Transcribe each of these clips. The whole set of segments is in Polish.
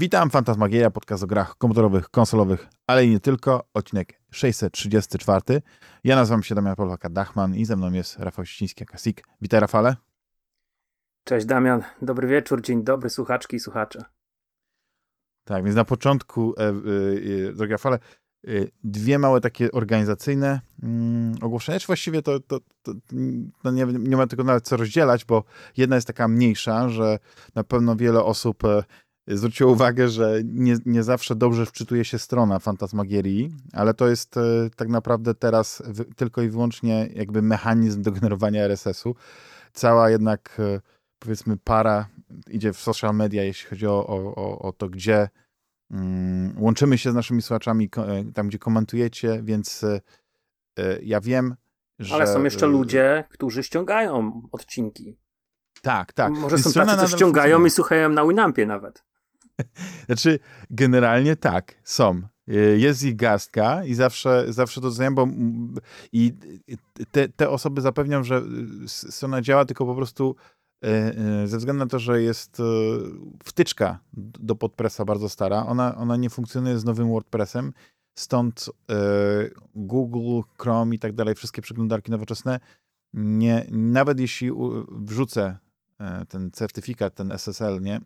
Witam, Fantasmagieria, podcast o grach komputerowych, konsolowych, ale i nie tylko. Odcinek 634. Ja nazywam się Damian Polaka-Dachman i ze mną jest Rafał Ściński-Kasik. Witaj, Rafale. Cześć, Damian. Dobry wieczór, dzień dobry, słuchaczki i słuchacze. Tak, więc na początku, e, e, e, drogi Rafale, e, dwie małe takie organizacyjne mm, ogłoszenia, czy właściwie to, to, to no nie, nie ma tego nawet co rozdzielać, bo jedna jest taka mniejsza, że na pewno wiele osób e, zwróciło uwagę, że nie, nie zawsze dobrze wczytuje się strona Fantasmagierii, ale to jest e, tak naprawdę teraz tylko i wyłącznie jakby mechanizm do generowania RSS-u. Cała jednak e, powiedzmy para idzie w social media, jeśli chodzi o, o, o to, gdzie mm, łączymy się z naszymi słuchaczami, e, tam gdzie komentujecie, więc ja wiem, że... Ale są jeszcze ludzie, którzy ściągają odcinki. Tak, tak. Może są tacy, co ściągają i słuchają na Winampie nawet. Znaczy, generalnie tak, są. Jest ich garstka i zawsze, zawsze to doceniam, bo i te, te osoby zapewniam, że strona działa, tylko po prostu e, ze względu na to, że jest wtyczka do podpressa bardzo stara, ona, ona nie funkcjonuje z nowym WordPressem, stąd Google, Chrome i tak dalej, wszystkie przeglądarki nowoczesne, nie, nawet jeśli wrzucę ten certyfikat, ten SSL, nie,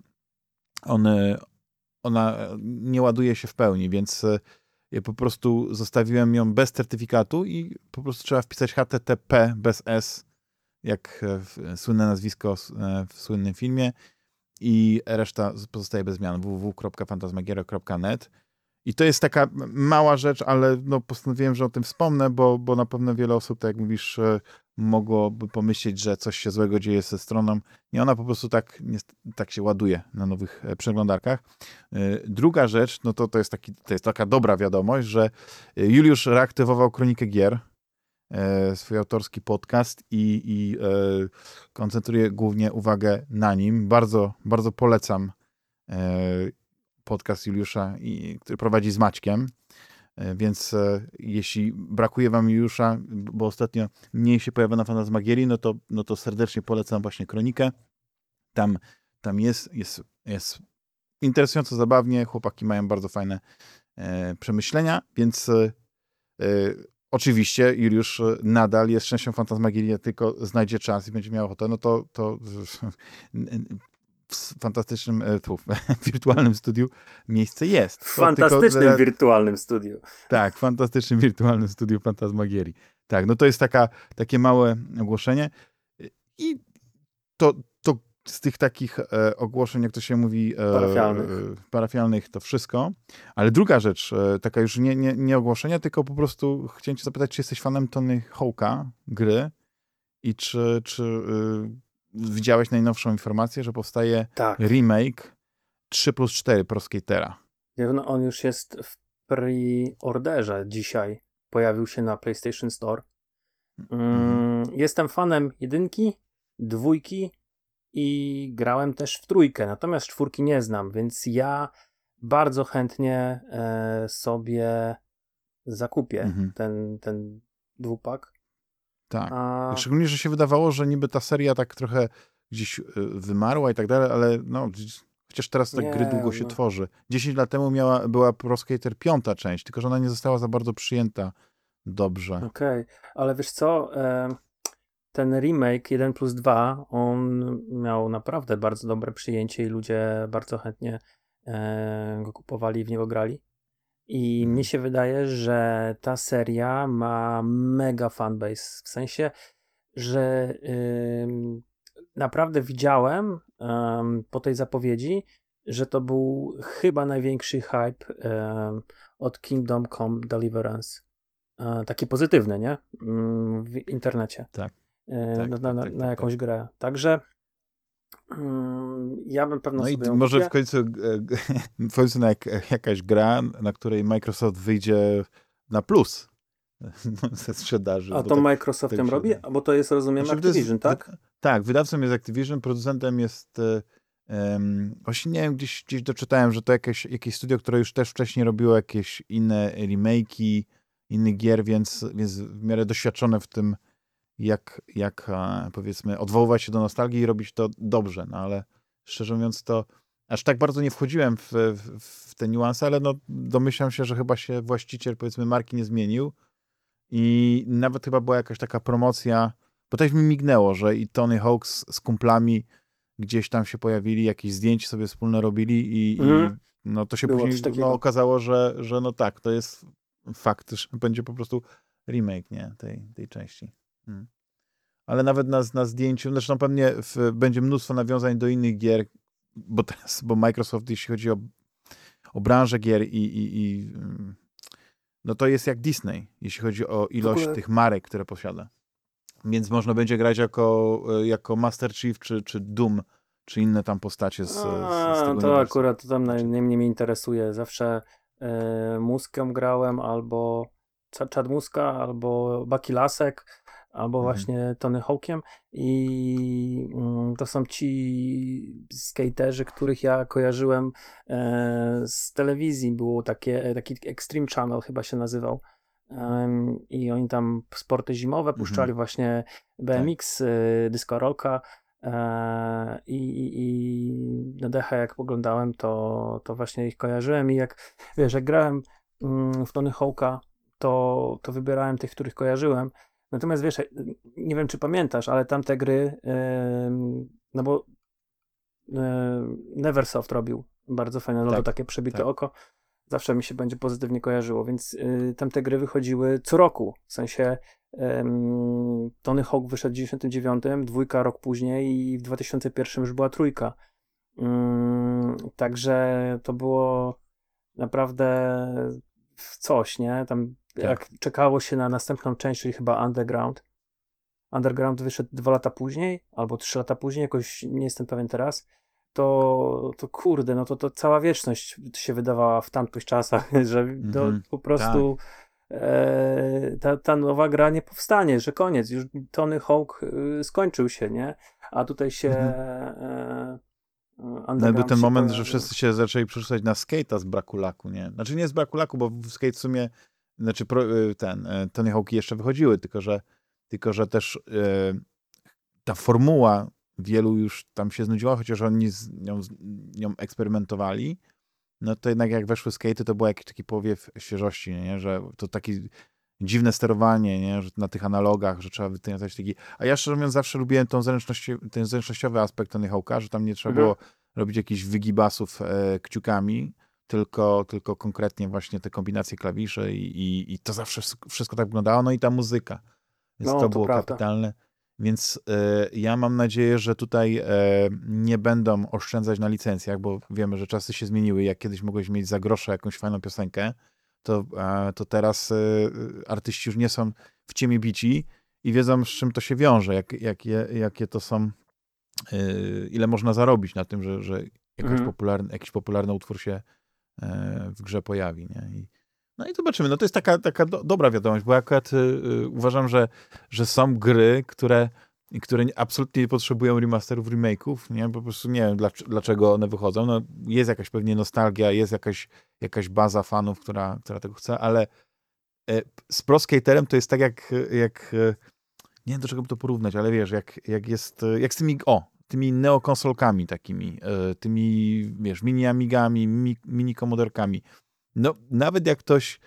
on, ona nie ładuje się w pełni, więc e, ja po prostu zostawiłem ją bez certyfikatu i po prostu trzeba wpisać HTTP bez S, jak słynne nazwisko e, w słynnym filmie i reszta pozostaje bez zmian. www.fantasmagiero.net i to jest taka mała rzecz, ale no postanowiłem, że o tym wspomnę, bo, bo na pewno wiele osób, tak jak mówisz, e, mogłoby pomyśleć, że coś się złego dzieje ze stroną. Nie, ona po prostu tak, tak się ładuje na nowych e, przeglądarkach. E, druga rzecz, no to, to, jest taki, to jest taka dobra wiadomość, że Juliusz reaktywował Kronikę Gier, swój autorski podcast i, i koncentruje głównie uwagę na nim. Bardzo, bardzo polecam podcast Juliusza, który prowadzi z Maćkiem. E, więc e, jeśli brakuje wam Juliusza, bo ostatnio mniej się pojawia na Fantasmagierii, no to, no to serdecznie polecam właśnie Kronikę. Tam, tam jest, jest, jest interesująco, zabawnie. Chłopaki mają bardzo fajne e, przemyślenia, więc e, e, oczywiście Juliusz nadal jest częścią Fantasmagierii, tylko znajdzie czas i będzie miał ochotę, no to, to w fantastycznym, e, tu, w wirtualnym studiu miejsce jest. W fantastycznym tylko, wirtualnym studiu. Tak, fantastycznym wirtualnym studiu Fantasmagierii. Tak, no to jest taka, takie małe ogłoszenie i to, to z tych takich e, ogłoszeń, jak to się mówi, e, parafialnych. E, parafialnych, to wszystko. Ale druga rzecz, e, taka już nie, nie, nie ogłoszenia, tylko po prostu chciałem cię zapytać, czy jesteś fanem Tony Hawk'a, gry i czy, czy y, widziałeś najnowszą informację, że powstaje tak. remake 3 plus 4 Pro Skatera. No, on już jest w pre-orderze dzisiaj. Pojawił się na PlayStation Store. Mm, mhm. Jestem fanem jedynki, dwójki i grałem też w trójkę, natomiast czwórki nie znam, więc ja bardzo chętnie e, sobie zakupię mhm. ten, ten dwupak. Tak. A... Szczególnie, że się wydawało, że niby ta seria tak trochę gdzieś y, wymarła i tak dalej, ale no, chociaż teraz tak gry długo się no. tworzy. 10 lat temu miała, była Pro Skater piąta część, tylko że ona nie została za bardzo przyjęta dobrze. Okej, okay. ale wiesz co, ten remake 1 plus 2, on miał naprawdę bardzo dobre przyjęcie i ludzie bardzo chętnie go kupowali i w niego grali. I mnie się wydaje, że ta seria ma mega fanbase. W sensie, że yy, naprawdę widziałem yy, po tej zapowiedzi, że to był chyba największy hype yy, od Kingdom Come Deliverance. E, taki pozytywny, nie? Mm, w internecie. Tak. E, tak, na, na, tak, tak, na, jakąś tak. grę. Także ja bym pewno no sobie. i może w końcu, e, w końcu na jak, jakaś gra, na której Microsoft wyjdzie na plus ze sprzedaży. A to tak, Microsoftem tak robi? Bo to jest, rozumiem, znaczy, Activision, jest, tak? Tak, wydawcą jest Activision, producentem jest. Um, właśnie nie wiem, gdzieś, gdzieś doczytałem, że to jakieś, jakieś studio, które już też wcześniej robiło jakieś inne remake'i, innych gier, więc, więc w miarę doświadczone w tym jak, jak powiedzmy odwoływać się do nostalgii i robić to dobrze, no ale szczerze mówiąc to aż tak bardzo nie wchodziłem w, w, w te niuanse, ale no domyślam się, że chyba się właściciel, powiedzmy, marki nie zmienił i nawet chyba była jakaś taka promocja, bo też mi mignęło, że i Tony Hawk z, z kumplami gdzieś tam się pojawili, jakieś zdjęcia sobie wspólne robili i, mm. i no to się Było później no, okazało, że, że no tak, to jest fakt, że będzie po prostu remake, nie, tej, tej części. Hmm. Ale nawet na, na zdjęciu, zresztą pewnie w, będzie mnóstwo nawiązań do innych gier, bo teraz, bo Microsoft, jeśli chodzi o, o branżę gier i, i, i no to jest jak Disney, jeśli chodzi o ilość ogóle... tych marek, które posiada. Więc można będzie grać jako, jako Master Chief czy, czy Doom, czy inne tam postacie z, A, z tego To akurat to tam najmniej mnie interesuje. Zawsze e, Muskiem grałem albo Chad Muska, albo Baki Lasek albo mhm. właśnie Tony Hawkiem i mm, to są ci skaterzy, których ja kojarzyłem e, z telewizji, było takie, e, taki Extreme Channel chyba się nazywał i oni tam sporty zimowe mhm. puszczali właśnie BMX, tak. E, Disco Rocka i, i, i na dechę jak poglądałem to, to właśnie ich kojarzyłem i jak wiesz, jak grałem mm, w Tony Hawka to, to wybierałem tych, których kojarzyłem Natomiast wiesz, nie wiem czy pamiętasz, ale tamte gry, no bo Neversoft robił bardzo fajne, no tak, takie przebite tak. oko. Zawsze mi się będzie pozytywnie kojarzyło, więc y, tamte gry wychodziły co roku. W sensie Tony Hawk wyszedł w 99, dwójka rok później i w 2001 już była trójka. także to było naprawdę coś, nie? Tam tak. jak czekało się na następną część, czyli chyba Underground. Underground wyszedł dwa lata później, albo trzy lata później, jakoś nie jestem pewien teraz, to, to kurde, no to, to cała wieczność się wydawała w tamtych czasach, że mm -hmm. po prostu tak. e, ta, ta nowa gra nie powstanie, że koniec, już Tony Hawk y, skończył się, nie? A tutaj się mm -hmm. e, no jakby ten moment, pojawił. że wszyscy się zaczęli przerzucać na skate'a z braku laku, nie? Znaczy nie z braku laku, bo skate w sumie znaczy y, ten, y, Tony Hawk'i jeszcze wychodziły, tylko że, tylko że też e, ta formuła wielu już tam się znudziła, chociaż oni z nią, z nią eksperymentowali, no to jednak jak weszły skate, to był jakiś taki powiew świeżości, nie? że to taki dziwne sterowanie, nie? Że na tych analogach, że trzeba wytykać taki... A ja szczerze mówiąc zawsze lubiłem tą zręczności, ten zręcznościowy aspekt Tony Hawk'a, że tam nie trzeba mhm. było robić jakichś wygibasów e, kciukami, tylko, tylko konkretnie właśnie te kombinacje klawiszy i, i, i to zawsze wszystko tak wyglądało, no i ta muzyka. Więc no, to, to było prawda. kapitalne. Więc y, ja mam nadzieję, że tutaj y, nie będą oszczędzać na licencjach, bo wiemy, że czasy się zmieniły. Jak kiedyś mogłeś mieć za grosze jakąś fajną piosenkę, to, to teraz y, artyści już nie są w ciemię bici i wiedzą, z czym to się wiąże, jak, jakie, jakie to są, ile można zarobić na tym, że, że jakiś, mhm. popularny, jakiś popularny utwór się E, w grze pojawi. Nie? I, no i zobaczymy. No to jest taka, taka do, dobra wiadomość, bo akurat uważam, że, że są gry, które, które absolutnie nie potrzebują remasterów, remake'ów, nie? Po prostu nie wiem, dlaczego one wychodzą. No, jest jakaś pewnie nostalgia, jest jakaś, jakaś baza fanów, która, która tego chce, ale e, z Pro Skaterem to jest tak jak, jak e, nie wiem do czego by to porównać, ale wiesz, jak, jak jest, jak z tymi, o, tymi neokonsolkami takimi, e, tymi, wiesz, mini Amigami, mini, komoderkami. No, nawet jak ktoś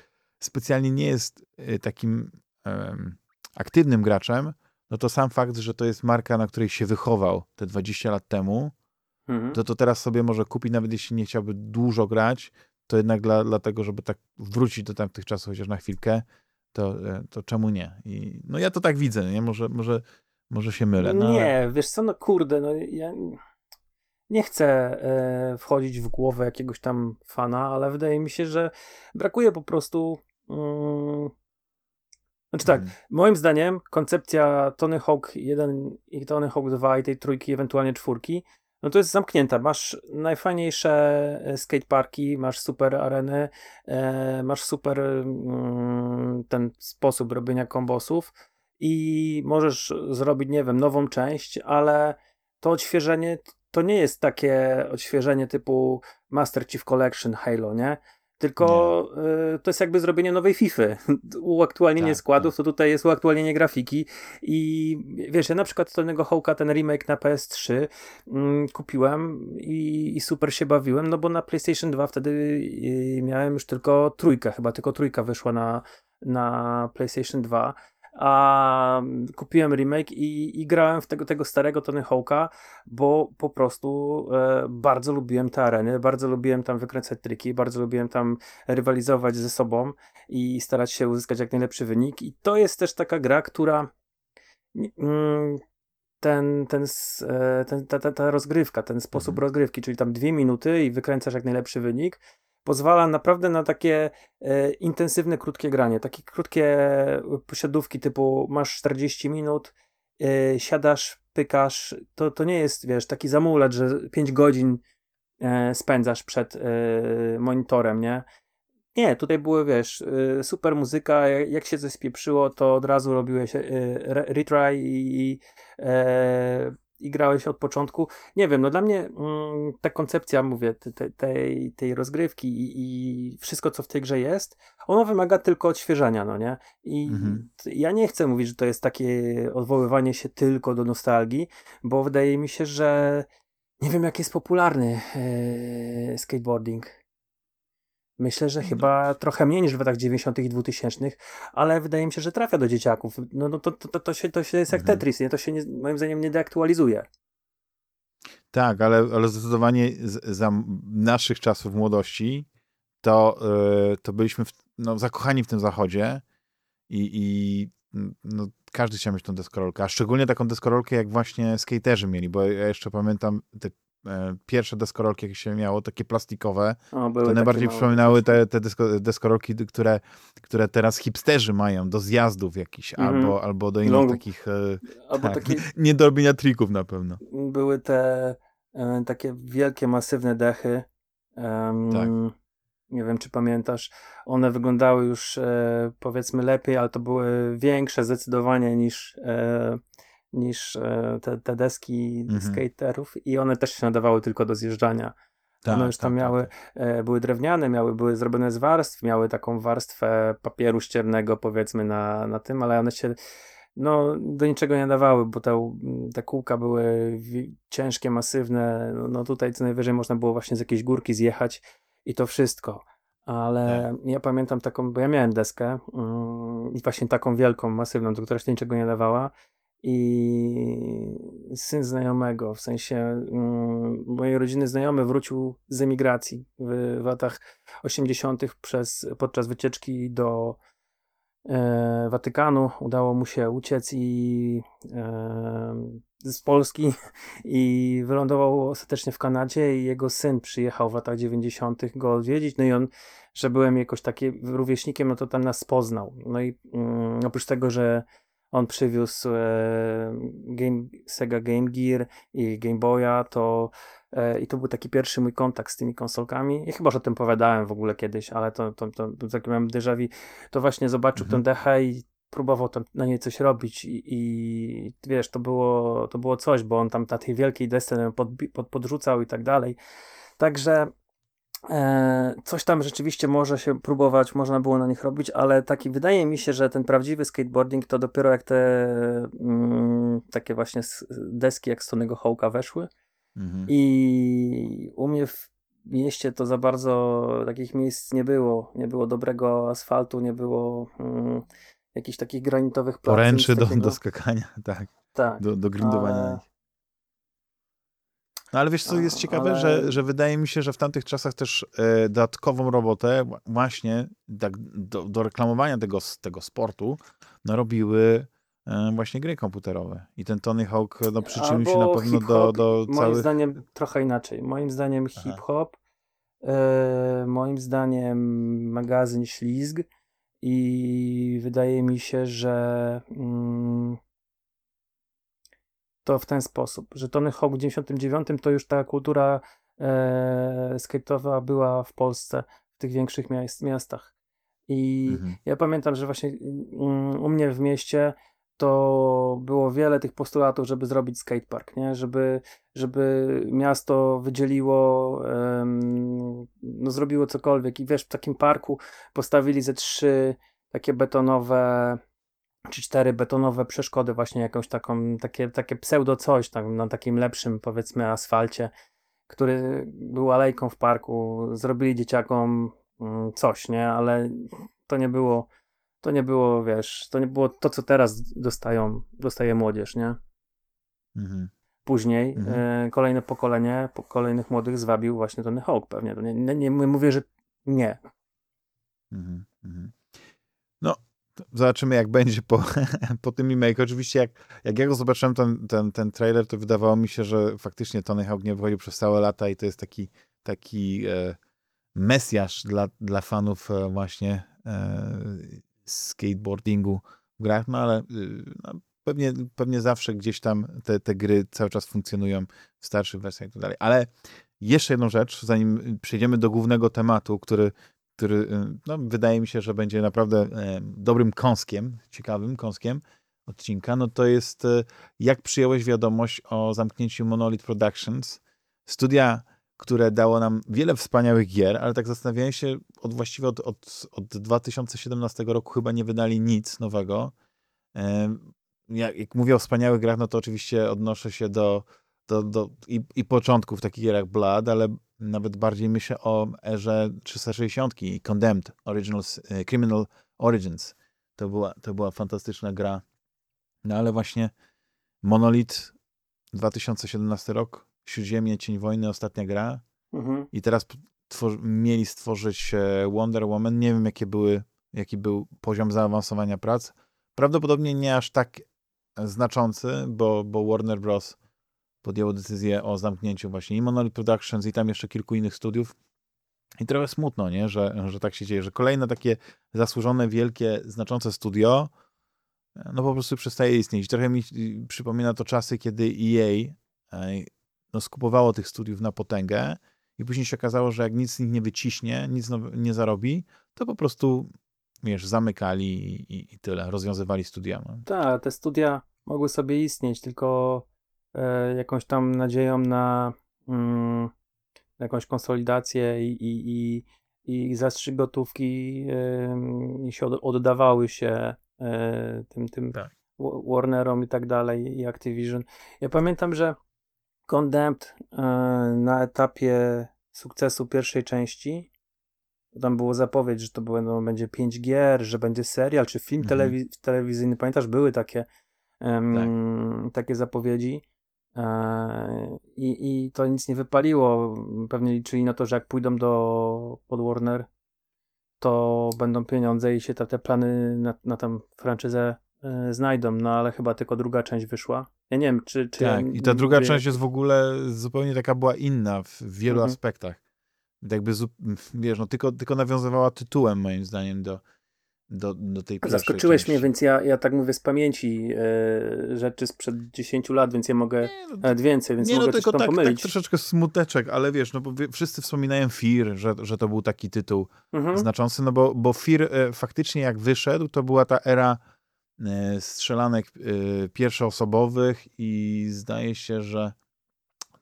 specjalnie nie jest e, takim um, aktywnym graczem, no to sam fakt, że to jest marka, na której się wychował te 20 lat temu, mhm. to to teraz sobie może kupić, nawet jeśli nie chciałby dużo grać, to jednak dla, dlatego, żeby tak wrócić do tamtych czasów chociaż na chwilkę, to, e, to czemu nie? I, no ja to tak widzę, nie? Może, może może się mylę. No, nie, ale... wiesz co, no kurde, no ja nie chcę e, wchodzić w głowę jakiegoś tam fana, ale wydaje mi się, że brakuje po prostu. Mm, znaczy tak, hmm. moim zdaniem koncepcja Tony Hawk 1 i Tony Hawk 2 i tej trójki, ewentualnie czwórki, no to jest zamknięta. Masz najfajniejsze e, skateparki, masz super areny, e, masz super mm, ten sposób robienia kombosów i możesz zrobić, nie wiem, nową część, ale to odświeżenie to nie jest takie odświeżenie typu Master Chief Collection Halo, nie? Tylko y, to jest jakby zrobienie nowej FIFA. Uaktualnienie tak, składów, tak. to tutaj jest uaktualnienie grafiki. I wiesz, ja na przykład Tonego Hołka, ten remake na PS3 y, mm, kupiłem i, i, super się bawiłem, no bo na PlayStation 2 wtedy y, miałem już tylko trójkę, chyba tylko trójka wyszła na, na PlayStation 2 a kupiłem remake i, i grałem w tego, tego starego Tony Hawk'a, bo po prostu e, bardzo lubiłem te areny, bardzo lubiłem tam wykręcać triki, bardzo lubiłem tam rywalizować ze sobą i starać się uzyskać jak najlepszy wynik i to jest też taka gra, która mm, ten, ten, e, ten ta, ta, ta rozgrywka, ten sposób mhm. rozgrywki, czyli tam dwie minuty i wykręcasz jak najlepszy wynik, pozwala naprawdę na takie e, intensywne, krótkie granie. Takie krótkie posiadówki typu masz 40 minut, e, siadasz, pykasz. To, to nie jest, wiesz, taki zamulacz, że 5 godzin e, spędzasz przed e, monitorem, nie? Nie, tutaj były, wiesz, e, super muzyka, jak się coś spieprzyło, to od razu robiłeś e, retry i i grałeś od początku. Nie wiem, no dla mnie mm, ta koncepcja, mówię, te, tej, tej rozgrywki i, i, wszystko, co w tej grze jest, ono wymaga tylko odświeżania, no nie? I mhm. ja nie chcę mówić, że to jest takie odwoływanie się tylko do nostalgii, bo wydaje mi się, że nie wiem, jak jest popularny e, skateboarding. Myślę, że chyba trochę mniej niż w latach 90. i 2000, ale wydaje mi się, że trafia do dzieciaków. No, no to, to, to, się, to się jest jak mhm. Tetris, nie? to się nie, moim zdaniem nie deaktualizuje. Tak, ale, ale zdecydowanie z, za naszych czasów młodości to, yy, to byliśmy w, no, zakochani w tym zachodzie i, i no, każdy chciał mieć tą deskorolkę, a szczególnie taką deskorolkę jak właśnie skaterzy mieli, bo ja jeszcze pamiętam te pierwsze deskorolki, jakie się miało, takie plastikowe, o, to najbardziej przypominały te, te desko, deskorolki, które, które teraz hipsterzy mają do zjazdów jakichś, mm albo, albo do innych Long... takich e, albo tak, takie... nie do robienia trików na pewno. Były te e, takie wielkie, masywne dechy. Um, tak. Nie wiem, czy pamiętasz. One wyglądały już e, powiedzmy lepiej, ale to były większe zdecydowanie niż e, niż e, te, te deski mhm. skaterów i one też się nadawały tylko do zjeżdżania. Tak, one już tam tak, miały, tak. tak. były drewniane, miały, były zrobione z warstw, miały taką warstwę papieru ściernego powiedzmy na, na tym, ale one się no, do niczego nie dawały, bo te, te kółka były ciężkie, masywne. No, no tutaj co najwyżej można było właśnie z jakiejś górki zjechać i to wszystko. Ale tak. ja pamiętam taką, bo ja miałem deskę mm, i właśnie taką wielką, masywną, do której się niczego nie dawała i syn znajomego, w sensie mm, mojej rodziny znajomy wrócił z emigracji w, w latach 80. Przez, podczas wycieczki do e, Watykanu. Udało mu się uciec i e, z Polski i wylądował ostatecznie w Kanadzie i jego syn przyjechał w latach 90. go odwiedzić. No i on, że byłem jakoś taki rówieśnikiem, no to tam nas poznał. No i mm, oprócz tego, że on przywiózł e, game, Sega Game Gear i Game Boya, to e, i to był taki pierwszy mój kontakt z tymi konsolkami. I chyba, że o tym opowiadałem w ogóle kiedyś, ale to, to, to, to taki miałem déjà vu. To właśnie zobaczył mhm. tę dechę i próbował tam na niej coś robić i, i, wiesz, to było, to było coś, bo on tam na tej wielkiej desce pod, pod, podrzucał i tak dalej. Także coś tam rzeczywiście może się próbować, można było na nich robić, ale taki wydaje mi się, że ten prawdziwy skateboarding to dopiero jak te mm, takie właśnie deski jak z Tonego Hawka weszły mhm. i u mnie w mieście to za bardzo takich miejsc nie było. Nie było dobrego asfaltu, nie było mm, jakichś takich granitowych placów. Poręczy do, do skakania, tak. tak. Do, do grindowania. Ale no ale wiesz, co jest ciekawe, ale... że, że wydaje mi się, że w tamtych czasach też e, dodatkową robotę właśnie tak, do, do reklamowania tego, tego sportu no, robiły e, właśnie gry komputerowe. I ten Tony Hawk no, przyczynił się na pewno do, do Moim całych... zdaniem trochę inaczej. Moim zdaniem hip-hop, e, moim zdaniem magazyn Ślizg i wydaje mi się, że... Mm, to w ten sposób, że Tony Hawk w 99 to już ta kultura e, skate'owa była w Polsce, w tych większych miast, miastach. I mhm. ja pamiętam, że właśnie mm, u mnie w mieście to było wiele tych postulatów, żeby zrobić skatepark, nie? Żeby, żeby miasto wydzieliło, um, no zrobiło cokolwiek i wiesz, w takim parku postawili ze trzy takie betonowe czy cztery betonowe przeszkody, właśnie jakąś taką, takie, takie pseudo coś tam na takim lepszym, powiedzmy, asfalcie, który był alejką w parku. Zrobili dzieciakom mm, coś, nie? Ale to nie było, to nie było, wiesz, to nie było to, co teraz dostają, dostaje młodzież, nie? Mhm. Później mhm. E, kolejne pokolenie po kolejnych młodych zwabił właśnie Tony Hawk pewnie. Nie, nie, nie mówię, że nie. Mhm. mhm. Zobaczymy jak będzie po, po tym remake. Oczywiście jak, jak ja go zobaczyłem ten, ten, ten trailer, to wydawało mi się, że faktycznie Tony Hawk nie wychodził przez całe lata i to jest taki, taki e, mesjasz dla, dla fanów e, właśnie e, skateboardingu w grach, no ale y, no, pewnie, pewnie zawsze gdzieś tam te, te gry cały czas funkcjonują w starszych wersjach i tak dalej. Ale jeszcze jedną rzecz, zanim przejdziemy do głównego tematu, który który y, no, wydaje mi się, że będzie naprawdę e, dobrym kąskiem, ciekawym kąskiem odcinka, no to jest e, jak przyjąłeś wiadomość o zamknięciu Monolith Productions, studia, które dało nam wiele wspaniałych gier, ale tak zastanawiałem się, od właściwie od, od, od 2017 roku chyba nie wydali nic nowego. E, jak, jak mówię o wspaniałych grach, no to oczywiście odnoszę się do, do, do i, i początków takich gier jak Blood, ale nawet bardziej myślę o erze 360 i Condemned Originals, e, Criminal Origins. To była, to była fantastyczna gra. No ale właśnie Monolith 2017 rok, Śródziemie, Cień Wojny, ostatnia gra. Mhm. I teraz mieli stworzyć e, Wonder Woman. Nie wiem, jakie były, jaki był poziom zaawansowania prac. Prawdopodobnie nie aż tak znaczący, bo, bo Warner Bros podjęło decyzję o zamknięciu właśnie i Monolith Productions i tam jeszcze kilku innych studiów. I trochę smutno, nie? Że, że tak się dzieje, że kolejne takie zasłużone, wielkie, znaczące studio no po prostu przestaje istnieć. Trochę mi przypomina to czasy, kiedy EA no, skupowało tych studiów na potęgę i później się okazało, że jak nic z nich nie wyciśnie, nic nie zarobi, to po prostu wiesz, zamykali i, i tyle, rozwiązywali studia. No. Tak, te studia mogły sobie istnieć, tylko E, jakąś tam nadzieją na mm, jakąś konsolidację i, i, i, i zastrzyk gotówki i się oddawały się e, tym, tym tak. Warnerom i tak dalej i Activision. Ja pamiętam, że Condemned e, na etapie sukcesu pierwszej części tam było zapowiedź, że to będą, będzie pięć gier, że będzie serial czy film mhm. telewiz telewizyjny. Pamiętasz, były takie, um, tak. takie zapowiedzi. E, I, I to nic nie wypaliło. Pewnie liczyli na to, że jak pójdą do pod Warner, to będą pieniądze i się te, te plany na, na tam franczyzę e, znajdą, no ale chyba tylko druga część wyszła. Ja nie wiem, czy... czy tak, i ta druga część jest w ogóle zupełnie taka była inna w wielu mhm. aspektach. Jakby, wiesz, no tylko, tylko nawiązywała tytułem moim zdaniem do, do, do tej Zaskoczyłeś części. mnie, więc ja, ja tak mówię z pamięci e, rzeczy sprzed 10 lat, więc ja mogę nie, no, nawet więcej, więc nie, no mogę no, tylko tak, pomylić. tak troszeczkę smuteczek, ale wiesz, no bo wszyscy wspominają Fear, że, że to był taki tytuł mhm. znaczący, no bo, bo Fear e, faktycznie jak wyszedł, to była ta era e, strzelanek e, pierwszoosobowych i zdaje się, że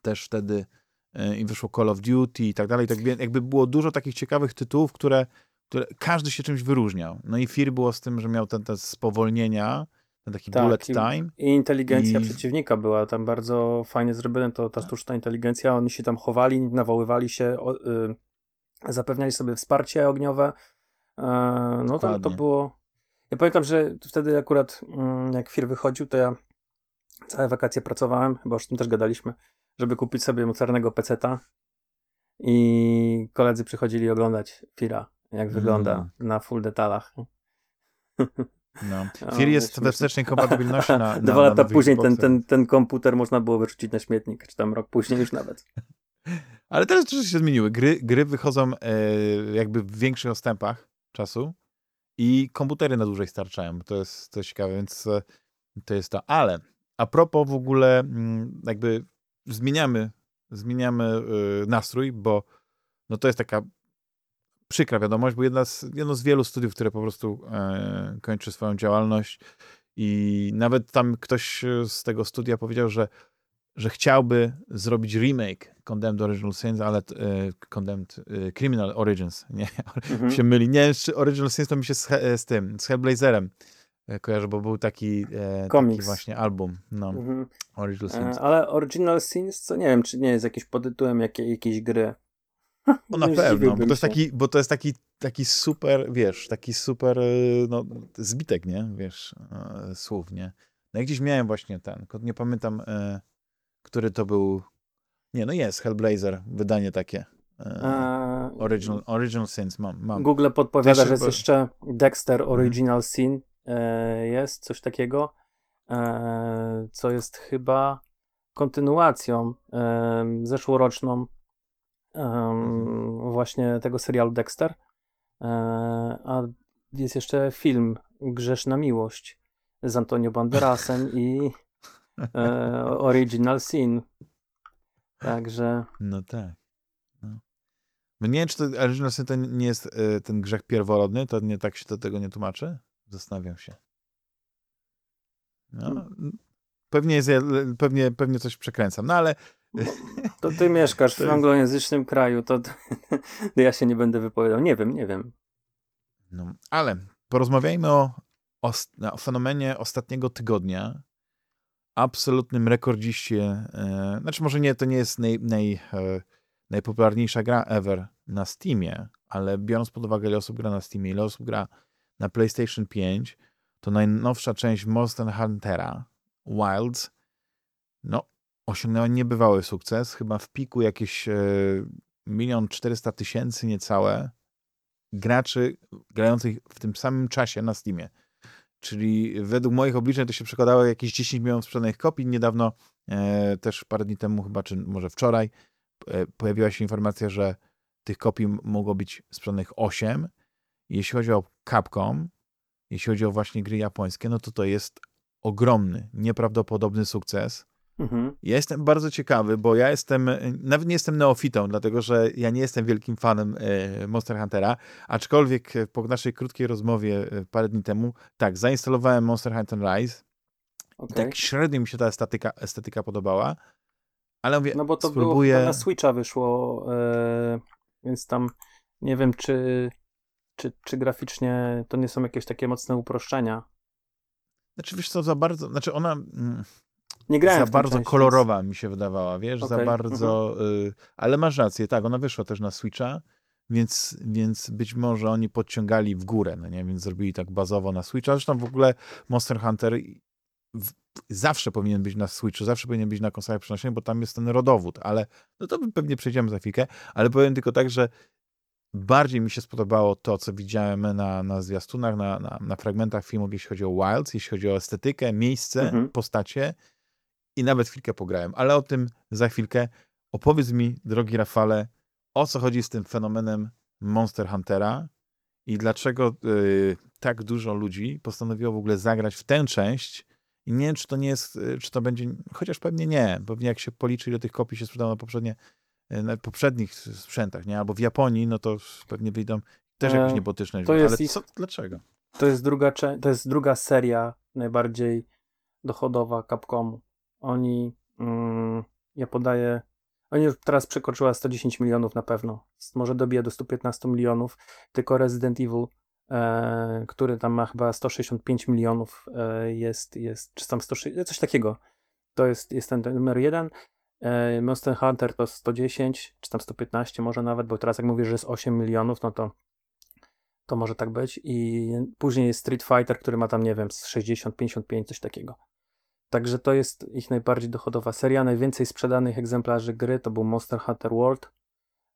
też wtedy e, i wyszło Call of Duty i tak dalej, tak jakby było dużo takich ciekawych tytułów, które które każdy się czymś wyróżniał. No i Fear było z tym, że miał ten, te spowolnienia, ten taki tak, bullet time. I, inteligencja i... przeciwnika była tam bardzo fajnie zrobione, to ta tak. sztuczna inteligencja, oni się tam chowali, nawoływali się, o, y, zapewniali sobie wsparcie ogniowe. E, no to, to było... Ja pamiętam, że wtedy akurat mm, jak Fear wychodził, to ja całe wakacje pracowałem, chyba już o tym też gadaliśmy, żeby kupić sobie mocarnego peceta i koledzy przychodzili oglądać Fira jak wygląda mm. na full detalach. No. Fear jest we wstecznej kompatybilności na, na Dwa lata na później ten, ten, ten komputer można było wyrzucić na śmietnik, czy tam rok później już nawet. Ale teraz rzeczy się zmieniły. Gry, gry wychodzą e, jakby w większych odstępach czasu i komputery na dłużej starczają. To jest, jest ciekawe, więc e, to jest to. Ale a propos w ogóle mm, jakby zmieniamy, zmieniamy e, nastrój, bo no to jest taka przykra wiadomość, bo jedna z, jedno z wielu studiów, które po prostu e, kończy swoją działalność I nawet tam ktoś z tego studia powiedział, że, że chciałby zrobić remake Condemned Original Sins, ale e, Condemned e, Criminal Origins, nie, mhm. się myli. Nie czy Original Sins to mi się z, z tym, z Hellblazerem e, kojarzy, bo był taki, e, taki właśnie album, no, mhm. Original Sins. E, ale Original Sins, co nie wiem, czy nie jest jakiś podtytułem jakiej, jakiejś gry. No na pewno, bo to jest taki, bo to jest taki, taki super, wiesz, taki super no, zbitek, nie, wiesz, e, słów, nie. No jak gdzieś miałem właśnie ten, nie pamiętam, e, który to był, nie, no jest, Hellblazer, wydanie takie. E, original, original Sins mam, mam. Google podpowiada, Też, że jest jeszcze Dexter mhm. Original Sin, jest coś takiego, co jest chyba kontynuacją zeszłoroczną um, właśnie tego serialu Dexter. E, a jest jeszcze film Grzeszna Miłość z Antonio Banderasem i e, Original Sin. Także. No tak. No. nie wiem, czy to Original Sin to nie jest e, ten grzech pierworodny, to nie tak się do tego nie tłumaczy? Zastanawiam się. No, hmm. pewnie, jest, pewnie, pewnie coś przekręcam, no ale to ty mieszkasz w anglojęzycznym kraju, to, to, ja się nie będę wypowiadał. Nie wiem, nie wiem. No, ale porozmawiajmy o, o, o fenomenie ostatniego tygodnia. Absolutnym rekordziście. E, znaczy, może nie, to nie jest naj, naj, e, najpopularniejsza gra ever na Steamie, ale biorąc pod uwagę, ile osób gra na Steamie, ile osób gra na PlayStation 5, to najnowsza część Monster Huntera Wilds, no, osiągnęła niebywały sukces. Chyba w piku jakieś e, milion czterysta tysięcy niecałe graczy grających w tym samym czasie na Steamie. Czyli według moich obliczeń to się przekładało jakieś 10 milionów sprzedanych kopii. Niedawno, e, też parę dni temu chyba, czy może wczoraj, e, pojawiła się informacja, że tych kopii mogło być sprzedanych 8. Jeśli chodzi o Capcom, jeśli chodzi o właśnie gry japońskie, no to to jest ogromny, nieprawdopodobny sukces. Mhm. Ja jestem bardzo ciekawy, bo ja jestem, nawet nie jestem neofitą, dlatego że ja nie jestem wielkim fanem e, Monster Huntera, aczkolwiek po naszej krótkiej rozmowie e, parę dni temu, tak, zainstalowałem Monster Hunter Rise okay. tak średnio mi się ta estetyka, estetyka podobała, ale mówię, No bo to spróbuję... było na Switcha wyszło, e, więc tam nie wiem, czy, czy, czy graficznie to nie są jakieś takie mocne uproszczenia. Znaczy wiesz co, za bardzo, znaczy ona... Mm, nie grałem Za bardzo części, kolorowa więc... mi się wydawała, wiesz, okay. za bardzo... Mhm. Y, ale masz rację, tak, ona wyszła też na Switcha, więc, więc być może oni podciągali w górę, no nie, więc zrobili tak bazowo na Switcha. Zresztą w ogóle Monster Hunter w, zawsze powinien być na Switchu, zawsze powinien być na konsolach przenośnych, bo tam jest ten rodowód, ale no to pewnie przejdziemy za chwilkę, ale powiem tylko tak, że bardziej mi się spodobało to, co widziałem na, na zwiastunach, na, na, na fragmentach filmów, jeśli chodzi o Wilds, jeśli chodzi o estetykę, miejsce, mhm. postacie, i nawet chwilkę pograłem, ale o tym za chwilkę. Opowiedz mi, drogi Rafale, o co chodzi z tym fenomenem Monster Huntera i dlaczego yy, tak dużo ludzi postanowiło w ogóle zagrać w tę część i nie wiem, czy to nie jest, y, czy to będzie, chociaż pewnie nie, pewnie jak się policzy, ile tych kopii się sprzedało na, poprzednie, y, na poprzednich sprzętach, nie? Albo w Japonii, no to pewnie wyjdą też jakieś e, niebotyczne to jest ale co, dlaczego? To jest, druga, to jest druga seria najbardziej dochodowa Capcomu. Oni, mm, ja podaję, oni już teraz przekroczyła 110 milionów na pewno. Może dobije do 115 milionów. Tylko Resident Evil, e, który tam ma chyba 165 milionów, e, jest, jest, czy tam 160, coś takiego. To jest, jest ten, ten numer jeden. E, Monster Hunter to 110, czy tam 115 może nawet, bo teraz jak mówisz, że jest 8 milionów, no to to może tak być. I później jest Street Fighter, który ma tam, nie wiem, 60, 55, coś takiego. Także to jest ich najbardziej dochodowa seria. Najwięcej sprzedanych egzemplarzy gry to był Monster Hunter World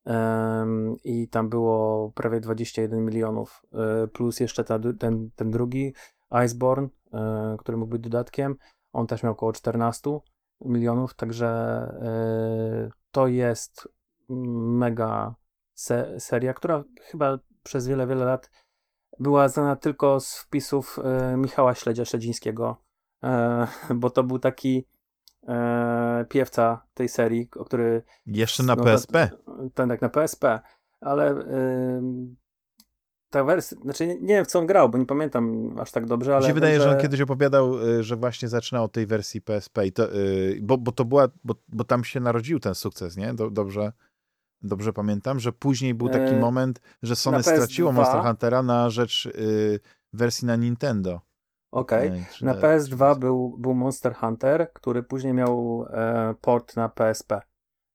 um, i tam było prawie 21 milionów, um, plus jeszcze ta, ten, ten drugi Iceborne, um, który mógł być dodatkiem. On też miał około 14 milionów, także e, to jest mega se seria, która chyba przez wiele, wiele lat była znana tylko z wpisów Michała Śledzia-Śledzińskiego e, bo to był taki e, piewca tej serii, o który... Jeszcze na no, PSP? Ten, tak, na PSP, ale e, ta wersja, znaczy nie, nie wiem w co on grał, bo nie pamiętam aż tak dobrze, ale... Mi się wydaje, wiem, że on kiedyś opowiadał, że właśnie zaczynał od tej wersji PSP, i to, bo, bo to była, bo, bo tam się narodził ten sukces, nie? Dobrze, dobrze pamiętam, że później był taki E, moment, że Sony straciło PS2. Monster Huntera na rzecz y, wersji na Nintendo. Okej. Ej, czy Na te- PS2 był, był Monster Hunter, który później miał e, port na PSP.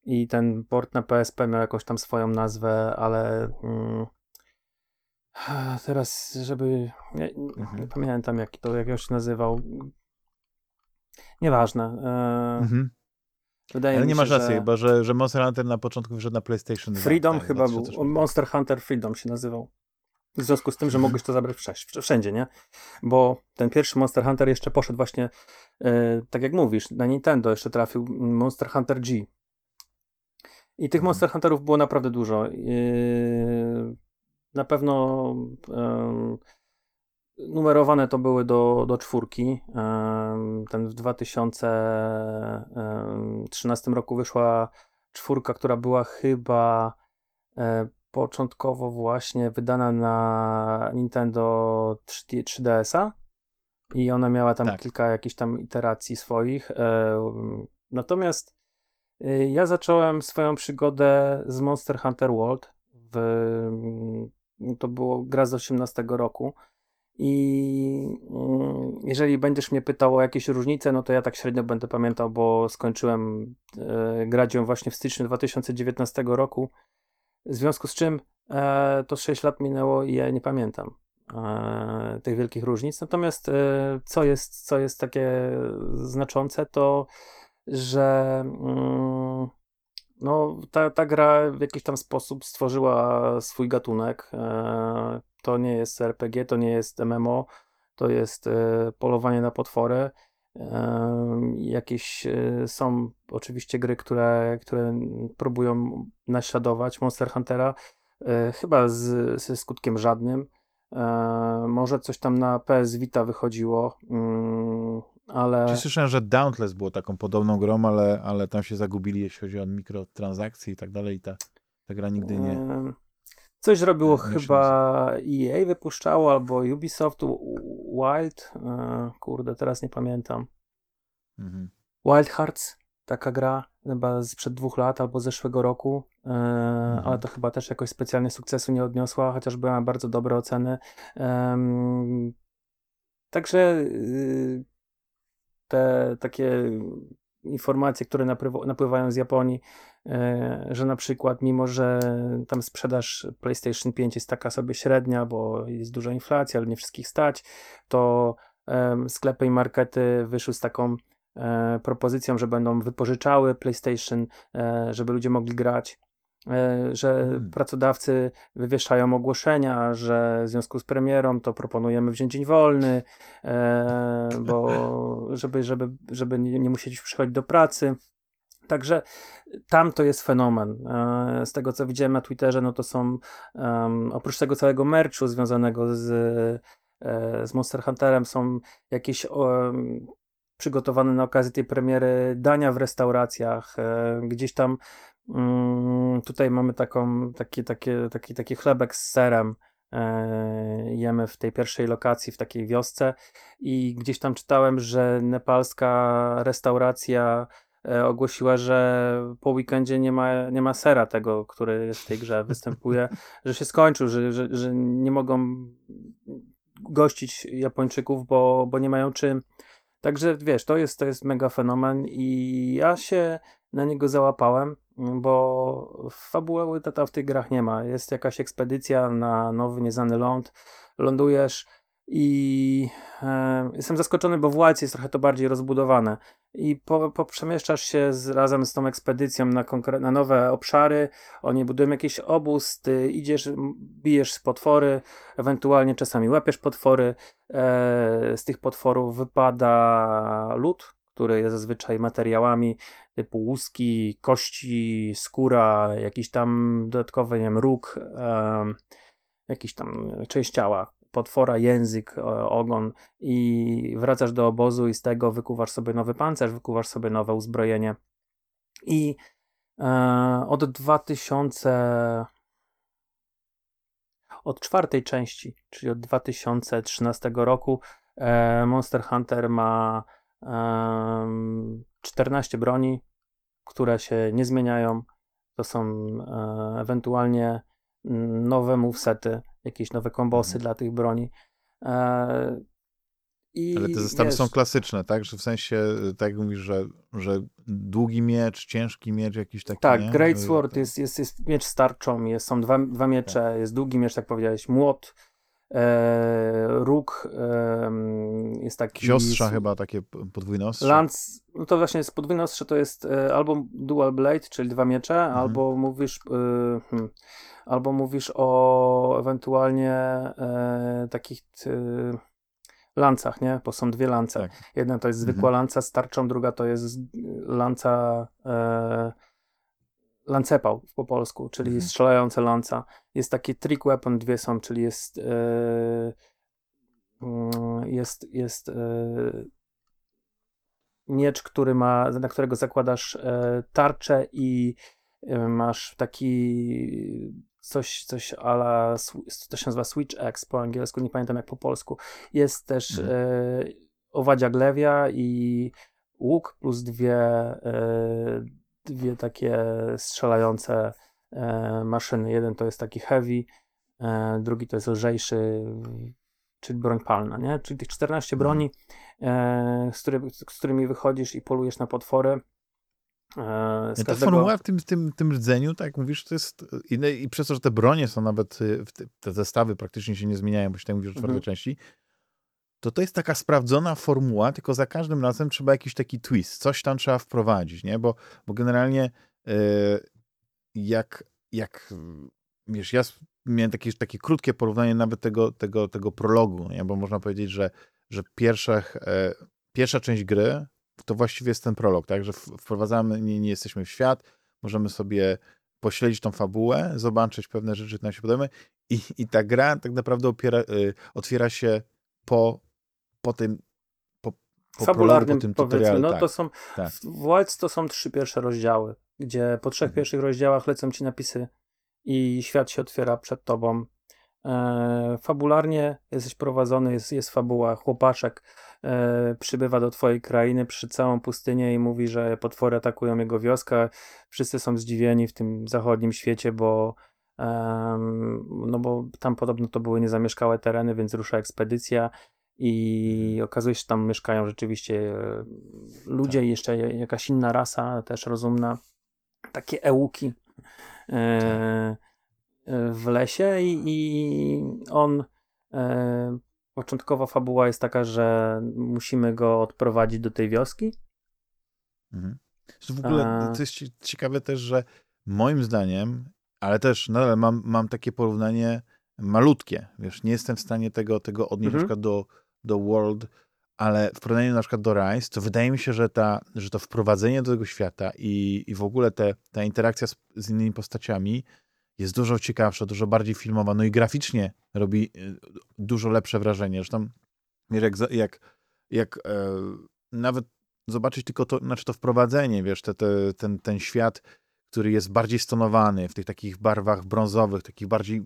I ten port na PSP miał jakąś tam swoją nazwę, ale mm, teraz, żeby. Nie, nie Mhm. pamiętam, jak to jak się nazywał. Nieważne. E, Mhm. Wydaje Ale nie się, masz racji, że chyba, że, że Monster Hunter na początku wyszedł na PlayStation 2. Freedom chyba był. 2004. Monster Hunter Freedom się nazywał. W związku z tym, że mogłeś to zabrać wszędzie, wszędzie, nie? Bo ten pierwszy Monster Hunter jeszcze poszedł właśnie, e, tak jak mówisz, na Nintendo jeszcze trafił Monster Hunter G. I tych Mhm. Monster Hunterów było naprawdę dużo. E, na pewno e, numerowane to były do, do czwórki. Ten w 2013 roku wyszła czwórka, która była chyba początkowo właśnie wydana na Nintendo 3D, 3DS-a i ona miała tam Tak. kilka jakichś tam iteracji swoich. E, Natomiast e, ja zacząłem swoją przygodę z Monster Hunter World. W, mm, to było gra z 18 roku. I mm, jeżeli będziesz mnie pytał o jakieś różnice, no to ja tak średnio będę pamiętał, bo skończyłem e, grać ją właśnie w styczniu 2019 roku. W związku z czym e, to 6 lat minęło i ja nie pamiętam e, tych wielkich różnic. Natomiast e, co, jest, co jest takie znaczące, to że mm, no, ta, ta gra w jakiś tam sposób stworzyła swój gatunek. E, to nie jest RPG, to nie jest MMO, to jest e, polowanie na potwory. Jakieś e, są oczywiście gry, które, które próbują naśladować Monster Huntera, e, chyba z, ze skutkiem żadnym. E, Może coś tam na PS Vita wychodziło, mm, ale. Czy słyszałem, że Dauntless było taką podobną grą, ale, ale tam się zagubili, jeśli chodzi o mikrotransakcje i tak dalej i ta, ta gra nigdy nie... Coś robiło Nie, nie chyba EA wypuszczało, albo Ubisoft, Wild, e, kurde, teraz nie pamiętam. Mhm. Wild Hearts, taka gra, chyba sprzed dwóch lat albo zeszłego roku, e, ale to chyba też jakoś specjalnie sukcesu nie odniosła, chociaż była bardzo dobre oceny. Także y, te takie informacje, które napływa- napływają z Japonii, e, że na przykład mimo, że tam sprzedaż PlayStation 5 jest taka sobie średnia, bo jest duża inflacja, ale nie wszystkich stać, to sklepy i markety wyszły z taką e, propozycją, że będą wypożyczały PlayStation, e, żeby ludzie mogli grać. E, Że Hmm. pracodawcy wywieszają ogłoszenia, że w związku z premierą to proponujemy wziąć dzień wolny, e, bo żeby, żeby, żeby nie, musieć przychodzić do pracy. Także tam to jest fenomen. E, Z tego co widziałem na Twitterze, no to są oprócz tego całego merchu związanego z, z Monster Hunterem, są jakieś przygotowane na okazję tej premiery dania w restauracjach. Gdzieś tam tutaj mamy taką, taki, takie, taki, taki chlebek z serem. e, Jemy w tej pierwszej lokacji, w takiej wiosce i gdzieś tam czytałem, że nepalska restauracja e, ogłosiła, że po weekendzie nie ma, nie ma sera tego, który w tej grze występuje, że się skończył, że, że, że nie mogą gościć Japończyków, bo, bo nie mają czym. Także wiesz, to jest, to jest mega fenomen i ja się na niego załapałem, bo fabuły tata w tych grach nie ma. Jest jakaś ekspedycja na nowy, nieznany ląd, lądujesz i e, jestem zaskoczony, bo w Walce jest trochę to bardziej rozbudowane. I po, po przemieszczasz się z, razem z tą ekspedycją na, na nowe obszary, oni budują jakiś obóz, ty idziesz, bijesz potwory, ewentualnie czasami łapiesz potwory, e, z tych potworów wypada lód, który jest zazwyczaj materiałami typu łuski, kości, skóra, jakiś tam dodatkowy, nie wiem, róg, em, jakiś tam część ciała, potwora, język, o- ogon i wracasz do obozu i z tego wykuwasz sobie nowy pancerz, wykuwasz sobie nowe uzbrojenie. I e, od 2000 od czwartej części, czyli od 2013 roku. E, Monster Hunter ma 14 broni, które się nie zmieniają. To są ewentualnie mm, nowe movesety, jakieś nowe kombosy mhm. dla tych broni. I Ale te zestawy wiesz, są klasyczne, tak? Że w sensie, tak jak mówisz, że, że długi miecz, ciężki miecz jakiś taki, Tak, nie? Great Sword tak. jest, jest, jest miecz starczą, jest, są dwa, dwa miecze, tak. jest długi miecz, tak powiedziałeś, młot, e, róg, e, jest taki... Siostrza chyba, takie podwójne ostrze. Lance, no to właśnie jest podwójne ostrze, to jest e, albo dual blade, czyli dwa miecze, mhm. albo mówisz... E, hmm, albo mówisz o ewentualnie e, takich lancach, nie? Bo są dwie lance. Tak. Jedna to jest zwykła mhm. lanca z tarczą, druga to jest lanca e, lancepał po polsku, czyli mhm. strzelające lanca. Jest taki trick weapon, dwie są, czyli jest e, mm, jest, jest e, miecz, który ma, na którego zakładasz e, tarczę i masz taki coś, coś ala, to się nazywa Switch X po angielsku, nie pamiętam jak po polsku. Jest też mhm. owadzia glewia i łuk plus dwie, dwie takie strzelające e, maszyny. Jeden to jest taki heavy, e, drugi to jest lżejszy, czyli broń palna, nie? Czyli tych 14 mhm. broni, e, z, który, z którymi wychodzisz i polujesz na potwory z Ta każdego... formuła w tym, tym, tym rdzeniu, tak jak mówisz, to jest i, i przez to, że te bronie są nawet, te zestawy praktycznie się nie zmieniają, bo się tak mówisz o czwartej mhm. części, to to jest taka sprawdzona formuła, tylko za każdym razem trzeba jakiś taki twist, coś tam trzeba wprowadzić, nie? Bo, bo generalnie yy, jak, jak wiesz, ja miałem takie, takie krótkie porównanie nawet tego, tego, tego prologu, nie? bo można powiedzieć, że, że pierwsza, e, pierwsza część gry to właściwie jest ten prolog, tak, że wprowadzamy, nie, nie jesteśmy w świat, możemy sobie pośledzić tą fabułę, zobaczyć pewne rzeczy, które nam się podobają i, i ta gra tak naprawdę opiera, y, otwiera się po, po tym po, po fabularnym, prologu, po tym powiedzmy, no tak, to są tak. w Wilds to są trzy pierwsze rozdziały, gdzie po trzech mhm. pierwszych rozdziałach lecą ci napisy i świat się otwiera przed tobą. E, fabularnie jesteś prowadzony, jest, jest fabuła, chłopaczek e, przybywa do twojej krainy przy całą pustynię i mówi, że potwory atakują jego wioskę. Wszyscy są zdziwieni w tym zachodnim świecie, bo no bo tam podobno to były niezamieszkałe tereny, więc rusza ekspedycja i mhm. okazuje się, że tam mieszkają rzeczywiście e, ludzie i tak. jeszcze jakaś inna rasa, też rozumna, takie ełuki. E, tak w lesie i, i on e, początkowa fabuła jest taka, że musimy go odprowadzić do tej wioski. Mhm. W ogóle to jest ciekawe też, że moim zdaniem, ale też nadal mam, mam takie porównanie malutkie, wiesz, nie jestem w stanie tego, tego odnieść mhm. do, do World, ale w porównaniu na przykład do Rise, to wydaje mi się, że, ta, że to wprowadzenie do tego świata i, i w ogóle te, ta interakcja z, z innymi postaciami jest dużo ciekawsza, dużo bardziej filmowa, no i graficznie robi y, dużo lepsze wrażenie. Zresztą, jak, jak, jak e, nawet zobaczyć tylko to, znaczy to wprowadzenie, wiesz, te, te, ten, ten świat, który jest bardziej stonowany w tych takich barwach brązowych, takich bardziej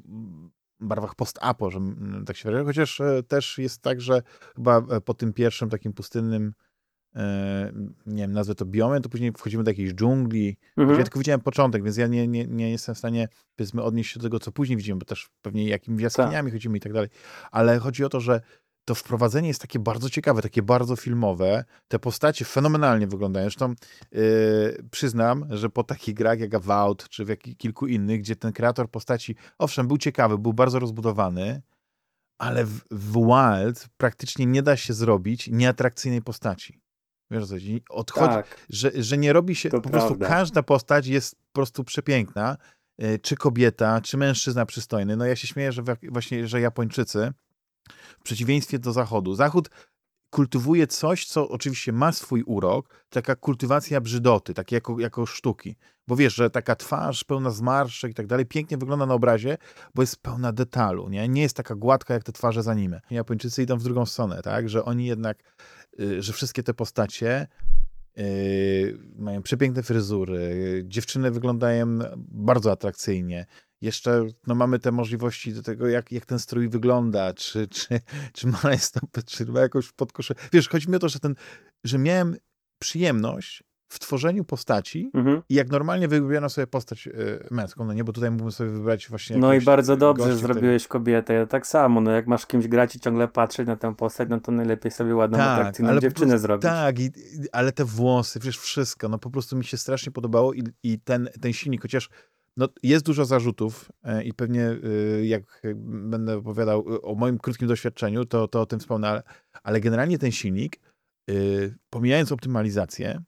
barwach post-apo, że tak się wyrażę, chociaż e, też jest tak, że chyba e, po tym pierwszym takim pustynnym E, nie wiem, nazwę to biomem, to później wchodzimy do jakiejś dżungli. Mhm. Ja tylko widziałem początek, więc ja nie, nie, nie jestem w stanie, powiedzmy, odnieść się do tego, co później widzimy, bo też pewnie jakimi jaskiniami tak. chodzimy i tak dalej. Ale chodzi o to, że to wprowadzenie jest takie bardzo ciekawe, takie bardzo filmowe. Te postacie fenomenalnie wyglądają. Zresztą yy, przyznam, że po takich grach jak Avowed, czy w jak, kilku innych, gdzie ten kreator postaci, owszem, był ciekawy, był bardzo rozbudowany, ale w, w Wild praktycznie nie da się zrobić nieatrakcyjnej postaci. Wiesz co Odchodzi, tak, że, że nie robi się, po prawda. prostu każda postać jest po prostu przepiękna, e, czy kobieta, czy mężczyzna przystojny. No ja się śmieję, że właśnie, że Japończycy w przeciwieństwie do Zachodu, Zachód kultywuje coś, co oczywiście ma swój urok, taka kultywacja brzydoty, takie jako, jako sztuki. Bo wiesz, że taka twarz pełna zmarszczek i tak dalej pięknie wygląda na obrazie, bo jest pełna detalu, nie? Nie jest taka gładka jak te twarze za nim. Japończycy idą w drugą stronę, tak? Że oni jednak Y, że wszystkie te postacie y, mają przepiękne fryzury, dziewczyny wyglądają bardzo atrakcyjnie. Jeszcze no, mamy te możliwości do tego, jak, jak ten strój wygląda, czy, czy, czy ma stopy, czy ma jakąś podkoszę. Wiesz, chodzi mi o to, że, ten, że miałem przyjemność w tworzeniu postaci Mhm. i jak normalnie wybierano sobie postać y, męską, no nie, bo tutaj mógłbym sobie wybrać właśnie No i bardzo dobrze gościa, który- zrobiłeś kobietę. Ja tak samo, no jak masz kimś grać i ciągle patrzeć na tę postać, no to najlepiej sobie ładną, atrakcyjną Tak, po dziewczynę prostu- zrobić. Tak, i, i, ale te włosy, wiesz, wszystko, no po prostu mi się strasznie podobało i, i ten, ten silnik, chociaż no, jest dużo zarzutów e, i pewnie y, jak będę opowiadał y, o moim krótkim doświadczeniu, to, to o tym wspomnę, ale, ale generalnie ten silnik, y, pomijając optymalizację,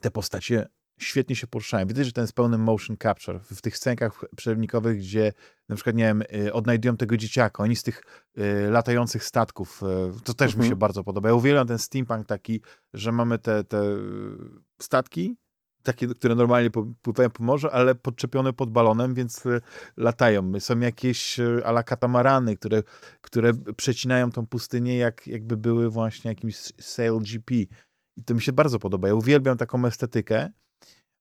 te postacie świetnie się poruszają. Widać, że ten jest pełny motion capture. W, tych scenkach przerywnikowych, gdzie na przykład, nie wiem, odnajdują tego dzieciaka, oni z tych y, latających statków, y, to też mi Mhm. się bardzo podoba. Ja uwielbiam ten steampunk taki, że mamy te, te statki, takie, które normalnie pływają po morzu, ale podczepione pod balonem, więc y, latają. Są jakieś y, ala katamarany, które, które przecinają tą pustynię, jak, jakby były właśnie jakimś Sail GP. I to mi się bardzo podoba. Ja uwielbiam taką estetykę,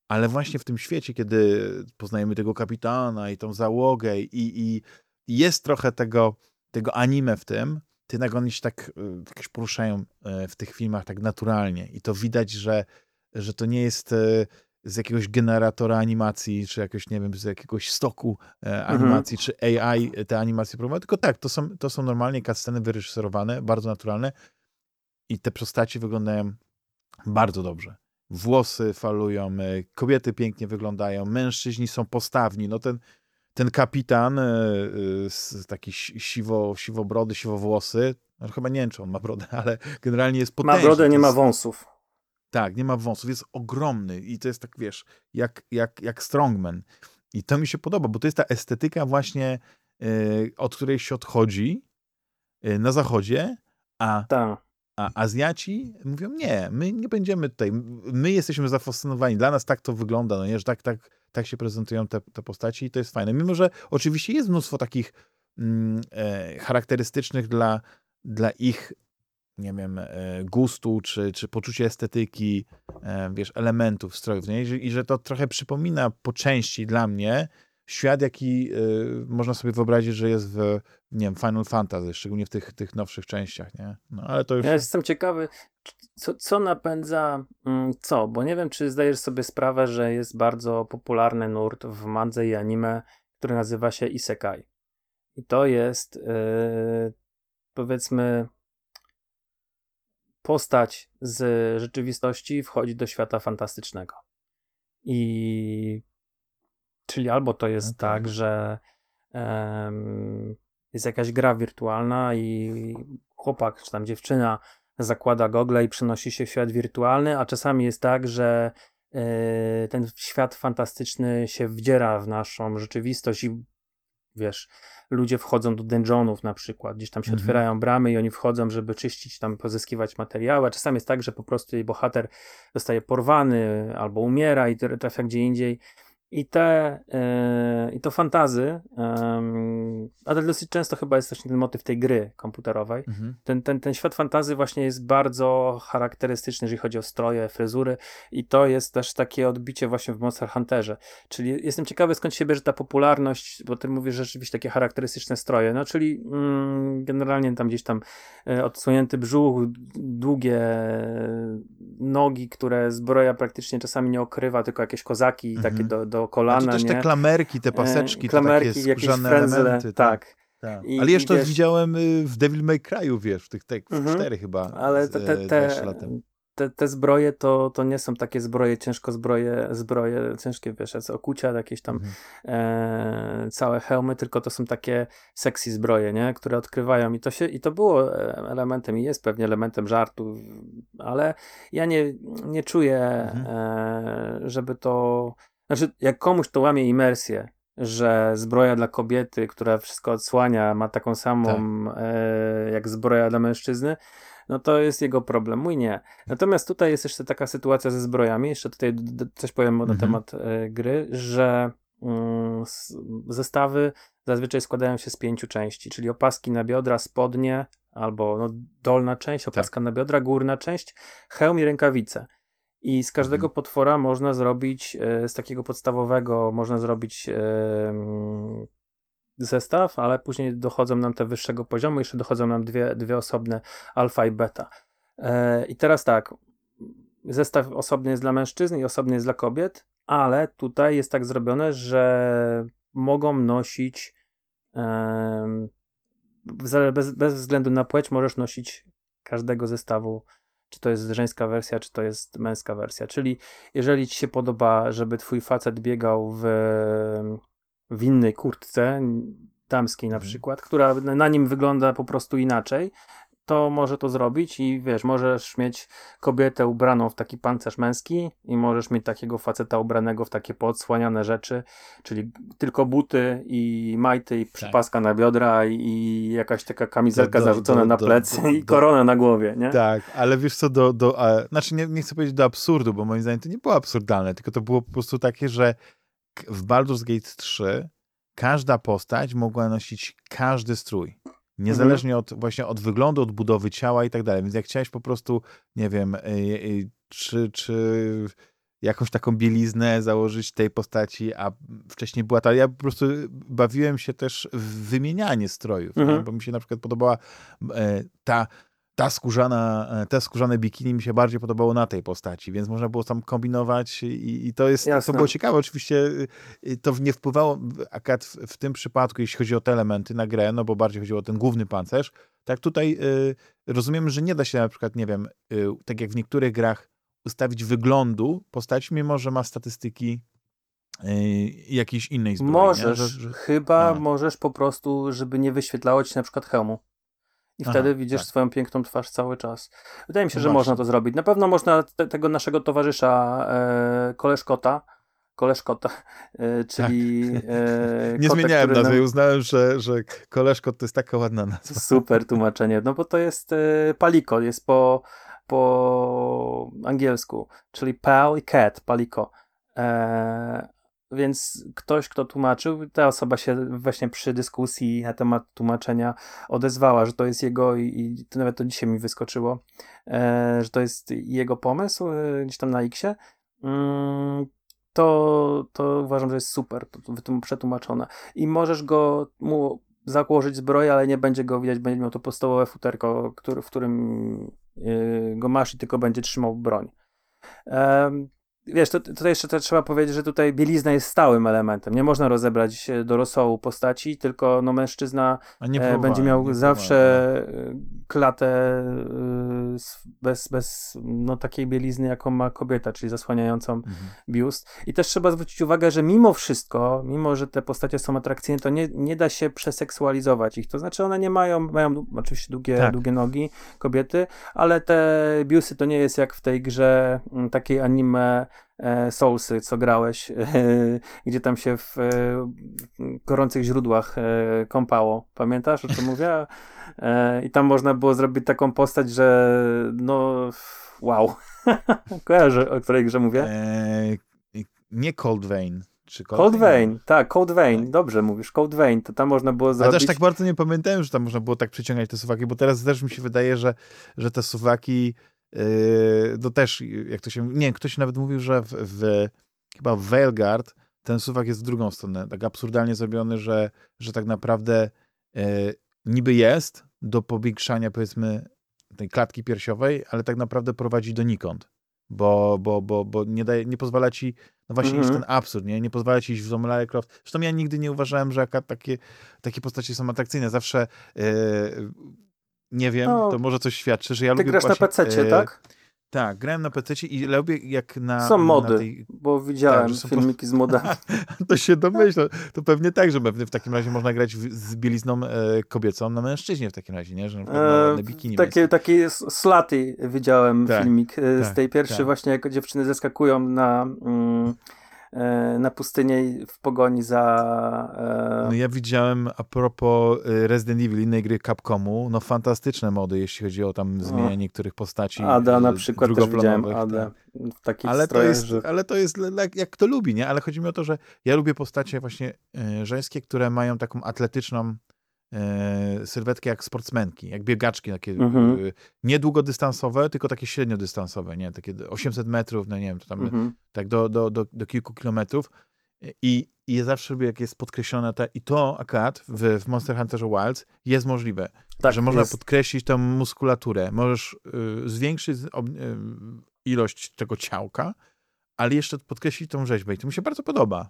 ale właśnie w tym świecie, kiedy poznajemy tego kapitana i tą załogę i, i jest trochę tego, tego anime w tym, ty jednak oni się tak y, jakoś poruszają w tych filmach tak naturalnie i to widać, że, że to nie jest y, z jakiegoś generatora animacji, czy jakoś, nie wiem, z jakiegoś stoku e, animacji, czy AI te animacje próbowały, tylko tak, to są, to są normalnie sceny wyreżyserowane, bardzo naturalne i te postaci wyglądają bardzo dobrze. Włosy falują, e, kobiety pięknie wyglądają, mężczyźni są postawni. No ten, ten kapitan, e, e, taki si- siwo, siwobrody, siwowłosy, no chyba nie wiem, czy on ma brodę, ale generalnie jest Ma potężny. brodę, To nie ma wąsów. Tak, nie ma wąsów, jest ogromny i to jest tak, wiesz, jak, jak, jak strongman. I to mi się podoba, bo to jest ta estetyka właśnie, y, od której się odchodzi y, na zachodzie, a, a Azjaci mówią, nie, my nie będziemy tutaj, my jesteśmy zafascynowani, dla nas tak to wygląda, no nie, że tak, tak, tak się prezentują te, te postaci i to jest fajne. Mimo, że oczywiście jest mnóstwo takich mm, e, charakterystycznych dla, dla ich nie wiem, e, gustu, czy, czy poczucia estetyki, e, wiesz, elementów strojów, nie? I, że- to trochę przypomina po części dla mnie świat, jaki e, można sobie wyobrazić, że jest w, nie wiem, Final Fantasy, szczególnie w tych, tych nowszych częściach, nie? No, ale to już... Ja jestem ciekawy, co, co napędza mm, co, bo nie wiem, czy zdajesz sobie sprawę, że jest bardzo popularny nurt w mandze i anime, który nazywa się Isekai. I to jest powiedzmy postać z rzeczywistości wchodzi do świata fantastycznego. I czyli albo to jest tak, że em, jest jakaś gra wirtualna i chłopak czy tam dziewczyna zakłada gogle i przenosi się w świat wirtualny, a czasami jest tak, że e, ten świat fantastyczny się wdziera w naszą rzeczywistość i wiesz, ludzie wchodzą do dungeonów na przykład, gdzieś tam się Mhm. otwierają bramy i oni wchodzą, żeby czyścić tam, pozyskiwać materiały, a czasami jest tak, że po prostu jej bohater zostaje porwany albo umiera i trafia gdzie indziej. I te, e, i to fantazy, ale dosyć często chyba jest też ten motyw tej gry komputerowej, Mhm. ten, ten, ten świat fantazy właśnie jest bardzo charakterystyczny, jeżeli chodzi o stroje, fryzury i to jest też takie odbicie właśnie w Monster Hunterze. Czyli jestem ciekawy skąd się bierze ta popularność, bo ty mówisz że rzeczywiście takie charakterystyczne stroje, no czyli mm, generalnie tam gdzieś tam e, odsłonięty brzuch, długie nogi, które zbroja praktycznie czasami nie okrywa, tylko jakieś kozaki Mhm. takie do, do kolana, Znaczy też nie? te klamerki, te E, paseczki, klamerki, te takie skórzane elementy. tak. tak. I- Ale jeszcze wiesz- widziałem y, w Devil May Cry'u, wiesz, w tych te, w Mhm. cztery chyba. Ale te, e, te, 20 te, te, te zbroje to, to nie są takie zbroje, ciężko zbroje, zbroje ciężkie, wiesz, okucia, jakieś tam Mhm. e, całe hełmy, tylko to są takie sexy zbroje, nie? które odkrywają i to się, i to było e, elementem i jest pewnie elementem żartu, ale ja nie, nie czuję, Mhm. e, żeby to, znaczy jak komuś to łamie imersję, że zbroja dla kobiety, która wszystko odsłania, ma taką samą Tak. e, jak zbroja dla mężczyzny, no to jest jego problem, mój nie. Natomiast tutaj jest jeszcze taka sytuacja ze zbrojami, jeszcze tutaj coś powiem na Mhm. temat e, gry, że mm, zestawy zazwyczaj składają się z pięciu części, czyli opaski na biodra, spodnie, albo no, dolna część, opaska na biodra, górna część, hełm i rękawice. I z każdego mhm. potwora można zrobić, e, z takiego podstawowego, można zrobić zestaw, ale później dochodzą nam te wyższego poziomu, jeszcze dochodzą nam dwie, dwie osobne alfa i beta. E, I teraz tak, zestaw osobny jest dla mężczyzn i osobny jest dla kobiet, ale tutaj jest tak zrobione, że mogą nosić bez, bez względu na płeć możesz nosić każdego zestawu czy to jest żeńska wersja, czy to jest męska wersja. Czyli jeżeli ci się podoba, żeby twój facet biegał w, w innej kurtce, damskiej na mhm. przykład, która na nim wygląda po prostu inaczej, to może to zrobić i wiesz, możesz mieć kobietę ubraną w taki pancerz męski i możesz mieć takiego faceta ubranego w takie podsłaniane rzeczy, czyli tylko buty i majty i tak. przypaska tak. na biodra i jakaś taka kamizelka do, do, zarzucona do, na plecy i koronę na głowie, nie? Tak, ale wiesz co, do, do a, znaczy nie, nie chcę powiedzieć do absurdu, bo moim zdaniem to nie było absurdalne, tylko to było po prostu takie, że w Baldur's Gate 3 każda postać mogła nosić każdy strój. Niezależnie mhm. od właśnie od wyglądu, od budowy ciała i tak dalej. Więc jak chciałeś po prostu, nie wiem, y, y, czy, czy jakąś taką bieliznę założyć tej postaci, a wcześniej była ta. Ja po prostu bawiłem się też w wymienianie strojów, mhm. bo mi się na przykład podobała e, ta ta skórzana, e, te skórzane bikini mi się bardziej podobało na tej postaci, więc można było tam kombinować i, i to jest, Jasne. to było ciekawe. Oczywiście y, y, to nie wpływało akurat w, w, tym przypadku, jeśli chodzi o te elementy na grę, no bo bardziej chodziło o ten główny pancerz. Tak tutaj y, rozumiem, że nie da się na przykład, nie wiem, y, tak jak w niektórych grach ustawić wyglądu postaci, mimo że ma statystyki y, jakiejś innej zbroi. Możesz, że, że... chyba no. możesz po prostu, żeby nie wyświetlało ci na przykład hełmu i Aha, wtedy widzisz tak. swoją piękną twarz cały czas. Wydaje mi się, no że właśnie. można to zrobić. Na pewno można te, tego naszego towarzysza, e, koleżkota, koleżkota, e, czyli... Tak. E, Nie zmieniałem nazwy, nam... uznałem, że, że koleżkot to jest taka ładna nazwa. Super tłumaczenie, no bo to jest e, paliko, jest po, po angielsku, czyli pal i cat, paliko. E, więc ktoś, kto tłumaczył, ta osoba się właśnie przy dyskusji na temat tłumaczenia odezwała, że to jest jego i, i to nawet to dzisiaj mi wyskoczyło, e, że to jest jego pomysł e, gdzieś tam na Xie. Mm, to, to uważam, że jest super, to, to przetłumaczone. I możesz go mu założyć zbroję, ale nie będzie go widać, będzie miał to podstawowe futerko, który, w którym yy, go masz i tylko będzie trzymał broń wiesz, to, to jeszcze to trzeba powiedzieć, że tutaj bielizna jest stałym elementem. Nie można rozebrać do rosołu postaci, tylko no, mężczyzna e, będzie miał zawsze e, klatę e, bez, bez no, takiej bielizny, jaką ma kobieta, czyli zasłaniającą mhm. biust. I też trzeba zwrócić uwagę, że mimo wszystko, mimo że te postacie są atrakcyjne, to nie, nie da się przeseksualizować ich. To znaczy one nie mają, mają oczywiście długie, tak. długie nogi, kobiety, ale te biusy to nie jest jak w tej grze takiej anime E, Soulsy, co grałeś, e, gdzie tam się w e, gorących źródłach kąpało. Pamiętasz, o czym mówię? I tam można było zrobić taką postać, że no wow. Kojarzę, o której grze mówię? Nie Cold Vein. Czy Cold, Cold Vein? Vein, tak, Cold Vein, tak. dobrze mówisz, Cold Vein, to tam można było zrobić... Ale też tak bardzo nie pamiętałem, że tam można było tak przyciągać te suwaki, bo teraz też mi się wydaje, że, że te suwaki to też, jak to się. Nie, ktoś nawet mówił, że w, w chyba w Veilguard ten suwak jest w drugą stronę. Tak absurdalnie zrobiony, że, że tak naprawdę yy, niby jest do powiększania, powiedzmy, tej klatki piersiowej, ale tak naprawdę prowadzi donikąd. Bo, bo, bo, bo nie, daje, nie pozwala ci, no właśnie mm -hmm. jest ten absurd, nie? Nie pozwala ci iść w Lara Croft. Zresztą ja nigdy nie uważałem, że takie, takie postacie są atrakcyjne. Zawsze yy, nie wiem, no, to może coś świadczy, że ja ty lubię grasz właśnie, na PC, e, tak? Tak, grałem na PC i lubię jak na... Są mody, na tej... bo widziałem tak, filmiki po... z modami. to się domyślam. To pewnie tak, że pewnie w takim razie można grać w, z bielizną e, kobiecą na mężczyźnie w takim razie, nie? Że na, e, bikini takie, taki slaty widziałem tak, filmik e, tak, z tej pierwszej tak. właśnie, jak dziewczyny zeskakują na... Mm, na pustyni w pogoni za... E... No ja widziałem a propos e, Resident Evil, innej gry Capcomu, no fantastyczne mody, jeśli chodzi o tam zmienianie niektórych postaci. Ada na przykład też widziałem Ada tak. w takich ale to jest, że... Ale to jest jak, kto lubi, nie? Ale chodzi mi o to, że ja lubię postacie właśnie e, żeńskie, które mają taką atletyczną e, sylwetkę jak sportsmenki, jak biegaczki, takie Mhm. e, nie długodystansowe, tylko takie średniodystansowe, nie? Takie 800 metrów, no nie wiem, to tam Mhm. tak do, do, do, do kilku kilometrów. I, I ja zawsze lubię, jak jest podkreślone, te, i to akurat w, w Monster Hunterze Wilds jest możliwe, Tak, że można jest. podkreślić tą muskulaturę, możesz y, zwiększyć ob, y, ilość tego ciałka, ale jeszcze podkreślić tą rzeźbę i to mi się bardzo podoba.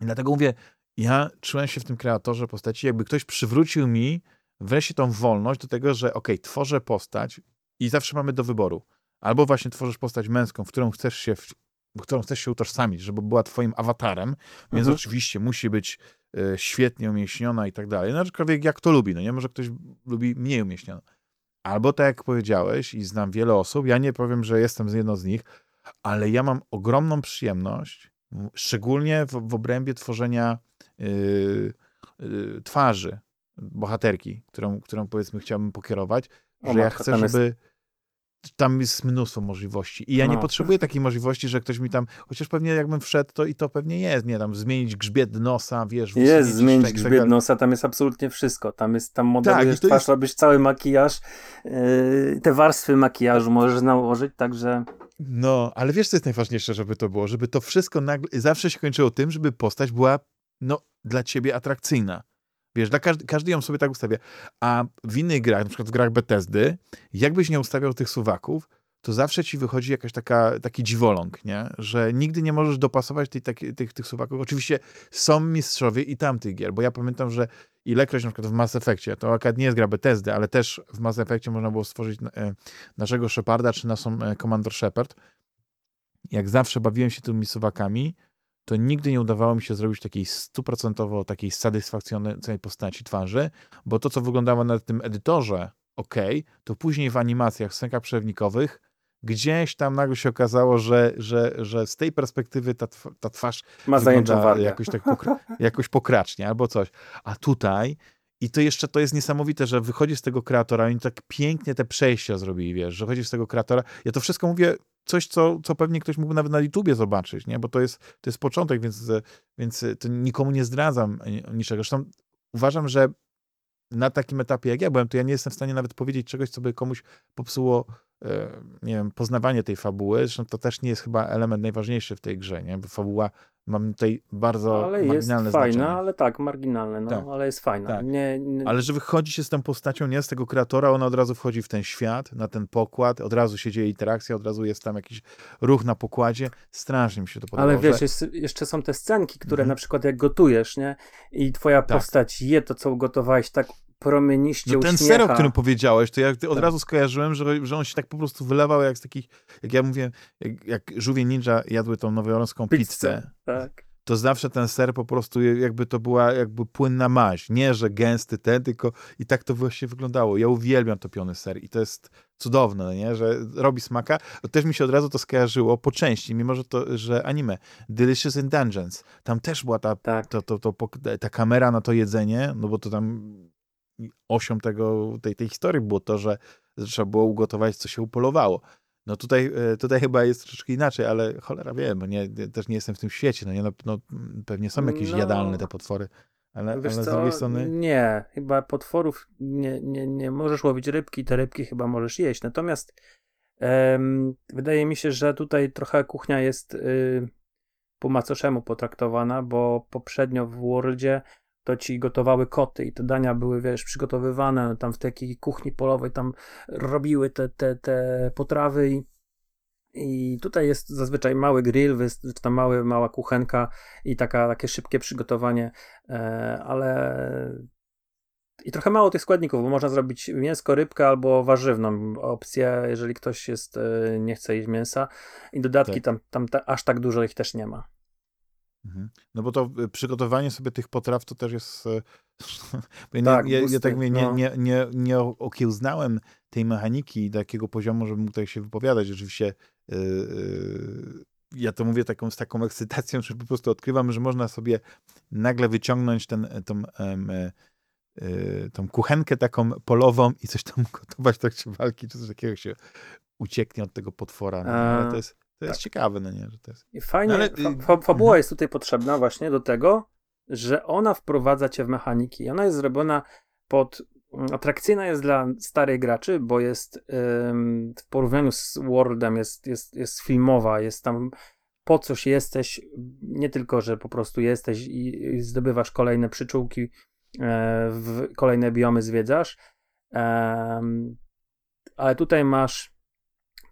I dlatego mówię, ja czułem się w tym kreatorze postaci, jakby ktoś przywrócił mi wreszcie tą wolność do tego, że okej, tworzę postać i zawsze mamy do wyboru. Albo właśnie tworzysz postać męską, w którą chcesz się, w, którą chcesz się utożsamić, żeby była twoim awatarem, więc Mhm. oczywiście musi być e, świetnie umieśniona i tak dalej. No, aczkolwiek jak to lubi, no nie? Może ktoś lubi mniej umieśnioną. Albo tak jak powiedziałeś i znam wiele osób, ja nie powiem, że jestem z jedną z nich, ale ja mam ogromną przyjemność, szczególnie w, w obrębie tworzenia yy, yy, twarzy bohaterki, którą, którą powiedzmy chciałbym pokierować, O że ja chcę, tam jest- żeby tam jest mnóstwo możliwości. I ja nie No. potrzebuję takiej możliwości, że ktoś mi tam, chociaż pewnie jakbym wszedł, to i to pewnie jest, nie tam zmienić grzbiet nosa, wiesz, Jest zmienić i tak grzbiet dalej. nosa, tam jest absolutnie wszystko. Tam jest, tam modelujesz Tak, twarz, jest- robisz cały makijaż, yy, te warstwy makijażu możesz nałożyć, także No, ale wiesz, co jest najważniejsze, żeby to było? Żeby to wszystko nagle, zawsze się kończyło tym, żeby postać była, no, dla ciebie atrakcyjna. Wiesz, dla każdy, każdy ją sobie tak ustawia. A w innych grach, na przykład w grach Bethesdy, jakbyś nie ustawiał tych suwaków, to zawsze ci wychodzi jakaś taka, taki dziwoląg, nie? Że nigdy nie możesz dopasować tej, taki, tych, tych suwaków. Oczywiście są mistrzowie i tamtych gier, bo ja pamiętam, że ilekroć na przykład w Mass Effectie, to akurat nie jest gra Bethesdy, ale też w Mass Effectie można było stworzyć e, naszego Sheparda, czy naszą e, Commander Shepard. Jak zawsze bawiłem się tymi suwakami, to nigdy nie udawało mi się zrobić takiej stuprocentowo takiej satysfakcjonującej postaci twarzy, bo to, co wyglądało na tym edytorze ok, to później w animacjach, w scenkach przewnikowych gdzieś tam nagle się okazało, że, że, że z tej perspektywy ta, ta twarz ma zajęczą wargę. jakoś tak pokra- jakoś pokracznie albo coś. A tutaj i to jeszcze to jest niesamowite, że wychodzi z tego kreatora, oni tak pięknie te przejścia zrobili, wiesz, że chodzi z tego kreatora. Ja to wszystko mówię coś, co, co pewnie ktoś mógłby nawet na YouTubie zobaczyć, nie? Bo to jest, to jest początek, więc, więc to nikomu nie zdradzam niczego. Zresztą uważam, że na takim etapie, jak ja byłem, to ja nie jestem w stanie nawet powiedzieć czegoś, co by komuś popsuło, e, nie wiem, poznawanie tej fabuły. Zresztą to też nie jest chyba element najważniejszy w tej grze, nie? Bo fabuła mam tutaj bardzo ale jest marginalne fajna, znaczenie. ale tak, marginalne, no, Tak. ale jest fajna. Tak. Nie, nie, Ale że wychodzi się z tą postacią, nie z tego kreatora, ona od razu wchodzi w ten świat, na ten pokład, od razu się dzieje interakcja, od razu jest tam jakiś ruch na pokładzie. Strasznie mi się to podobało. Ale wiesz, jest, jeszcze są te scenki, które Mhm. na przykład jak gotujesz, nie? I twoja Tak. postać je to, co ugotowałeś, tak promieniście No ten uśmiecha. ser, o którym powiedziałeś, to ja od Tak. razu skojarzyłem, że, że on się tak po prostu wylewał jak z takich, jak ja mówię, jak, jak żółwie ninja jadły tą nowojorską pizzę, Tak. to zawsze ten ser po prostu jakby to była jakby płynna maź. Nie, że gęsty ten, tylko i tak to właśnie wyglądało. Ja uwielbiam topiony ser i to jest cudowne, nie? że robi smaka. Też mi się od razu to skojarzyło po części, mimo że to, że anime. Delicious in Dungeons. Tam też była ta, Tak. to, to, to, ta kamera na to jedzenie, no bo to tam osią tego, tej, tej historii było to, że trzeba było ugotować, co się upolowało. No tutaj, e, tutaj chyba jest troszeczkę inaczej, ale cholera wiem, bo nie, też nie jestem w tym świecie. No, nie, no, no, pewnie są jakieś No. jadalne te potwory, ale, Wiesz ale z drugiej strony... nie, chyba potworów nie, nie, nie możesz łowić rybki, te rybki chyba możesz jeść. Natomiast em, wydaje mi się, że tutaj trochę kuchnia jest y, po macoszemu potraktowana, bo poprzednio w Worldzie to ci gotowały koty i te dania były, wiesz, przygotowywane tam w takiej kuchni polowej, tam robiły te, te, te potrawy i i tutaj jest zazwyczaj mały grill, czy tam mały, mała kuchenka i taka, takie szybkie przygotowanie, e, ale i trochę mało tych składników, bo można zrobić mięsko, rybkę albo warzywną opcję, jeżeli ktoś jest, e, nie chce jeść mięsa i dodatki Tak. tam, tam ta, aż tak dużo ich też nie ma. Mhm. No bo to y, przygotowanie sobie tych potraw to też jest... bo ja, Tak, ja, ja tak mówię, nie, no. nie, nie, nie okiełznałem tej mechaniki do takiego poziomu, żebym mógł tutaj się wypowiadać. Rzeczywiście y, y, ja to mówię taką, z taką ekscytacją, że po prostu odkrywam, że można sobie nagle wyciągnąć ten, tą, em, e, y, tą kuchenkę taką polową i coś tam gotować w trakcie walki, czy coś takiego się ucieknie od tego potwora. No, ale to jest, to jest ciekawe, no nie, że to jest... I fajnie, No ale, fa, y, fa, fabuła mhm. jest tutaj potrzebna właśnie do tego, że ona wprowadza cię w mechaniki. Ona jest zrobiona pod atrakcyjna jest dla starych graczy, bo jest w porównaniu z Worldem jest, jest, jest filmowa, jest tam po coś jesteś, nie tylko, że po prostu jesteś i, i zdobywasz kolejne przyczółki, e, w kolejne biomy zwiedzasz, ale tutaj masz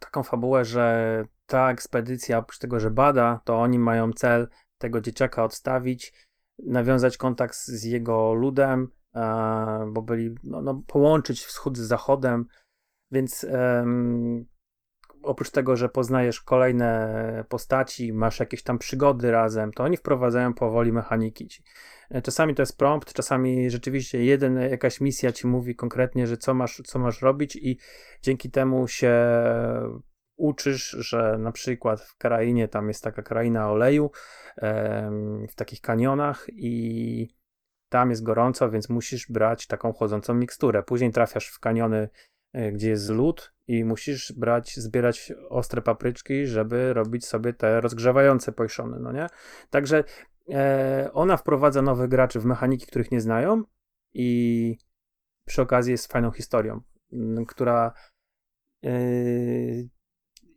taką fabułę, że ta ekspedycja, oprócz tego, że bada, to oni mają cel tego dzieciaka odstawić, nawiązać kontakt z jego ludem, bo byli, no, no, połączyć wschód z zachodem, więc oprócz tego, że poznajesz kolejne postaci, masz jakieś tam przygody razem, to oni wprowadzają powoli mechaniki. E, czasami to jest prompt, czasami rzeczywiście jeden, jakaś misja ci mówi konkretnie, że co masz, co masz robić i dzięki temu się uczysz, że na przykład w krainie, tam jest taka kraina oleju, w takich kanionach i tam jest gorąco, więc musisz brać taką chodzącą miksturę. Później trafiasz w kaniony, e, gdzie jest lód i musisz brać, zbierać ostre papryczki, żeby robić sobie te rozgrzewające pojszony, no nie? Także e, ona wprowadza nowych graczy w mechaniki, których nie znają i przy okazji jest fajną historią, która e,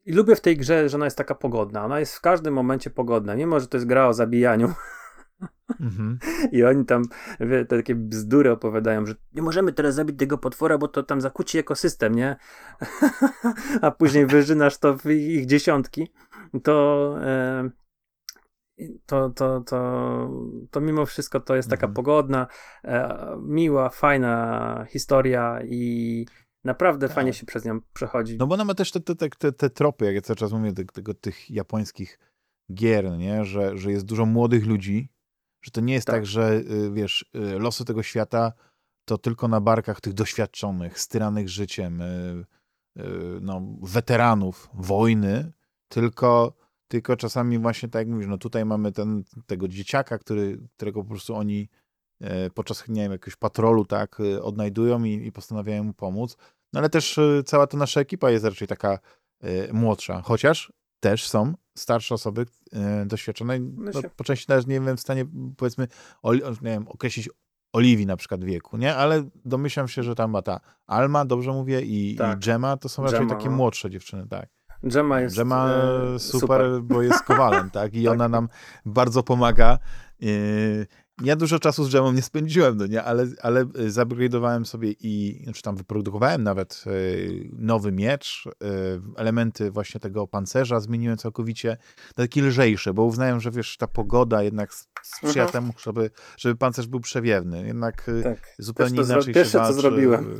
i lubię w tej grze, że ona jest taka pogodna. Ona jest w każdym momencie pogodna. Mimo, że to jest gra o zabijaniu, Mhm. I oni tam wie, takie bzdury opowiadają, że nie możemy teraz zabić tego potwora, bo to tam zakłóci ekosystem, nie? A później wyżynasz to w ich dziesiątki. To, e, to, to, to, to mimo wszystko to jest taka mhm. pogodna, e, miła, fajna historia i naprawdę tak. fajnie się przez nią przechodzi. No bo ona ma też te, te, te, te tropy, jak ja cały czas mówię, tego, tych japońskich gier, nie? Że, że jest dużo młodych ludzi, że to nie jest tak, tak że y, wiesz, y, losy tego świata to tylko na barkach tych doświadczonych, styranych życiem, y, no, weteranów wojny, tylko, tylko czasami właśnie tak jak mówisz, no tutaj mamy ten, tego dzieciaka, który, którego po prostu oni e, podczas, nie wiem, jakiegoś patrolu, tak, odnajdują i, i postanawiają mu pomóc. No ale też cała ta nasza ekipa jest raczej taka e, młodsza, chociaż też są starsze osoby e, doświadczone, no, no po części nawet nie wiem w stanie powiedzmy nie wiem, określić Oliwii na przykład wieku, nie? Ale domyślam się, że tam ma ta Alma, dobrze mówię, i, tak. i Gemma to są raczej Gemma, takie no. młodsze dziewczyny, tak. Gemma jest Gemma e, super, super, bo jest kowalem, tak? I tak. ona nam bardzo pomaga. E, ja dużo czasu z Gemą nie spędziłem, no nie, ale, ale y, zupgrade'owałem sobie i, znaczy tam wyprodukowałem nawet y, nowy miecz, y, elementy właśnie tego pancerza zmieniłem całkowicie na taki lżejszy, bo uznałem, że wiesz, ta pogoda jednak sprzyja mhm. temu, żeby, żeby pancerz był przewiewny. Jednak tak. zupełnie inaczej Pierwsze, się walczy. co zrobiłem.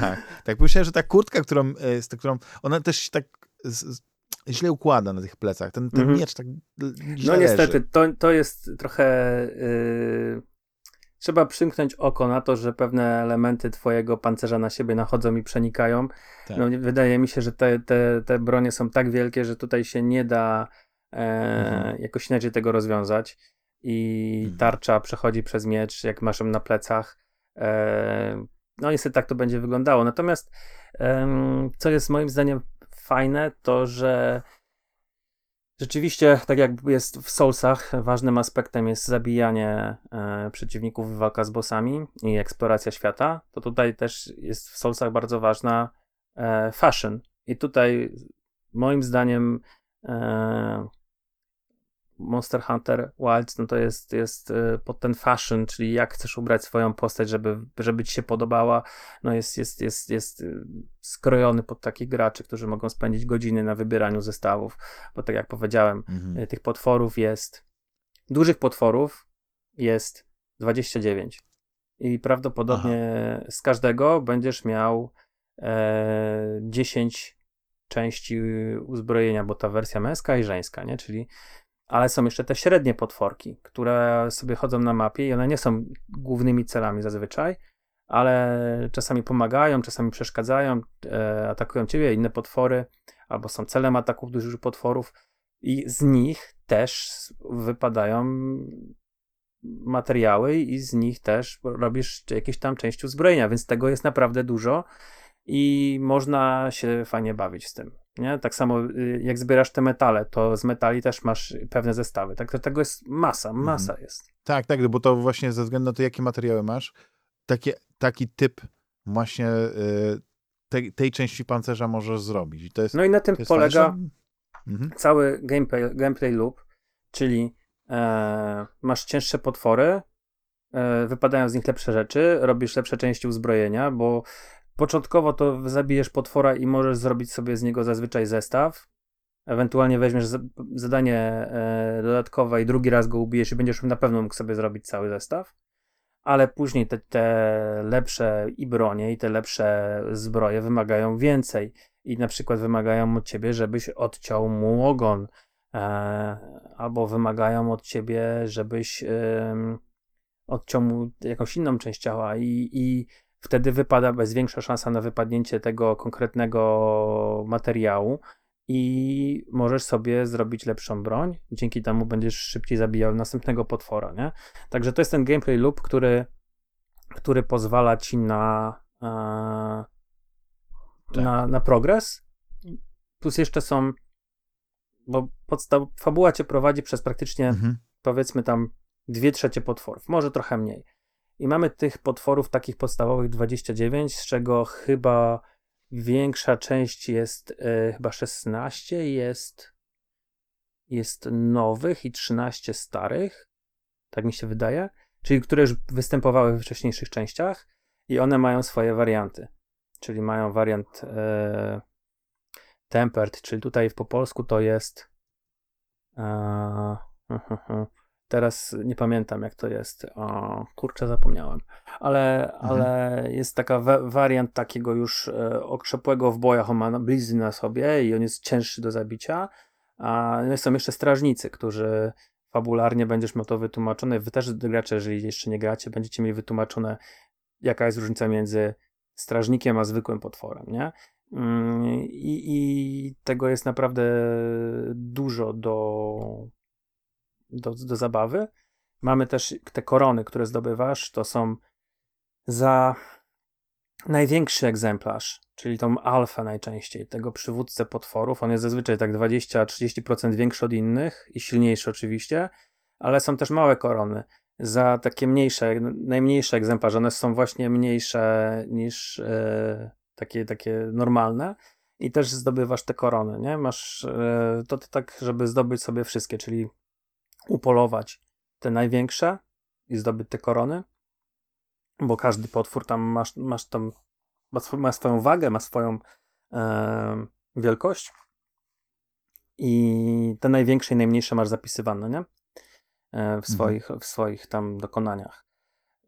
Tak, tak. Myślałem, że ta kurtka, którą, z którą ona też tak z, źle układa na tych plecach. Ten, ten mm -hmm. miecz tak źle No niestety, leży. to, to jest trochę... Yy... Trzeba przymknąć oko na to, że pewne elementy twojego pancerza na siebie nachodzą i przenikają. Tak. No, wydaje mi się, że te, te, te bronie są tak wielkie, że tutaj się nie da e, mhm. jakoś inaczej tego rozwiązać. I mhm. tarcza przechodzi przez miecz, jak masz ją na plecach. E, no niestety tak to będzie wyglądało. Natomiast co jest moim zdaniem fajne, to że rzeczywiście, tak jak jest w Soulsach, ważnym aspektem jest zabijanie e, przeciwników, walka z bossami i eksploracja świata, to tutaj też jest w Soulsach bardzo ważna e, fashion. I tutaj moim zdaniem e, Monster Hunter Wilds, no to jest, jest y, pod ten fashion, czyli jak chcesz ubrać swoją postać, żeby, żeby ci się podobała, no jest, jest, jest, jest y, skrojony pod takich graczy, którzy mogą spędzić godziny na wybieraniu zestawów, bo tak jak powiedziałem, mhm. Y, tych potworów jest, dużych potworów jest 29 i prawdopodobnie Aha. z każdego będziesz miał e, 10 części uzbrojenia, bo ta wersja męska i żeńska, nie? Czyli ale są jeszcze te średnie potworki, które sobie chodzą na mapie i one nie są głównymi celami zazwyczaj, ale czasami pomagają, czasami przeszkadzają, e, atakują ciebie, inne potwory, albo są celem ataków dużych potworów i z nich też wypadają materiały i z nich też robisz jakieś tam części uzbrojenia, więc tego jest naprawdę dużo i można się fajnie bawić z tym. Nie? Tak samo y, jak zbierasz te metale, to z metali też masz pewne zestawy. Tak, tego jest masa, mhm. masa jest. Tak, tak, bo to właśnie ze względu na to, jakie materiały masz, takie, taki typ właśnie y, tej, tej części pancerza możesz zrobić. I to jest, no i na tym polega mhm. cały gameplay, gameplay loop, czyli e, masz cięższe potwory, e, wypadają z nich lepsze rzeczy, robisz lepsze części uzbrojenia, bo początkowo to zabijesz potwora i możesz zrobić sobie z niego zazwyczaj zestaw. Ewentualnie weźmiesz zadanie e, dodatkowe i drugi raz go ubijesz i będziesz na pewno mógł sobie zrobić cały zestaw ale później te, te lepsze i bronie, i te lepsze zbroje wymagają więcej. I na przykład wymagają od ciebie, żebyś odciął mu ogon, e, albo wymagają od ciebie, żebyś e, odciął mu jakąś inną część ciała, i, i wtedy wypada, bez większa szansa na wypadnięcie tego konkretnego materiału i możesz sobie zrobić lepszą broń. Dzięki temu będziesz szybciej zabijał następnego potwora, nie? Także to jest ten gameplay loop, który, który pozwala ci na, e, tak. na, na progres. Plus jeszcze są, bo podstaw, fabuła cię prowadzi przez praktycznie, mhm. powiedzmy tam, dwie trzecie potworów, może trochę mniej. I mamy tych potworów takich podstawowych 29, z czego chyba Większa część jest e, chyba 16 jest jest nowych i 13 starych. Tak mi się wydaje. Czyli które już występowały w wcześniejszych częściach i one mają swoje warianty. Czyli mają wariant e, tempered, czyli tutaj po polsku to jest e, Teraz nie pamiętam, jak to jest. O, kurczę, zapomniałem. Ale, mhm. ale jest taka wariant takiego już e, okrzepłego w bojach. On ma blizny na sobie i on jest cięższy do zabicia. A są jeszcze strażnicy, którzy fabularnie będziesz miał to wytłumaczone. Wy też gracze, jeżeli jeszcze nie gracie, będziecie mieli wytłumaczone, jaka jest różnica między strażnikiem a zwykłym potworem, nie? Mm, I, I, tego jest naprawdę dużo do do, do zabawy. Mamy też te korony, które zdobywasz, to są za największy egzemplarz, czyli tą alfę najczęściej, tego przywódcę potworów. On jest zazwyczaj tak 20-30% większy od innych i silniejszy oczywiście, ale są też małe korony. Za takie mniejsze, najmniejsze egzemplarze, one są właśnie mniejsze niż e, takie, takie normalne i też zdobywasz te korony, nie? Masz e, to tak, żeby zdobyć sobie wszystkie, czyli upolować te największe i zdobyć te korony, bo każdy potwór tam masz, masz tam, ma, ma swoją wagę, ma swoją e, wielkość i te największe i najmniejsze masz zapisywane, nie? E, w, mhm. swoich, w swoich tam dokonaniach.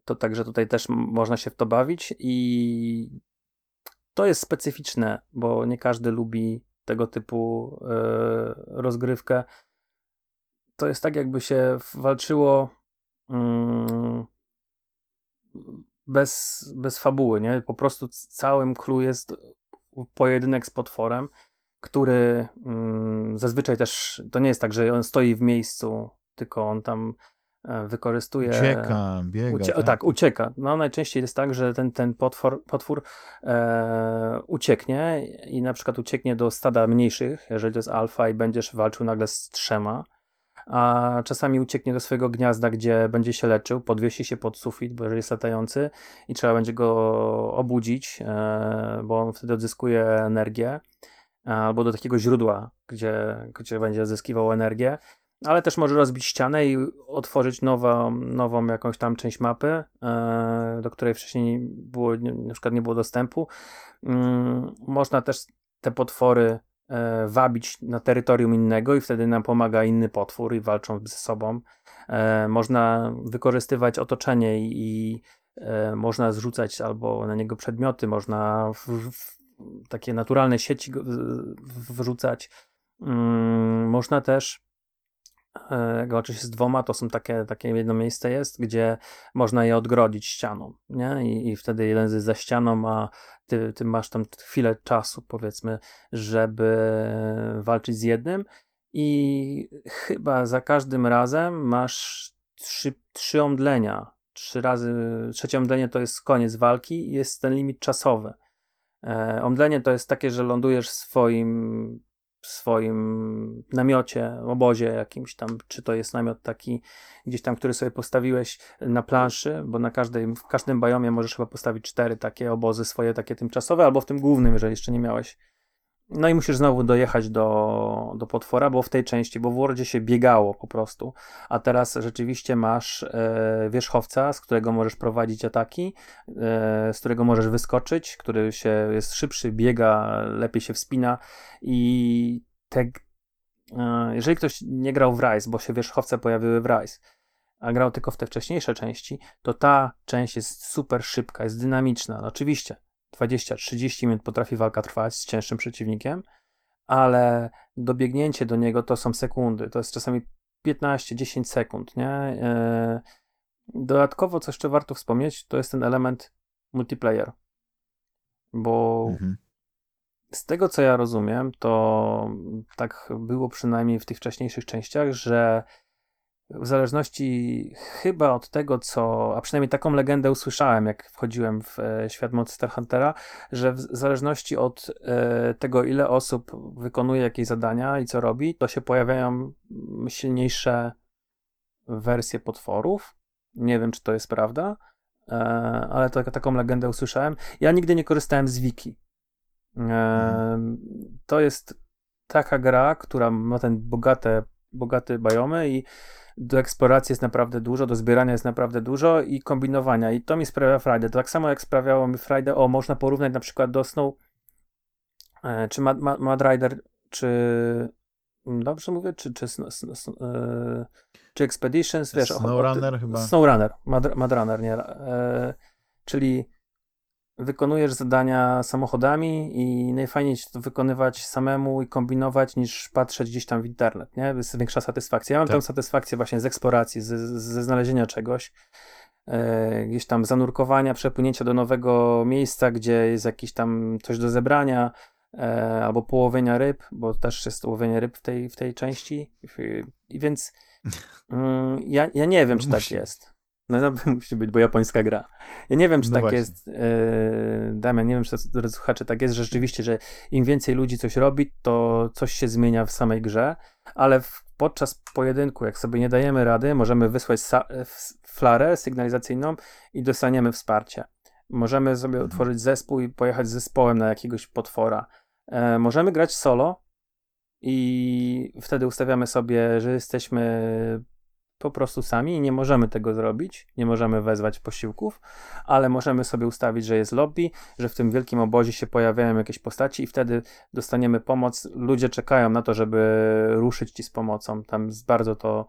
To także tutaj też można się w to bawić i to jest specyficzne, bo nie każdy lubi tego typu e, rozgrywkę to jest tak, jakby się walczyło mm, bez, bez fabuły, nie? Po prostu całym clue jest pojedynek z potworem, który mm, zazwyczaj też, to nie jest tak, że on stoi w miejscu, tylko on tam e, wykorzystuje... Ucieka, biega. Ucie tak? tak? ucieka. No najczęściej jest tak, że ten, ten potwór, potwór e, ucieknie i na przykład ucieknie do stada mniejszych, jeżeli to jest alfa i będziesz walczył nagle z trzema, a czasami ucieknie do swojego gniazda, gdzie będzie się leczył, podwiesi się pod sufit, bo jest latający i trzeba będzie go obudzić, e, bo on wtedy odzyskuje energię, albo do takiego źródła, gdzie, gdzie będzie odzyskiwał energię, ale też może rozbić ścianę i otworzyć nową, nową jakąś tam część mapy, e, do której wcześniej było, na przykład nie było dostępu. Mm, można też te potwory e, wabić na terytorium innego i wtedy nam pomaga inny potwór i walczą ze sobą. E, można wykorzystywać otoczenie i, e, można zrzucać albo na niego przedmioty, można w, w takie naturalne sieci wrzucać. Mm, można też jak oczywiście z dwoma, to są takie, takie jedno miejsce jest, gdzie można je odgrodzić ścianą, nie? I, i wtedy jeden jest za ścianą, a ty, ty masz tam chwilę czasu, powiedzmy, żeby walczyć z jednym i chyba za każdym razem masz trzy, trzy omdlenia. Trzy razy, trzecie omdlenie to jest koniec walki i jest ten limit czasowy. E, omdlenie to jest takie, że lądujesz w swoim w swoim namiocie, obozie jakimś tam, czy to jest namiot taki gdzieś tam, który sobie postawiłeś na planszy, bo na każdej, w każdym bajomie możesz chyba postawić cztery takie obozy swoje, takie tymczasowe, albo w tym głównym, jeżeli jeszcze nie miałeś no i musisz znowu dojechać do, do potwora, bo w tej części, bo w Wordzie się biegało po prostu, a teraz rzeczywiście masz e, wierzchowca, z którego możesz prowadzić ataki, e, z którego możesz wyskoczyć, który się jest szybszy, biega, lepiej się wspina i te, e, jeżeli ktoś nie grał w Rise, bo się wierzchowce pojawiły w Rise, a grał tylko w te wcześniejsze części, to ta część jest super szybka, jest dynamiczna. No, oczywiście 20-30 minut potrafi walka trwać z cięższym przeciwnikiem, ale dobiegnięcie do niego to są sekundy, to jest czasami 15-10 sekund, nie? E, dodatkowo, co jeszcze warto wspomnieć, to jest ten element multiplayer, bo mhm. z tego, co ja rozumiem, to tak było przynajmniej w tych wcześniejszych częściach, że w zależności chyba od tego, co, a przynajmniej taką legendę usłyszałem, jak wchodziłem w e, świat Monster Huntera, że w zależności od e, tego, ile osób wykonuje jakieś zadania i co robi, to się pojawiają silniejsze wersje potworów. Nie wiem, czy to jest prawda, e, ale to, taką legendę usłyszałem. Ja nigdy nie korzystałem z wiki. Mhm. To jest taka gra, która ma ten bogate, bogaty bajomy i do eksploracji jest naprawdę dużo, do zbierania jest naprawdę dużo i kombinowania. I to mi sprawia frajdę. To tak samo jak sprawiało mi frajdę, o, można porównać na przykład do Snow, e, czy Mad, Mad, Mad Rider, czy mm, dobrze mówię, czy, czy, e, czy Expeditions, wiesz, SnowRunner chyba. SnowRunner, Mad, Mad Runner, nie, e, czyli wykonujesz zadania samochodami i najfajniej to wykonywać samemu i kombinować niż patrzeć gdzieś tam w internet, nie? Jest większa satysfakcja. Ja mam tak. tę satysfakcję właśnie z eksploracji, ze, ze znalezienia czegoś, e, gdzieś tam zanurkowania, przepłynięcia do nowego miejsca, gdzie jest jakiś tam coś do zebrania, e, albo połowienia ryb, bo też jest łowienie ryb w tej, w tej części. I więc mm, ja, ja nie wiem, czy tak jest. No, no musi być, bo japońska gra. Ja nie wiem, czy no tak właśnie. jest, yy, Damian, nie wiem, czy to, słuchacze tak jest, że rzeczywiście, że im więcej ludzi coś robi, to coś się zmienia w samej grze, ale w, podczas pojedynku, jak sobie nie dajemy rady, możemy wysłać flarę sygnalizacyjną i dostaniemy wsparcie. Możemy sobie mhm. utworzyć zespół i pojechać z zespołem na jakiegoś potwora. E, możemy grać solo i wtedy ustawiamy sobie, że jesteśmy po prostu sami i nie możemy tego zrobić, nie możemy wezwać posiłków, ale możemy sobie ustawić, że jest lobby, że w tym wielkim obozie się pojawiają jakieś postaci i wtedy dostaniemy pomoc. Ludzie czekają na to, żeby ruszyć ci z pomocą. Tam jest bardzo to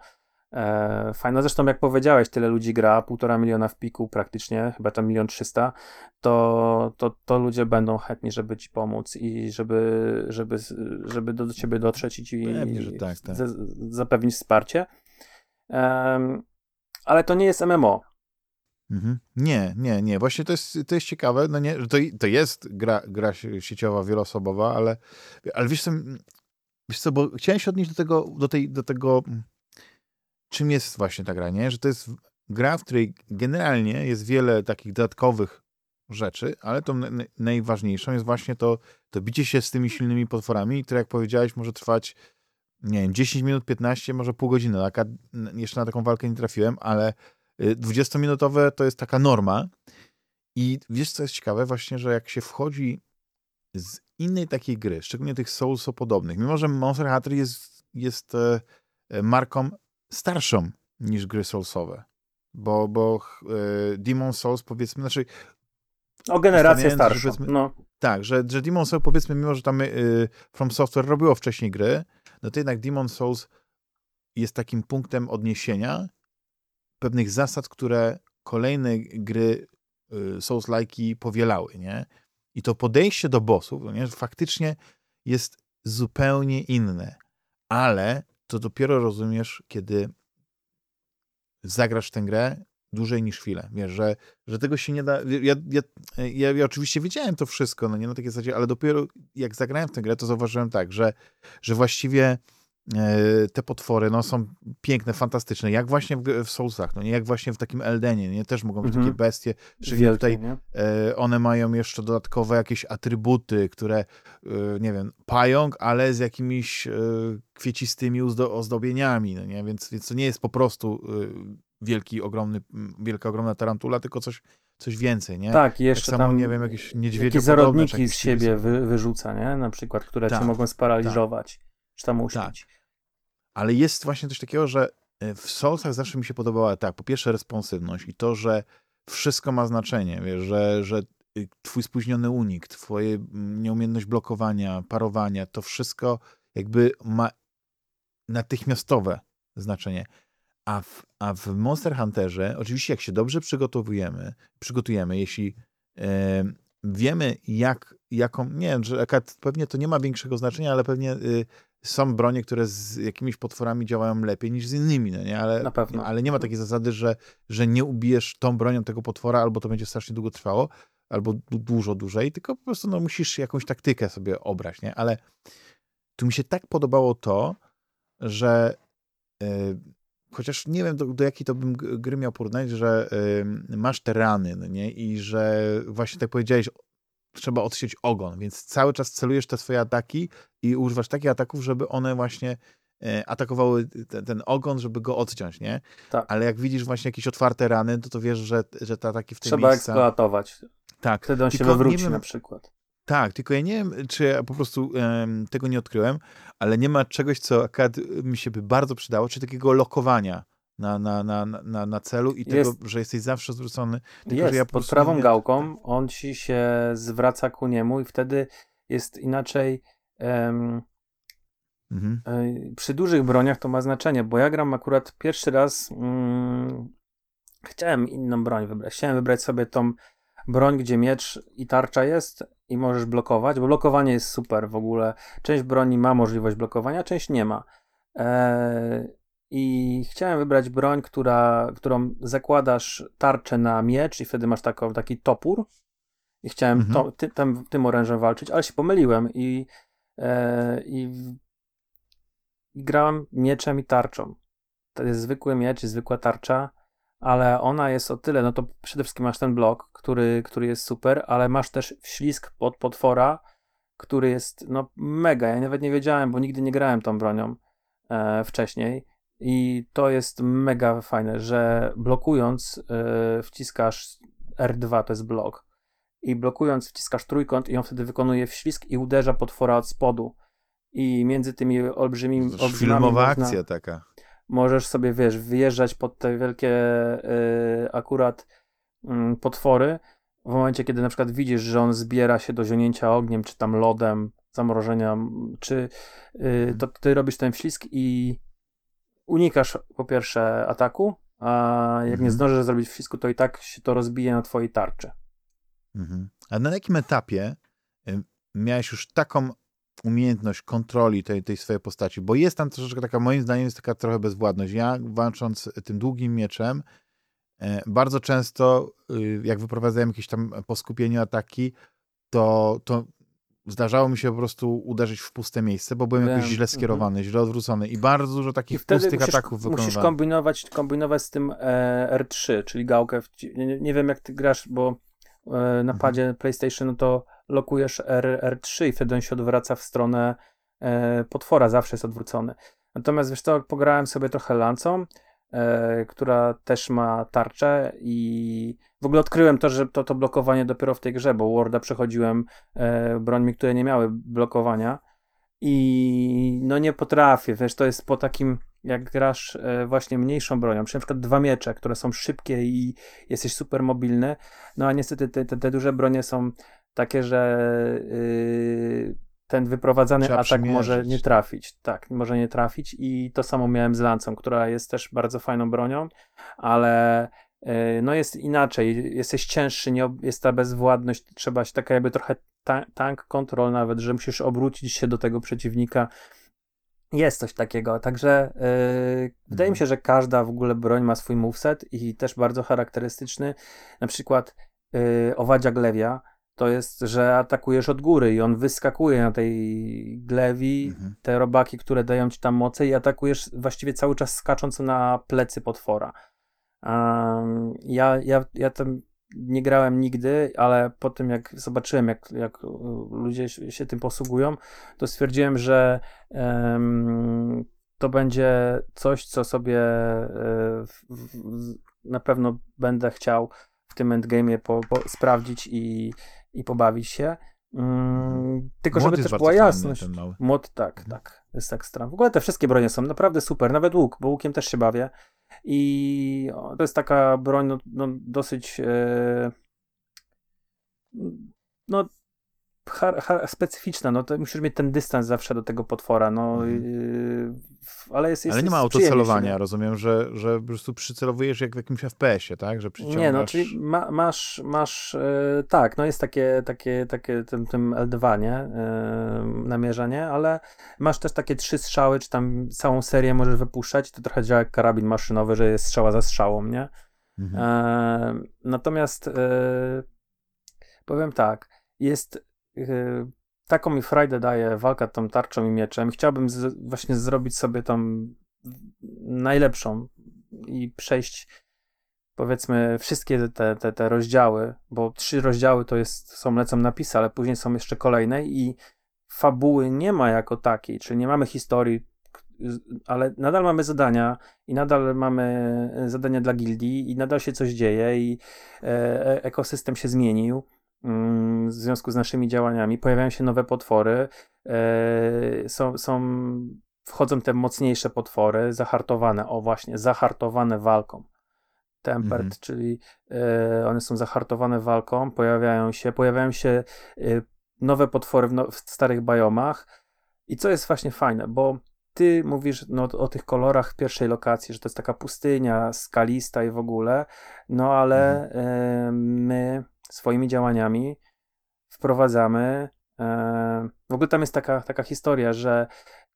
e, fajne. Zresztą jak powiedziałeś, tyle ludzi gra, półtora miliona w piku praktycznie, chyba tam milion trzysta, to, to, to ludzie będą chętni, żeby ci pomóc i żeby, żeby, żeby do ciebie dotrzeć i ci Pewnie, tak, tak. zapewnić wsparcie. Ale to nie jest MMO. Mhm. Nie, nie, nie. Właśnie to jest, to jest ciekawe, no nie, to, to jest gra, gra sieciowa, wieloosobowa, ale, ale wiesz co, wiesz co, bo chciałem się odnieść do tego, do tej, do tego, czym jest właśnie ta gra, nie? Że to jest gra, w której generalnie jest wiele takich dodatkowych rzeczy, ale tą najważniejszą jest właśnie to, to bicie się z tymi silnymi potworami, które jak powiedziałeś może trwać nie wiem, 10 minut, 15, może pół godziny. Taka, jeszcze na taką walkę nie trafiłem, ale 20-minutowe y, to jest taka norma. I wiesz, co jest ciekawe? Właśnie, że jak się wchodzi z innej takiej gry, szczególnie tych Souls-podobnych, mimo że Monster Hunter jest, jest e, e, marką starszą niż gry Soulsowe, bo, bo e, Demon Souls powiedzmy, znaczy o generację starszą, no. Tak, że, że Demon Souls powiedzmy, mimo że tam y, From Software robiło wcześniej gry, no to jednak Demon Souls jest takim punktem odniesienia pewnych zasad, które kolejne gry y, Souls-like'i powielały, nie? I to podejście do bossów, no nie? faktycznie jest zupełnie inne, ale to dopiero rozumiesz, kiedy zagrasz tę grę dłużej niż chwilę. Wiesz, że, że tego się nie da. Ja, ja, ja, ja oczywiście wiedziałem to wszystko, no nie na takiej zasadzie, ale dopiero jak zagrałem w tę grę, to zauważyłem tak, że, że właściwie e, te potwory no, są piękne, fantastyczne, jak właśnie w, w Soulsach, no nie jak właśnie w takim Eldenie, nie? Też mogą być Mhm. takie bestie, czyli Wielkie, tutaj e, one mają jeszcze dodatkowe jakieś atrybuty, które, e, nie wiem, pająk, ale z jakimiś e, kwiecistymi ozdobieniami, no nie? Więc, więc to nie jest po prostu wielki, ogromny, wielka, ogromna tarantula, tylko coś, coś więcej, nie? Tak, i tak jeszcze samo, tam nie wiem, jakieś niedźwiedzie zarodniki z siebie wy, wyrzuca, nie? Na przykład, które cię Tak, mogą sparaliżować, czy tam uśpić. Ale jest właśnie coś takiego, że e, w Soulsach zawsze mi się podobała tak, po pierwsze responsywność i to, że wszystko ma znaczenie, wiesz, że, że y, twój spóźniony unik, twoja mm, nieumiejętność blokowania, parowania, to wszystko jakby ma natychmiastowe znaczenie. A w, a w Monster Hunterze, oczywiście jak się dobrze przygotowujemy, przygotujemy, jeśli wiemy jak, jaką, nie wiem, że pewnie to nie ma większego znaczenia, ale pewnie y, są bronie, które z jakimiś potworami działają lepiej niż z innymi, no nie? Ale, ale nie ma takiej zasady, że, że nie ubijesz tą bronią tego potwora, albo to będzie strasznie długo trwało, albo du- dużo dłużej, tylko po prostu no, musisz jakąś taktykę sobie obrać, nie? Ale tu mi się tak podobało to, że y, chociaż nie wiem, do, do jakiej to bym gry miał porównać, że y, masz te rany, no nie? I że właśnie tak powiedziałeś, trzeba odsieć ogon, więc cały czas celujesz te swoje ataki i używasz takich ataków, żeby one właśnie e, atakowały ten, ten ogon, żeby go odciąć, nie? Tak. Ale jak widzisz właśnie jakieś otwarte rany, to to wiesz, że, że te ataki w tym Trzeba miejsca... eksploatować. Tak, Wtedy on się wywróci wiem- na przykład. Tak, tylko ja nie wiem, czy ja po prostu em, tego nie odkryłem, ale nie ma czegoś, co akurat mi się by bardzo przydało, czy takiego lokowania na, na, na, na, na celu i Jest. tego, że jesteś zawsze zwrócony. Tylko, Jest, że ja po pod prawą gałką on ci się zwraca ku niemu i wtedy jest inaczej. em, Mhm. e, przy dużych broniach to ma znaczenie, bo ja gram akurat pierwszy raz. Mm, chciałem inną broń wybrać. Chciałem wybrać sobie tą broń, gdzie miecz i tarcza jest i możesz blokować, bo blokowanie jest super w ogóle. Część broni ma możliwość blokowania, część nie ma. E, I chciałem wybrać broń, która, którą zakładasz tarczę na miecz i wtedy masz taką, taki topór. I chciałem Mhm. to, ty, tym, tym orężem walczyć, ale się pomyliłem i, e, i, i grałem mieczem i tarczą. To jest zwykły miecz i zwykła tarcza, ale ona jest o tyle, no to przede wszystkim masz ten blok, który, który jest super, ale masz też wślizg pod potwora, który jest no mega. Ja nawet nie wiedziałem, bo nigdy nie grałem tą bronią e, wcześniej. I to jest mega fajne, że blokując e, wciskasz R2, to jest blok. I blokując wciskasz trójkąt i on wtedy wykonuje wślizg i uderza potwora od spodu. I między tymi olbrzymimi To filmowa można, akcja taka. Możesz sobie, wiesz, wyjeżdżać pod te wielkie y, akurat mm, potwory. W momencie, kiedy na przykład widzisz, że on zbiera się do zionięcia ogniem, czy tam lodem, zamrożenia, czy y, to ty robisz ten wślizg i unikasz po pierwsze ataku, a jak nie Mhm. zdążysz zrobić wślizgu, to i tak się to rozbije na twojej tarczy. Mhm. A na jakim etapie y, miałeś już taką umiejętność kontroli tej, tej swojej postaci? Bo jest tam troszeczkę taka, moim zdaniem, jest taka trochę bezwładność. Ja walcząc tym długim mieczem, e, bardzo często, y, jak wyprowadzałem jakieś tam po skupieniu ataki, to, to zdarzało mi się po prostu uderzyć w puste miejsce, bo byłem Wiem, jakoś źle mhm. skierowany, źle odwrócony i bardzo dużo takich pustych musisz, ataków musisz wykonywałem. kombinować, kombinować z tym e, R3, czyli gałkę. W, nie- nie wiem, jak ty grasz, bo e, na Mhm. padzie PlayStation no to lokujesz R, R3 i wtedy on się odwraca w stronę e, potwora, zawsze jest odwrócony. Natomiast wiesz co, pograłem sobie trochę lancą, e, która też ma tarczę i w ogóle odkryłem to, że to, to blokowanie dopiero w tej grze, bo Worda przechodziłem e, brońmi, które nie miały blokowania i no nie potrafię, wiesz, to jest po takim, jak grasz e, właśnie mniejszą bronią, czy na przykład dwa miecze, które są szybkie i jesteś super mobilny, no a niestety te, te, te duże bronie są takie, że yy, ten wyprowadzany Trzeba atak może nie trafić, tak, może nie trafić i to samo miałem z lancą, która jest też bardzo fajną bronią, ale yy, no jest inaczej, jesteś cięższy, nie, jest ta bezwładność, trzeba się taka jakby trochę ta, tank control nawet, że musisz obrócić się do tego przeciwnika. Jest coś takiego, także yy, wydaje mi Mhm. się, że każda w ogóle broń ma swój moveset i też bardzo charakterystyczny. Na przykład yy, owadziak lewia to jest, że atakujesz od góry i on wyskakuje na tej glewi, mhm. te robaki, które dają ci tam moce i atakujesz właściwie cały czas skacząc na plecy potwora. Um, ja, ja, ja tam nie grałem nigdy, ale po tym jak zobaczyłem, jak, jak ludzie się tym posługują, to stwierdziłem, że um, to będzie coś, co sobie e, w, w, na pewno będę chciał w tym endgame'ie po, po, sprawdzić i, i pobawić się. Mm, tylko żeby też była jasność. Mod tak, mhm. tak, jest ekstra. W ogóle te wszystkie bronie są naprawdę super, nawet łuk, bo łukiem też się bawię. I to jest taka broń no, no dosyć e, no specyficzna, no to musisz mieć ten dystans zawsze do tego potwora, no mhm. yy, ale jest, jest Ale nie ma autocelowania, rozumiem, że, że po prostu przycelowujesz jak w jakimś FPS-ie, tak? Że przyciągasz... Nie, no czyli ma, masz, masz yy, tak, no jest takie, takie, takie tym, tym L2, nie? Yy, namierzanie, ale masz też takie trzy strzały, czy tam całą serię możesz wypuszczać, to trochę działa jak karabin maszynowy, że jest strzała za strzałą, nie? Mhm. Yy, natomiast powiem tak, jest taką mi frajdę daje walka tą tarczą i mieczem. Chciałbym z, właśnie zrobić sobie tam najlepszą i przejść powiedzmy wszystkie te, te, te rozdziały, bo trzy rozdziały to jest, są lecą napisy, ale później są jeszcze kolejne i fabuły nie ma jako takiej, czyli nie mamy historii, ale nadal mamy zadania i nadal mamy zadania dla gildii i nadal się coś dzieje i e, e ekosystem się zmienił w związku z naszymi działaniami pojawiają się nowe potwory, e, są, są, wchodzą te mocniejsze potwory, zahartowane, o właśnie, zahartowane walką. Tempert, mhm. czyli e, one są zahartowane walką, pojawiają się, pojawiają się e, nowe potwory w, no, w starych biomach. I co jest właśnie fajne, bo ty mówisz no, o tych kolorach w pierwszej lokacji, że to jest taka pustynia skalista i w ogóle, no ale mhm. my swoimi działaniami wprowadzamy. E, w ogóle tam jest taka, taka historia, że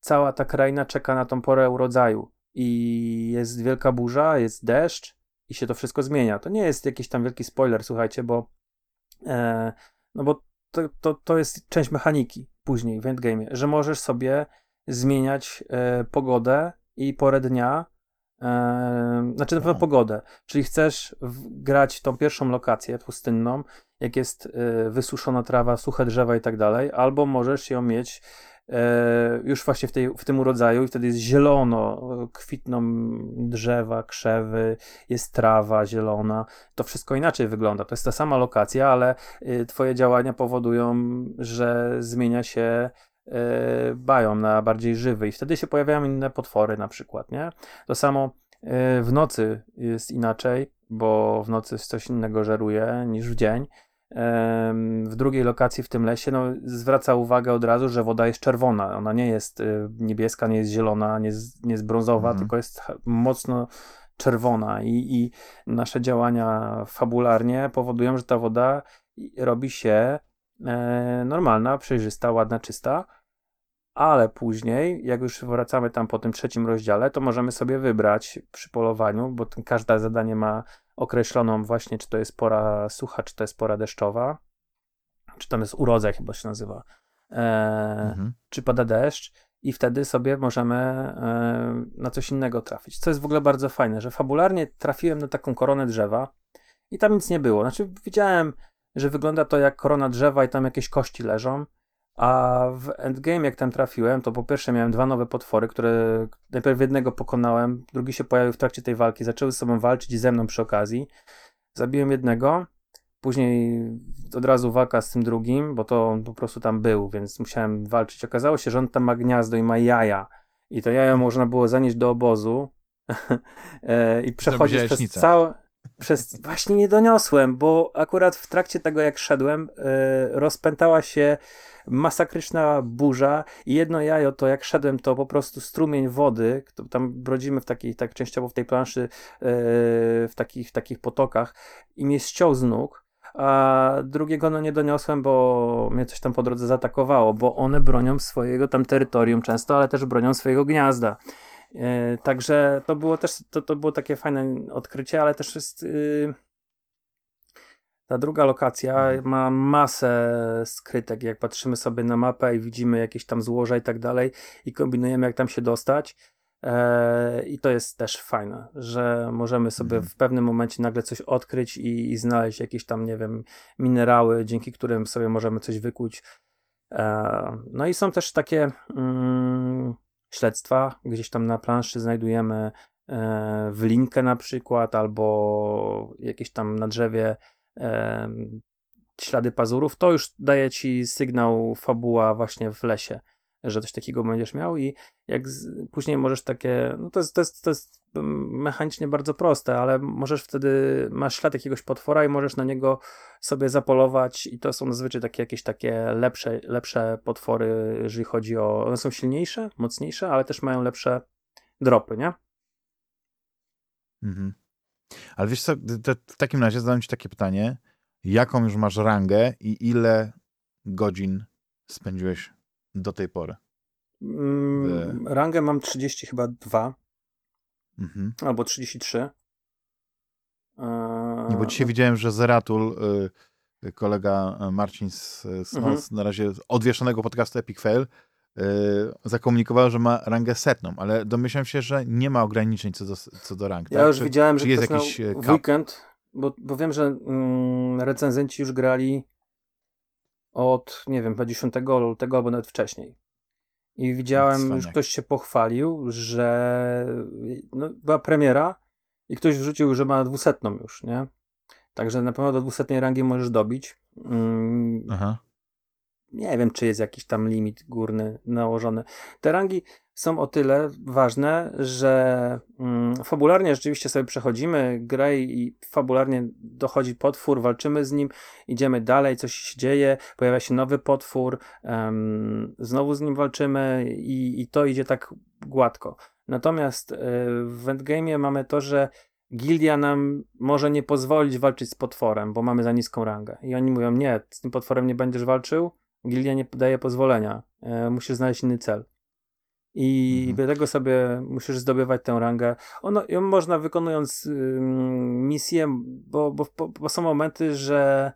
cała ta kraina czeka na tą porę urodzaju i jest wielka burza, jest deszcz i się to wszystko zmienia. To nie jest jakiś tam wielki spoiler, słuchajcie, bo e, no bo to, to, to jest część mechaniki później w endgame, że możesz sobie zmieniać e, pogodę i porę dnia znaczy na pewno pogodę. Czyli chcesz grać tą pierwszą lokację pustynną, jak jest y, wysuszona trawa, suche drzewa i tak dalej, albo możesz ją mieć e, już właśnie w, tej, w tym urodzaju i wtedy jest zielono, kwitną drzewa, krzewy, jest trawa zielona. To wszystko inaczej wygląda. To jest ta sama lokacja, ale twoje działania powodują, że zmienia się E, bają na bardziej żywy i wtedy się pojawiają inne potwory na przykład, nie? To samo e, w nocy jest inaczej, bo w nocy coś innego żeruje niż w dzień. W drugiej lokacji w tym lesie no, zwraca uwagę od razu, że woda jest czerwona. Ona nie jest e, niebieska, nie jest zielona, nie jest, nie jest brązowa, mhm. tylko jest mocno czerwona I, i nasze działania fabularnie powodują, że ta woda robi się normalna, przejrzysta, ładna, czysta ale później, jak już wracamy tam po tym trzecim rozdziale, to możemy sobie wybrać przy polowaniu, bo każde zadanie ma określoną właśnie, czy to jest pora sucha, czy to jest pora deszczowa, czy tam jest urodzaj chyba się nazywa, e, mhm. czy pada deszcz i wtedy sobie możemy e, na coś innego trafić. Co jest w ogóle bardzo fajne, że fabularnie trafiłem na taką koronę drzewa i tam nic nie było. Znaczy widziałem, że wygląda to jak korona drzewa i tam jakieś kości leżą, a w endgame, jak tam trafiłem, to po pierwsze miałem dwa nowe potwory, które najpierw jednego pokonałem, drugi się pojawił w trakcie tej walki, zaczęły z sobą walczyć ze mną przy okazji. Zabiłem jednego, później od razu walka z tym drugim, bo to on po prostu tam był, więc musiałem walczyć. Okazało się, że on tam ma gniazdo i ma jaja. I to jaja można było zanieść do obozu e, i przechodzić przez całe przez właśnie nie doniosłem, bo akurat w trakcie tego jak szedłem, yy, rozpętała się masakryczna burza i jedno jajo to jak szedłem to po prostu strumień wody, tam brodzimy w takiej, tak częściowo w tej planszy, yy, w, takich, w takich potokach i mnie ściął z nóg, a drugiego no nie doniosłem, bo mnie coś tam po drodze zaatakowało, bo one bronią swojego tam terytorium często, ale też bronią swojego gniazda. Yy, także to było też, to, to było takie fajne odkrycie, ale też jest... Yy, Ta druga lokacja ma masę skrytek. Jak patrzymy sobie na mapę i widzimy jakieś tam złoża i tak dalej, i kombinujemy, jak tam się dostać. E, I to jest też fajne, że możemy sobie Mhm. w pewnym momencie nagle coś odkryć i, i znaleźć jakieś tam, nie wiem, minerały, dzięki którym sobie możemy coś wykuć. E, No i są też takie mm, śledztwa, gdzieś tam na planszy znajdujemy e, w linkę na przykład, albo jakieś tam na drzewie e, ślady pazurów. To już daje ci sygnał fabuła właśnie w lesie, że coś takiego będziesz miał i jak z, później możesz takie, no to jest, to, jest, to jest mechanicznie bardzo proste, ale możesz wtedy, masz ślad jakiegoś potwora i możesz na niego sobie zapolować i to są zazwyczaj takie jakieś takie lepsze, lepsze potwory, jeżeli chodzi o, one są silniejsze, mocniejsze, ale też mają lepsze dropy, nie? Mhm. Ale wiesz co, w takim razie zadam ci takie pytanie. Jaką już masz rangę i ile godzin spędziłeś do tej pory? Mm, Rangę mam 30 chyba 2 Mhm. albo 33. Nie, bo dzisiaj widziałem, że Zeratul, y, kolega Marcin z, z Mhm. nas, na razie odwieszonego podcastu Epic Fail, y, zakomunikował, że ma rangę setną, ale domyślam się, że nie ma ograniczeń co do, co do rank. Ja tak? już czy, widziałem, czy że jest jakiś e, weekend, bo, bo wiem, że mm, recenzenci już grali od, nie wiem, 10 lutego albo nawet wcześniej. I widziałem, już ktoś się pochwalił, że no, była premiera i ktoś wrzucił, że ma dwusetną już, nie? Także na pewno do dwusetnej rangi możesz dobić. Mm, Aha. Nie wiem, czy jest jakiś tam limit górny nałożony. Te rangi są o tyle ważne, że mm, fabularnie rzeczywiście sobie przechodzimy grę i fabularnie dochodzi potwór, walczymy z nim, idziemy dalej, coś się dzieje, pojawia się nowy potwór, em, znowu z nim walczymy i, i to idzie tak gładko. Natomiast y, w endgame'ie mamy to, że gildia nam może nie pozwolić walczyć z potworem, bo mamy za niską rangę. I oni mówią, nie, z tym potworem nie będziesz walczył, gildia nie daje pozwolenia, e, musisz znaleźć inny cel. I Mhm. dlatego sobie musisz zdobywać tę rangę. Ono, ją można wykonując ym, misję, bo, bo, bo, są momenty, że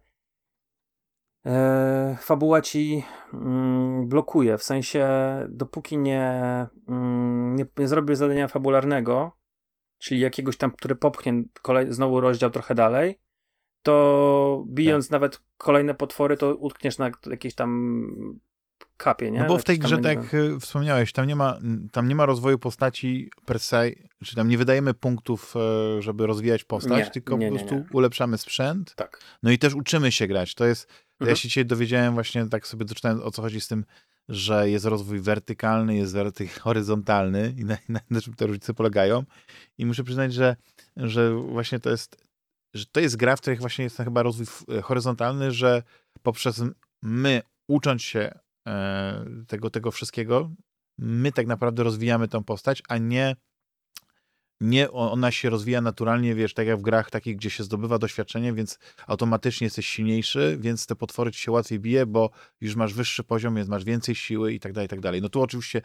e, fabuła ci mm, blokuje. W sensie, dopóki nie, nie, nie zrobisz zadania fabularnego, czyli jakiegoś tam, który popchnie kolej, znowu rozdział trochę dalej, to bijąc nawet kolejne potwory, to utkniesz na jakiejś tam kapie, nie? No bo w tej grze, tak jak y, wspomniałeś, tam nie, ma, tam nie ma rozwoju postaci per se, czy tam nie wydajemy punktów, e, żeby rozwijać postać, Nie, tylko nie, po prostu nie. ulepszamy sprzęt. Tak. No i też uczymy się grać. To jest, ja Mhm. się dzisiaj dowiedziałem właśnie, tak sobie doczytałem o co chodzi z tym, że jest rozwój wertykalny, jest werty horyzontalny i na, na, na czym te różnice polegają. I muszę przyznać, że, że właśnie to jest, że to jest gra, w której właśnie jest chyba rozwój f- horyzontalny, że poprzez my ucząc się e, tego, tego wszystkiego, my tak naprawdę rozwijamy tą postać, a nie nie ona się rozwija naturalnie, wiesz, tak jak w grach takich, gdzie się zdobywa doświadczenie, więc automatycznie jesteś silniejszy, więc te potwory ci się łatwiej bije, bo już masz wyższy poziom, więc masz więcej siły i tak dalej, i tak dalej. No tu oczywiście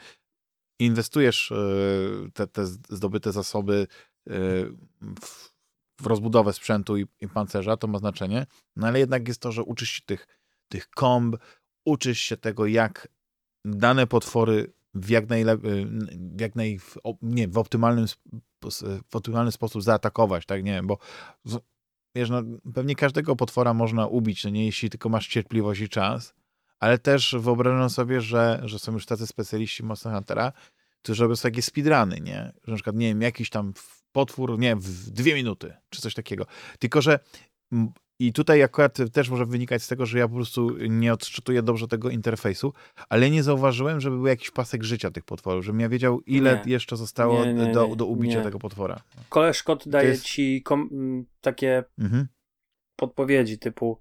inwestujesz e, te, te zdobyte zasoby e, w, w rozbudowę sprzętu i, i pancerza, to ma znaczenie, no ale jednak jest to, że uczysz się tych, tych komb, uczysz się tego, jak dane potwory w jak, najlep- w jak naj, w, nie, w optymalnym, w optymalny sposób zaatakować, tak, nie wiem, bo wiesz, no, pewnie każdego potwora można ubić, no nie, jeśli tylko masz cierpliwość i czas, ale też wyobrażam sobie, że, że są już tacy specjaliści Monster Huntera, którzy robią takie speedruny, nie, że na przykład, nie wiem, jakiś tam potwór, nie w dwie minuty, czy coś takiego, tylko, że i tutaj akurat też może wynikać z tego, że ja po prostu nie odczytuję dobrze tego interfejsu, ale nie zauważyłem, żeby był jakiś pasek życia tych potworów, żebym ja wiedział, ile Nie. jeszcze zostało Nie, nie, do, do ubicia tego potwora. Koleż kot daje jest- ci takie Mhm. podpowiedzi typu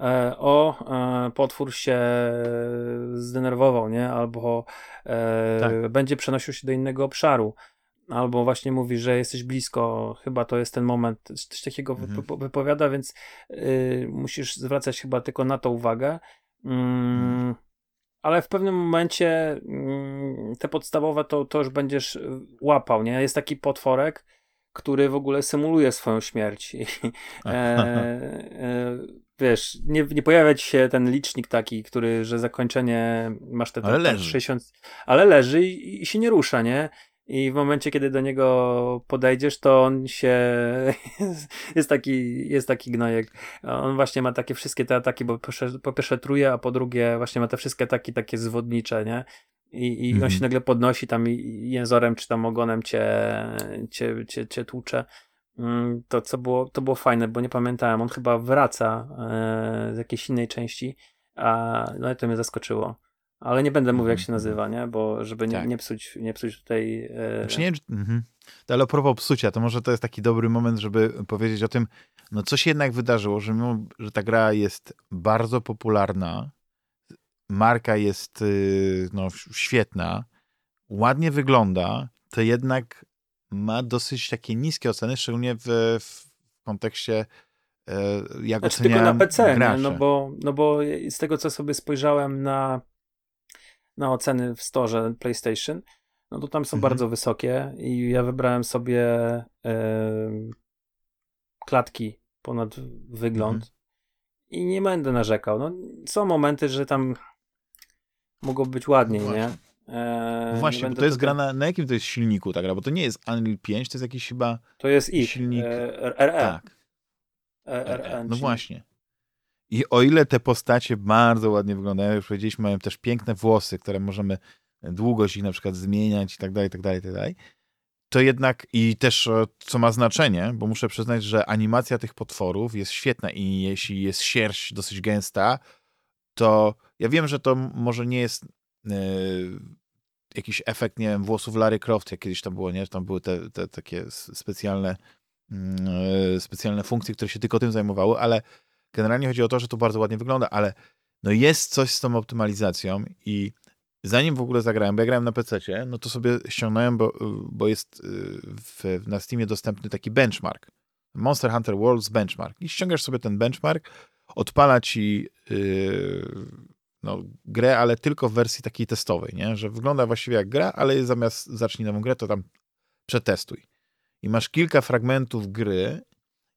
e, o, e, potwór się zdenerwował, nie? Albo e, Tak. będzie przenosił się do innego obszaru. Albo właśnie mówi, że jesteś blisko, chyba to jest ten moment, coś takiego Mhm. wypo- wypowiada, więc y, musisz zwracać chyba tylko na to uwagę. Mhm. ale w pewnym momencie mm, te podstawowe to, to już będziesz y, łapał, nie? Jest taki potworek, który w ogóle symuluje swoją śmierć. I, e, e, wiesz, nie, nie pojawia ci się ten licznik taki, który, że zakończenie masz te, te ale leży. 60, ale leży i, i się nie rusza, nie? I w momencie, kiedy do niego podejdziesz, to on się. jest taki, jest taki gnojek. On właśnie ma takie wszystkie te ataki, bo po pierwsze, truje, a po drugie, właśnie ma te wszystkie ataki takie zwodnicze, nie? I, i on się Mhm. nagle podnosi tam i jęzorem czy tam ogonem cię, cię, cię, cię tłucze. Mm, To, co było, to było fajne, bo nie pamiętałem. On chyba wraca e, z jakiejś innej części, a no i to mnie zaskoczyło. Ale nie będę mówił, jak Mhm, się nazywa, nie? Bo żeby nie, Tak. nie, psuć, nie psuć tutaj. Znaczy nie mhm. Ale a propos psucia, to może to jest taki dobry moment, żeby powiedzieć o tym, no co się jednak wydarzyło, że mimo, że ta gra jest bardzo popularna, marka jest y, no, świetna, ładnie wygląda, to jednak ma dosyć takie niskie oceny, szczególnie w, w kontekście e, jak Znaczy tylko na PC, nie? gracze. No, bo, no bo z tego, co sobie spojrzałem na, na oceny w storze PlayStation, no to tam są Mhm. bardzo wysokie i ja wybrałem sobie e, klatki ponad wygląd Mhm. i nie będę narzekał. No, są momenty, że tam mogło być ładniej, No nie? właśnie. E, No Właśnie, nie bo to jest tutaj- gra na, na jakim to jest silniku ta gra? Bo to nie jest Unreal 5, to jest jakiś chyba... To jest ich, silnik- e, RE. Tak. E, RE. RE, No właśnie. I o ile te postacie bardzo ładnie wyglądają, już powiedzieliśmy, mają też piękne włosy, które możemy długość ich na przykład zmieniać i tak dalej, i tak dalej, i tak dalej, to jednak i też e, co ma znaczenie, bo muszę przyznać, że animacja tych potworów jest świetna i jeśli jest sierść dosyć gęsta, to ja wiem, że to może nie jest e, jakiś efekt, nie wiem, włosów Larry Croft, jak kiedyś tam było, nie? Tam były te, te takie specjalne e, specjalne funkcje, które się tylko tym zajmowały, ale generalnie chodzi o to, że to bardzo ładnie wygląda, ale no jest coś z tą optymalizacją i zanim w ogóle zagrałem, bo ja grałem na PC, no to sobie ściągnąłem, bo, bo jest y, w, na Steamie dostępny taki benchmark. Monster Hunter Worlds Benchmark. I ściągasz sobie ten benchmark, odpala ci yy, no, grę, ale tylko w wersji takiej testowej, nie? Że wygląda właściwie jak gra, ale zamiast zacznij nową grę, to tam przetestuj. I masz kilka fragmentów gry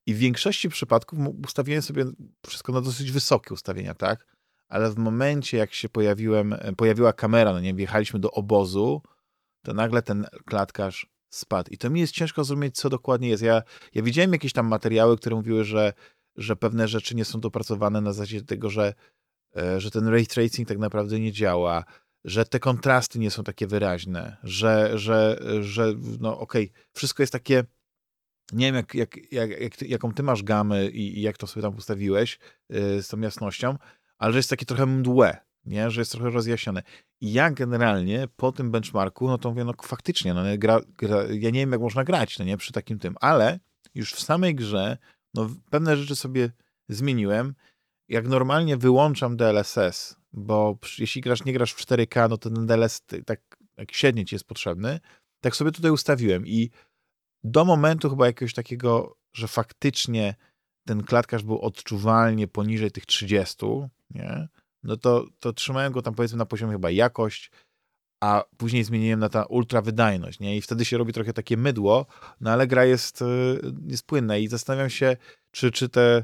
i w większości przypadków ustawiłem sobie wszystko na dosyć wysokie ustawienia, tak? Ale w momencie, jak się pojawiłem, pojawiła kamera, no nie, wjechaliśmy do obozu, to nagle ten klatkarz spadł. I to mi jest ciężko zrozumieć, co dokładnie jest. Ja, ja widziałem jakieś tam materiały, które mówiły, że, że pewne rzeczy nie są dopracowane na zasadzie tego, że, e, że ten ray tracing tak naprawdę nie działa, że te kontrasty nie są takie wyraźne, że, że, że no okej, wszystko jest takie, nie wiem jak, jak, jak, jak jaką ty masz gamę i, i jak to sobie tam ustawiłeś yy, z tą jasnością, ale że jest takie trochę mdłe, nie? że jest trochę rozjaśnione. I ja generalnie po tym benchmarku, no to mówię, no faktycznie, no, gra, gra, ja nie wiem jak można grać, no nie, przy takim tym, ale już w samej grze, no pewne rzeczy sobie zmieniłem, jak normalnie wyłączam DLSS, bo jeśli grasz, nie grasz w 4K, no to ten DLS tak jak średnio ci jest potrzebny, tak sobie tutaj ustawiłem i do momentu chyba jakiegoś takiego, że faktycznie ten klatkarz był odczuwalnie poniżej tych 30, nie? no to, to trzymałem go tam powiedzmy na poziomie chyba jakość, a później zmieniłem na ta ultra wydajność, nie? I wtedy się robi trochę takie mydło, no ale gra jest, y, jest płynna i zastanawiam się, czy, czy, te,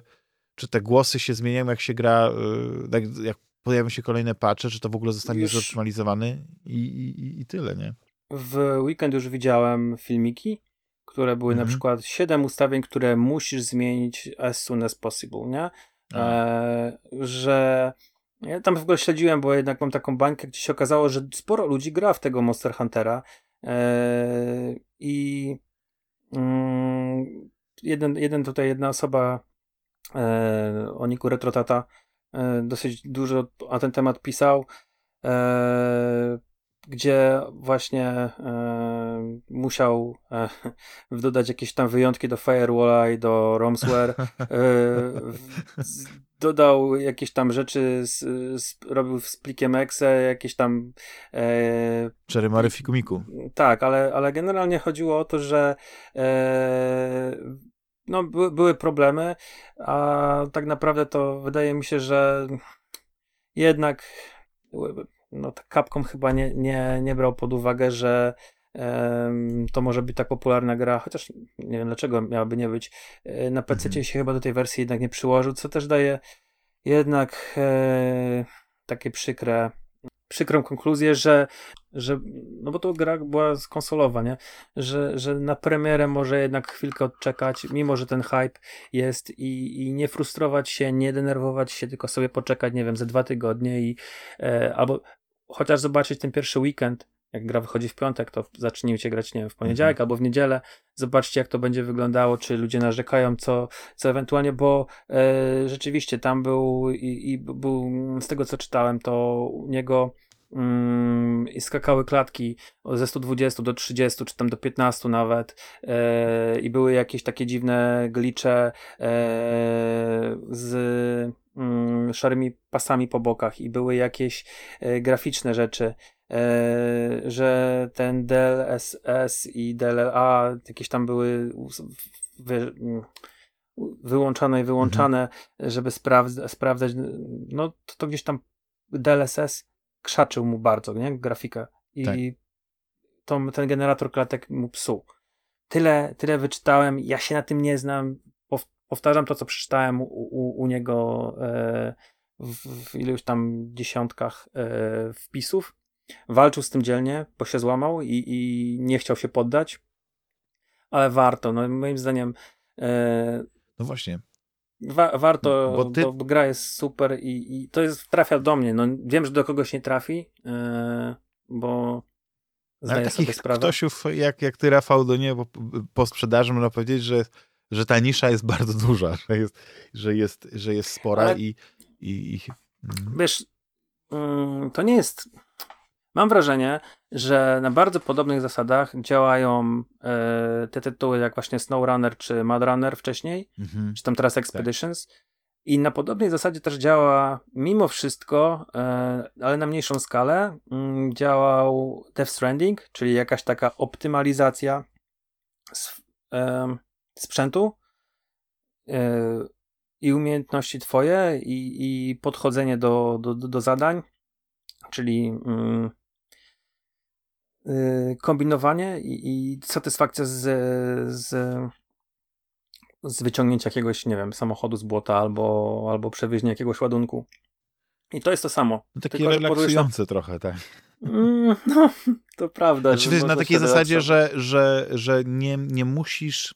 czy te głosy się zmieniają, jak się gra, y, jak, jak pojawią się kolejne patche, czy to w ogóle zostanie Już- zoptymalizowany i, i, i tyle, nie? W weekend już widziałem filmiki, które były na Mhm. przykład 7 ustawień, które musisz zmienić as soon as possible, nie? E, że ja tam w ogóle śledziłem, bo jednak mam taką bańkę, gdzie się okazało, że sporo ludzi gra w tego Monster Huntera e, i mm, jeden, jeden tutaj, jedna osoba e, o niku Retrotata e, dosyć dużo na ten temat pisał, e, gdzie właśnie e, musiał e, dodać jakieś tam wyjątki do Firewalla i do Romsware. E, w- z- dodał jakieś tam rzeczy, z, z, robił z plikiem exe, jakieś tam e, Czerymary fikumiku. tak, ale, ale generalnie chodziło o to, że e, no, by, były problemy, a tak naprawdę to wydaje mi się, że jednak no, tak Capcom chyba nie, nie, nie brał pod uwagę, że to może być tak popularna gra, chociaż nie wiem dlaczego miałaby nie być. E, Na PC Mhm. się chyba do tej wersji jednak nie przyłożył, co też daje jednak e, takie przykre, przykrą konkluzję, że, że no bo to gra była konsolowa, nie? Że, że na premierę może jednak chwilkę odczekać, mimo że ten hype jest i, i nie frustrować się, nie denerwować się, tylko sobie poczekać, nie wiem, ze dwa tygodnie i e, albo chociaż zobaczyć ten pierwszy weekend, jak gra wychodzi w piątek, to zacznijcie grać, nie wiem, w poniedziałek mhm. albo w niedzielę. Zobaczcie, jak to będzie wyglądało, czy ludzie narzekają, co, co ewentualnie, bo e, rzeczywiście tam był i, i, był, z tego co czytałem, to u niego mm, i skakały klatki ze 120 do 30, czy tam do 15 nawet e, i były jakieś takie dziwne glicze e, z mm, szarymi pasami po bokach i były jakieś e, graficzne rzeczy E, że ten DLSS i DLA jakieś tam były wy, wyłączane i wyłączane, mhm. żeby sprawdz, sprawdzać, no to, to, gdzieś tam DLSS krzaczył mu bardzo, nie? Grafikę. I tak. to, ten generator klatek mu psuł. Tyle, tyle wyczytałem, ja się na tym nie znam, powtarzam to, co przeczytałem u, u, u niego e, w, w iluś tam dziesiątkach e, wpisów Walczył z tym dzielnie, bo się złamał i, i nie chciał się poddać, ale warto. No, moim zdaniem. E, no właśnie. Wa warto, bo, ty... bo, gra jest super i, i, to jest, trafia do mnie. No, wiem, że do kogoś nie trafi, bo zdaję Ale takich sobie sprawę. ktośów jak, jak ty, Rafał, do niego po sprzedaży można powiedzieć, że, że ta nisza jest bardzo duża, że jest, że jest, że jest spora Ale... i, i, i... Mm. Wiesz, mm, to nie jest Mam wrażenie, że na bardzo podobnych zasadach działają e, te tytuły jak właśnie SnowRunner czy Mudrunner wcześniej, mhm. czy tam teraz tak. Expeditions. Tak. I na podobnej zasadzie też działa mimo wszystko, e, ale na mniejszą skalę, mm, działał Death Stranding, czyli jakaś taka optymalizacja sprzętu e, i umiejętności twoje i, i podchodzenie do, do, do zadań, czyli mm, Y, kombinowanie i, i satysfakcja z, z, z wyciągnięcia jakiegoś, nie wiem, samochodu z błota albo, albo przewieźnia jakiegoś ładunku. I to jest to samo. No takie Tylko, relaksujące trochę, tak. Mm, no, to prawda. Znaczy, na takiej zasadzie, że, że, że nie, nie musisz...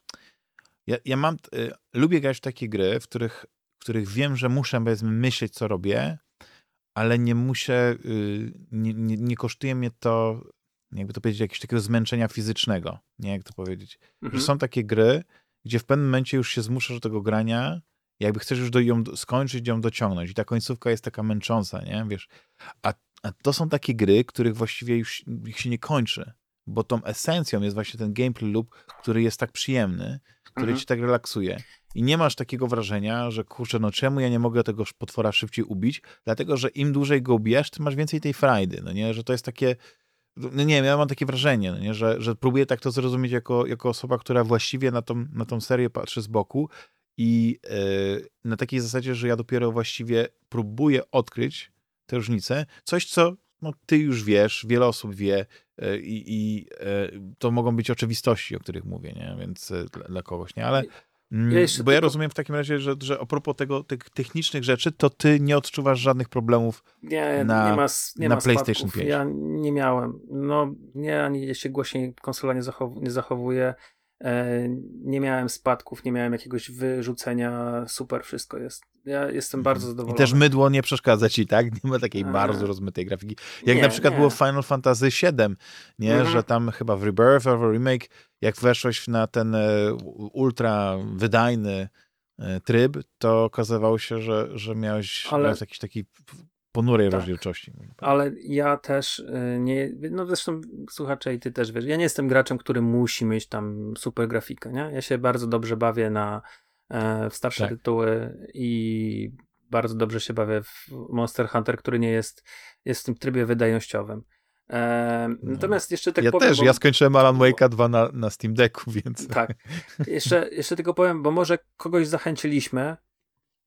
Ja, ja mam... Y, lubię grać w takie gry, w których, w których wiem, że muszę myśleć, co robię, ale nie muszę... Y, nie, nie, nie kosztuje mnie to jakby to powiedzieć, jakiegoś takiego zmęczenia fizycznego, nie jak to powiedzieć. Mhm. Że są takie gry, gdzie w pewnym momencie już się zmuszasz do tego grania, jakby chcesz już do, ją skończyć, ją dociągnąć i ta końcówka jest taka męcząca, nie, wiesz. A, a to są takie gry, których właściwie już ich się nie kończy, bo tą esencją jest właśnie ten gameplay loop, który jest tak przyjemny, który mhm. ci tak relaksuje. I nie masz takiego wrażenia, że kurczę, no czemu ja nie mogę tego potwora szybciej ubić? Dlatego, że im dłużej go ubijasz, tym masz więcej tej frajdy, no nie? Że to jest takie, no nie wiem, ja mam takie wrażenie, no nie? Że, że próbuję tak to zrozumieć jako, jako osoba, która właściwie na tą, na tą serię patrzy z boku i yy, na takiej zasadzie, że ja dopiero właściwie próbuję odkryć tę różnicę. Coś, co no, ty już wiesz, wiele osób wie yy, i yy, to mogą być oczywistości, o których mówię, nie? Więc dla, dla kogoś, nie? Ale Mm, ja bo tylko... ja rozumiem w takim razie, że, że a propos tego, tych technicznych rzeczy, to ty nie odczuwasz żadnych problemów nie, na, nie ma, nie na ma PlayStation spadków. 5. Ja nie miałem. No nie, ani się głośniej konsola nie, zachow nie zachowuje. E, nie miałem spadków, nie miałem jakiegoś wyrzucenia. Super, wszystko jest. Ja jestem mhm. bardzo zadowolony. I też mydło nie przeszkadza ci, tak? Nie ma takiej A... bardzo rozmytej grafiki. Jak nie, na przykład nie. było w Final Fantasy VII, nie? Mhm. Że tam chyba w Rebirth albo Remake jak weszłeś na ten e, ultra wydajny e, tryb, to okazywało się, że, że miałeś, Ale... jakiś taki ponurej tak. rozdzielczości. Ale ja też e, nie, no zresztą słuchacze i ty też wiesz, ja nie jestem graczem, który musi mieć tam super grafikę, nie? Ja się bardzo dobrze bawię na w starsze tak. tytuły i bardzo dobrze się bawię w Monster Hunter, który nie jest, jest w tym trybie wydajnościowym. E, natomiast jeszcze tak ja powiem. Też, bo... ja skończyłem Alan Wake'a 2 na, na Steam Decku, więc. Tak. Jeszcze, jeszcze tylko powiem, bo może kogoś zachęciliśmy,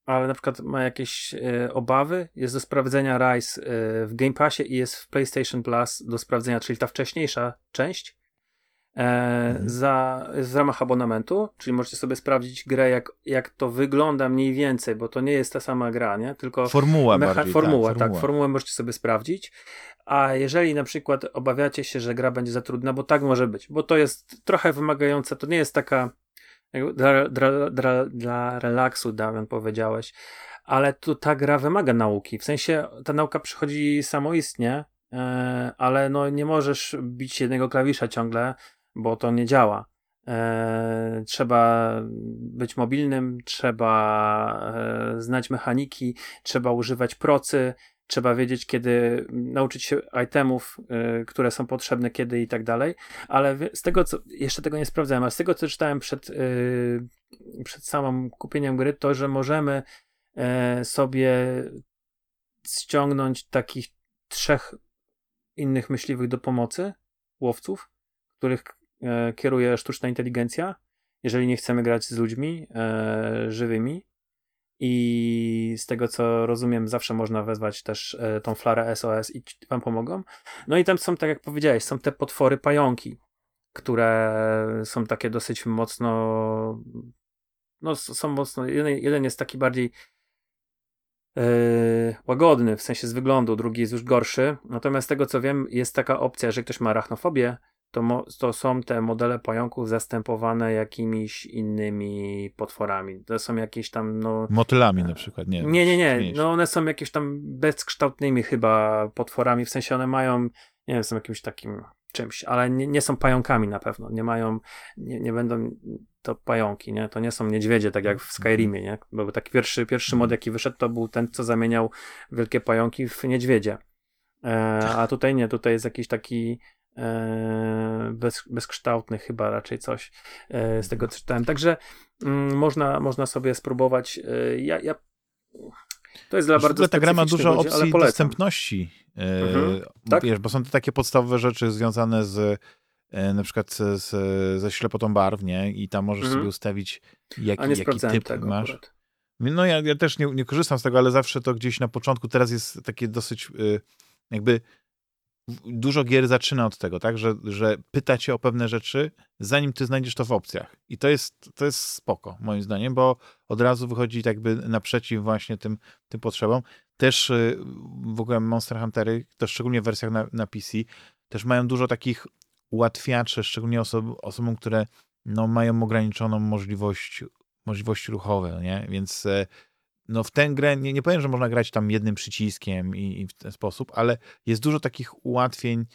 ale na przykład ma jakieś e, obawy. Jest do sprawdzenia Rise e, w Game Passie i jest w PlayStation Plus do sprawdzenia, czyli ta wcześniejsza część. e, mhm. za, w ramach abonamentu, czyli możecie sobie sprawdzić grę, jak, jak to wygląda mniej więcej, bo to nie jest ta sama gra, nie? Tylko formuła mecha- bardziej, formuła, tak, formuła. tak, formułę możecie sobie sprawdzić. A jeżeli na przykład obawiacie się, że gra będzie za trudna, bo tak może być, bo to jest trochę wymagająca, to nie jest taka dla, dla, dla, dla relaksu, Damian, powiedziałeś, ale tu ta gra wymaga nauki. W sensie ta nauka przychodzi samoistnie, e, ale no nie możesz bić jednego klawisza ciągle, bo to nie działa. E, trzeba być mobilnym, trzeba e, znać mechaniki, trzeba używać procy, trzeba wiedzieć, kiedy nauczyć się itemów, y, które są potrzebne, kiedy i tak dalej. Ale z tego, co jeszcze tego nie sprawdzałem, ale z tego, co czytałem przed, y, przed samym kupieniem gry, to że możemy y, sobie ściągnąć takich trzech innych myśliwych do pomocy, łowców, których kieruje sztuczna inteligencja, jeżeli nie chcemy grać z ludźmi żywymi i z tego co rozumiem, zawsze można wezwać też e, tą flarę SOS i wam pomogą. No i tam są, tak jak powiedziałeś, są te potwory pająki, które są takie dosyć mocno. No, są mocno. Jeden, jeden jest taki bardziej yy, łagodny, w sensie z wyglądu, drugi jest już gorszy. Natomiast z tego co wiem, jest taka opcja, że ktoś ma arachnofobię, to, to są te modele pająków zastępowane jakimiś innymi potworami. To są jakieś tam, no... Motylami na przykład, nie? Nie, nie, nie. No one są jakieś tam bezkształtnymi chyba potworami, w sensie one mają, nie wiem, są jakimś takim czymś, ale nie, nie są pająkami na pewno. Nie mają, nie, nie będą to pająki, nie? To nie są niedźwiedzie, tak jak w Skyrimie, nie? Bo taki pierwszy, pierwszy mod, jaki wyszedł, to był ten, co zamieniał wielkie pająki w niedźwiedzie. E, a tutaj nie, tutaj jest jakiś taki E, bez, bezkształtny chyba raczej coś e, z tego co czytałem. Także mm, można, można sobie spróbować. E, ja, ja, to jest dla bardzo Ta gra ma dużo ludzi, opcji dostępności. Mhm. Tak? Wiesz, bo są to takie podstawowe rzeczy związane z na przykład z, ze ślepotą barw, nie? I tam możesz mhm. sobie ustawić jaki, jaki typ masz. Akurat. No ja, ja też nie, nie korzystam z tego, ale zawsze to gdzieś na początku, teraz jest takie dosyć jakby dużo gier zaczyna od tego, tak, że, że pyta cię o pewne rzeczy, zanim ty znajdziesz to w opcjach. I to jest, to jest spoko, moim zdaniem, bo od razu wychodzi jakby naprzeciw właśnie tym, tym potrzebom. Też y, w ogóle Monster Huntery, to szczególnie w wersjach na, na PC, też mają dużo takich ułatwiaczy, szczególnie osob, osobom, które no, mają ograniczoną możliwość, możliwości ruchowe, nie? Więc e, no w tę grę nie, nie powiem, że można grać tam jednym przyciskiem i, i, w ten sposób, ale jest dużo takich ułatwień,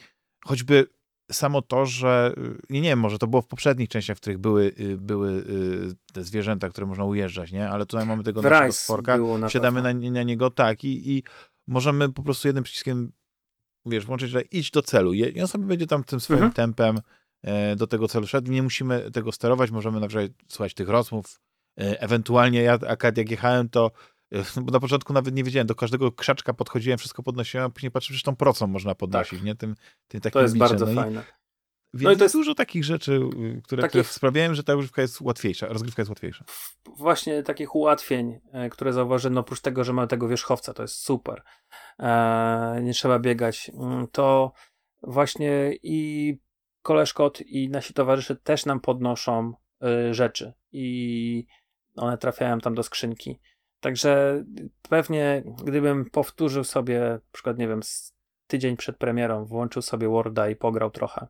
choćby samo to, że y, nie, nie wiem, może to było w poprzednich częściach, w których były, y, były y, te zwierzęta, które można ujeżdżać, nie? Ale tutaj mamy tego naszego sporka, na siadamy na, na, niego, tak, i, i możemy po prostu jednym przyciskiem, wiesz, włączyć, że idź do celu i on sobie będzie tam tym swoim mhm. tempem e, do tego celu szedł. Nie musimy tego sterować, możemy na przykład słuchać tych rozmów, ewentualnie ja akad jak jechałem, to e, bo na początku nawet nie wiedziałem, do każdego krzaczka podchodziłem, wszystko podnosiłem, a później patrzę, że tą procą można podnosić, tak. nie? Tym, tym takim to jest bardzo no fajne. Więc no i to jest dużo takich rzeczy, y, które, takich... które sprawiają, że ta rozgrywka jest łatwiejsza, rozgrywka jest łatwiejsza. Właśnie takich ułatwień, e, które zauważyłem, no oprócz tego, że mamy tego wierzchowca, to jest super. E, nie trzeba biegać. Mm, to właśnie i koleżkot i nasi towarzysze też nam podnoszą y, rzeczy. I one trafiają tam do skrzynki. Także pewnie gdybym powtórzył sobie, na przykład, nie wiem, tydzień przed premierą, włączył sobie Worda i pograł trochę.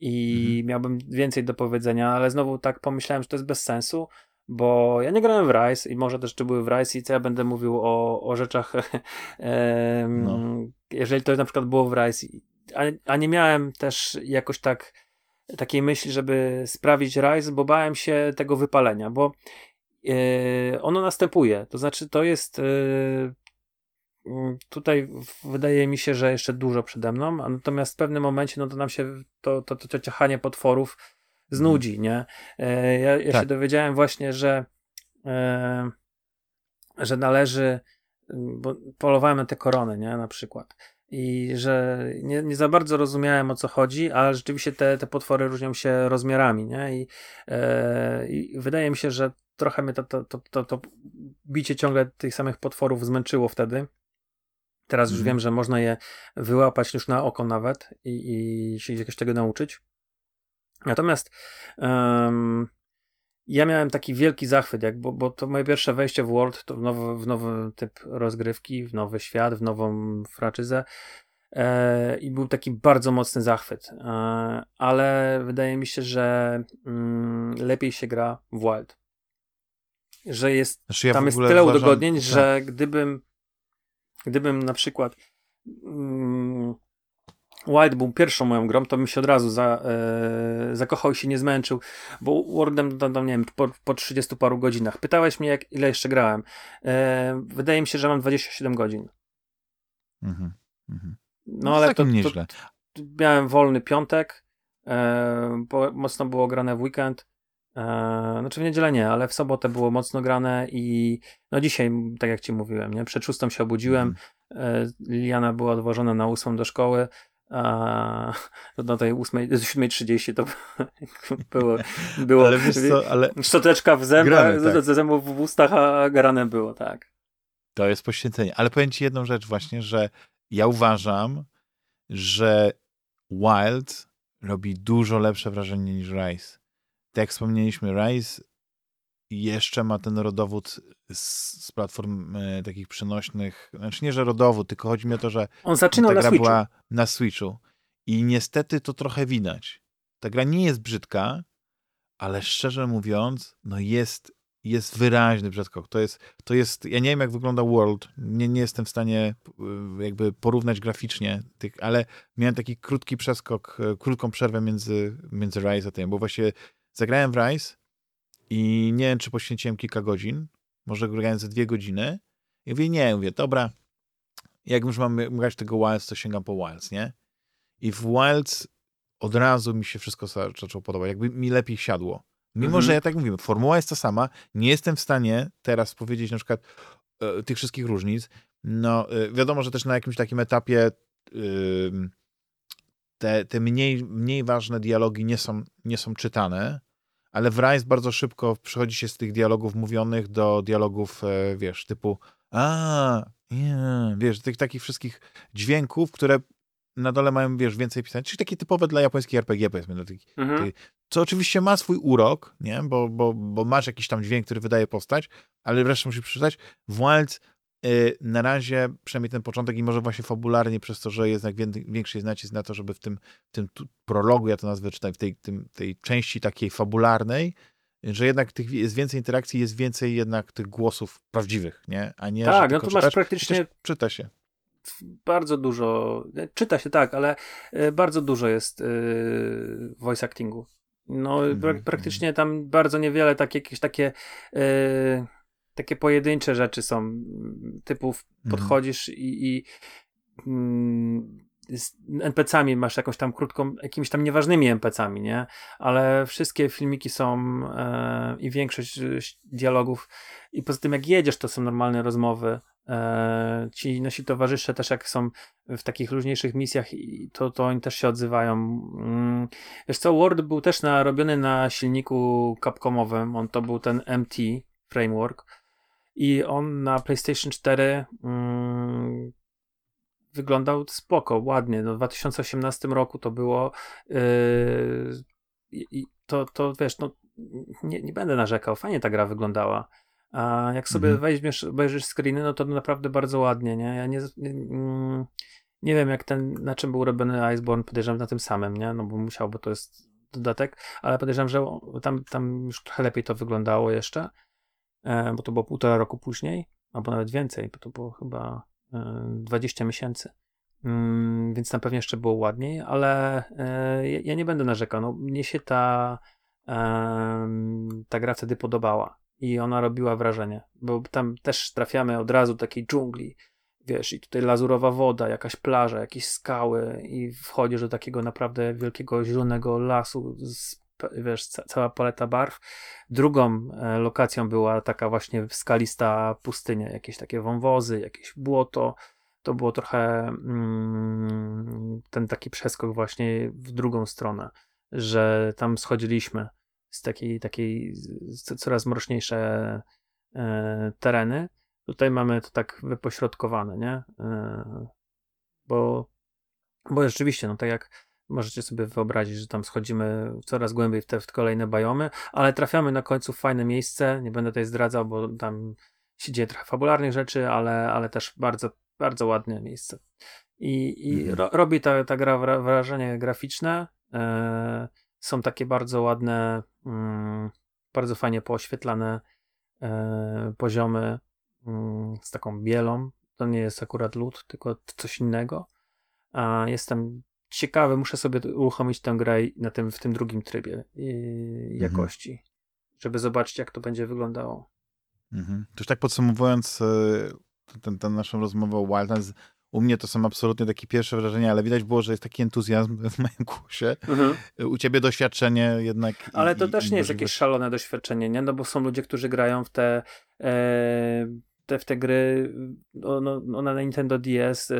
I mhm. miałbym więcej do powiedzenia, ale znowu tak pomyślałem, że to jest bez sensu, bo ja nie grałem w Rise i może też czy były w Rise i co ja będę mówił o, o rzeczach, no. jeżeli to na przykład było w Rise, a, a nie miałem też jakoś tak takiej myśli, żeby sprawić Rise, bo bałem się tego wypalenia, bo ono następuje. To znaczy, to jest yy, tutaj wydaje mi się, że jeszcze dużo przede mną, natomiast w pewnym momencie, no to nam się to, to, to, to ciachanie potworów znudzi, nie? Yy, ja, ja tak. się dowiedziałem właśnie, że że należy, bo polowałem na te korony, nie? Na przykład i że nie, nie za bardzo rozumiałem o co chodzi, ale rzeczywiście te, te potwory różnią się rozmiarami, nie? I, i wydaje mi się, że trochę mnie to, to, to, to, to bicie ciągle tych samych potworów zmęczyło wtedy. Teraz już mm. wiem, że można je wyłapać już na oko nawet i, i się jakiegoś tego nauczyć. Natomiast um, ja miałem taki wielki zachwyt, jak, bo, bo to moje pierwsze wejście w World to w nowy, w nowy typ rozgrywki, w nowy świat, w nową franczyzę e, i był taki bardzo mocny zachwyt. E, ale wydaje mi się, że mm, lepiej się gra w Wild. Że jest, znaczy ja tam jest tyle uważam, udogodnień, tak. że gdybym gdybym na przykład mm, Wild był pierwszą moją grą, to bym się od razu za, e, zakochał i się nie zmęczył, bo Wordem, tam, nie wiem, po, po 30 paru godzinach. Pytałeś mnie, jak, ile jeszcze grałem. E, wydaje mi się, że mam 27 godzin. Mhm, mhm. No, no ale to, nieźle. To, miałem wolny piątek, e, bo mocno było grane w weekend. E, znaczy w niedzielę nie, ale w sobotę było mocno grane i no dzisiaj, tak jak ci mówiłem, nie? przed szóstą się obudziłem, e, Liliana była odwożona na ósmą do szkoły, a do tej 7.30 to było, było ale wiesz co, ale szczoteczka w zębach, tak. ze zębów w ustach, a grane było, tak. To jest poświęcenie. Ale powiem ci jedną rzecz właśnie, że ja uważam, że Wild robi dużo lepsze wrażenie niż Rise. Tak jak wspomnieliśmy, Rise jeszcze ma ten rodowód z, z platform e, takich przenośnych, znaczy nie, że rodowód, tylko chodzi mi o to, że On zaczynał ta gra na była na Switchu i niestety to trochę widać. Ta gra nie jest brzydka, ale szczerze mówiąc, no jest, jest wyraźny przeskok. To jest, to jest, ja nie wiem jak wygląda World, nie, nie jestem w stanie e, jakby porównać graficznie, tych, ale miałem taki krótki przeskok, e, krótką przerwę między, między Rise a tym, bo właśnie zagrałem w Rise i nie wiem, czy poświęciłem kilka godzin, może grałem ze dwie godziny. I mówię, nie, mówię, dobra, jak już mam grać tego Wilds, to sięgam po Wilds, nie? I w Wilds od razu mi się wszystko zaczęło podobać, jakby mi lepiej siadło. Mimo, mhm. że ja tak mówię, formuła jest ta sama, nie jestem w stanie teraz powiedzieć na przykład e, tych wszystkich różnic. No, e, wiadomo, że też na jakimś takim etapie e, te, te mniej, mniej ważne dialogi nie są, nie są czytane, ale w Rise bardzo szybko przechodzi się z tych dialogów mówionych do dialogów, e, wiesz, typu a, yeah, wiesz, tych takich wszystkich dźwięków, które na dole mają, wiesz, więcej pisania, czyli takie typowe dla japońskich RPG, powiedzmy. Dla tych, mhm. co oczywiście ma swój urok, nie, bo, bo, bo masz jakiś tam dźwięk, który wydaje postać, ale wreszcie musisz przeczytać. W Wilds na razie, przynajmniej ten początek i może właśnie fabularnie, przez to, że jest większy jest nacisk na to, żeby w tym, tym prologu, ja to nazwę, czy w tej, tym, tej części takiej fabularnej, że jednak tych jest więcej interakcji, jest więcej jednak tych głosów prawdziwych, nie? A nie, tak, no to masz praktycznie... Czyta się. Bardzo dużo, czyta się tak, ale e, bardzo dużo jest yy, voice actingu. No, mm -hmm. praktycznie tam bardzo niewiele tak, jakieś takie yy, takie pojedyncze rzeczy są, typu mhm. podchodzisz mm. i, i mm, z NPC-ami masz jakąś tam krótką, jakimiś tam nieważnymi NPC-ami, nie? Ale wszystkie filmiki są e, i większość dialogów i poza tym jak jedziesz, to są normalne rozmowy. E, ci nasi towarzysze też jak są w takich luźniejszych misjach, to, to oni też się odzywają. Mm, wiesz co, Word był też narobiony na silniku Capcomowym, on to był ten MT framework i on na PlayStation 4 mm, wyglądał spoko, ładnie. No, w 2018 roku to było yy, i to, to wiesz, no nie, nie będę narzekał, fajnie ta gra wyglądała. A jak sobie mhm. weźmiesz, obejrzysz screeny, no to naprawdę bardzo ładnie, nie? Ja nie, nie, mm, nie wiem, jak ten, na czym był robiony Iceborne, podejrzewam na tym samym, nie? No bo musiał, bo to jest dodatek, ale podejrzewam, że tam, tam już trochę lepiej to wyglądało jeszcze. E, bo to było półtora roku później, albo nawet więcej, bo to było chyba 20 e, miesięcy. Mm, więc tam pewnie jeszcze było ładniej, ale e, ja nie będę narzekał. No, mnie się ta, ta gra wtedy podobała i ona robiła wrażenie, bo tam też trafiamy od razu do takiej dżungli, wiesz, i tutaj lazurowa woda, jakaś plaża, jakieś skały i wchodzisz do takiego naprawdę wielkiego zielonego lasu z wiesz, cała paleta barw. Drugą e, lokacją była taka właśnie skalista pustynia, jakieś takie wąwozy, jakieś błoto. To było trochę mm, ten taki przeskok właśnie w drugą stronę, że tam schodziliśmy z takiej, takiej coraz mroczniejsze e, tereny. Tutaj mamy to tak wypośrodkowane, nie? E, bo, bo rzeczywiście, no tak jak możecie sobie wyobrazić, że tam schodzimy coraz głębiej w te w kolejne bajomy, ale trafiamy na końcu w fajne miejsce. Nie będę tutaj zdradzał, bo tam się dzieje trochę fabularnych rzeczy, ale, ale też bardzo, bardzo ładne miejsce. I, i mhm. ro, robi ta, ta gra wrażenie graficzne. E, są takie bardzo ładne, mm, bardzo fajnie pooświetlane e, poziomy mm, z taką bielą. To nie jest akurat lód, tylko coś innego. A jestem ciekawy, muszę sobie uruchomić tę grę na tym, w tym drugim trybie mhm. jakości, mhm. żeby zobaczyć, jak to będzie wyglądało. Mhm. To już tak podsumowując tę e, naszą rozmowę o Wildlands, u mnie to są absolutnie takie pierwsze wrażenia, ale widać było, że jest taki entuzjazm w moim głosie. Mhm. U ciebie doświadczenie jednak. Ale to i, też i nie jest jakieś szalone doświadczenie, nie? No bo są ludzie, którzy grają w te. E, te, w te gry no, no, no na Nintendo DS, e,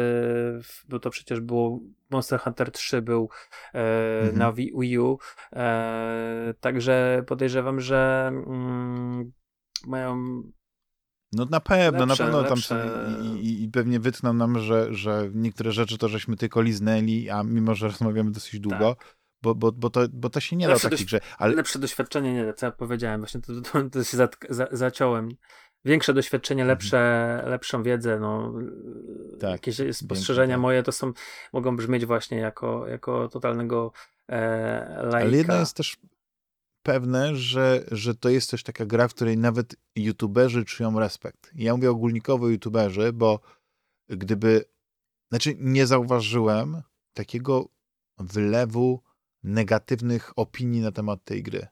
bo to przecież było Monster Hunter 3 był e, mhm. na Wii U, e, także podejrzewam, że mm, mają no na pewno, lepsze, na pewno tam są i, i, pewnie wytną nam, że, że niektóre rzeczy to żeśmy tylko liznęli, a mimo, że rozmawiamy dosyć długo, tak. bo, bo, bo, to, bo to się nie lepsze da takich grze. Ale... Lepsze doświadczenie nie da, co ja powiedziałem, właśnie to, to, to się za, za, zaciąłem. Większe doświadczenie, mhm. lepsze, lepszą wiedzę, no tak, jakieś spostrzeżenia tak. moje to są, mogą brzmieć właśnie jako, jako totalnego e. Ale jedno jest też pewne, że, że to jest też taka gra, w której nawet youtuberzy czują respekt. Ja mówię ogólnikowo youtuberzy, bo gdyby, znaczy nie zauważyłem takiego wylewu negatywnych opinii na temat tej gry.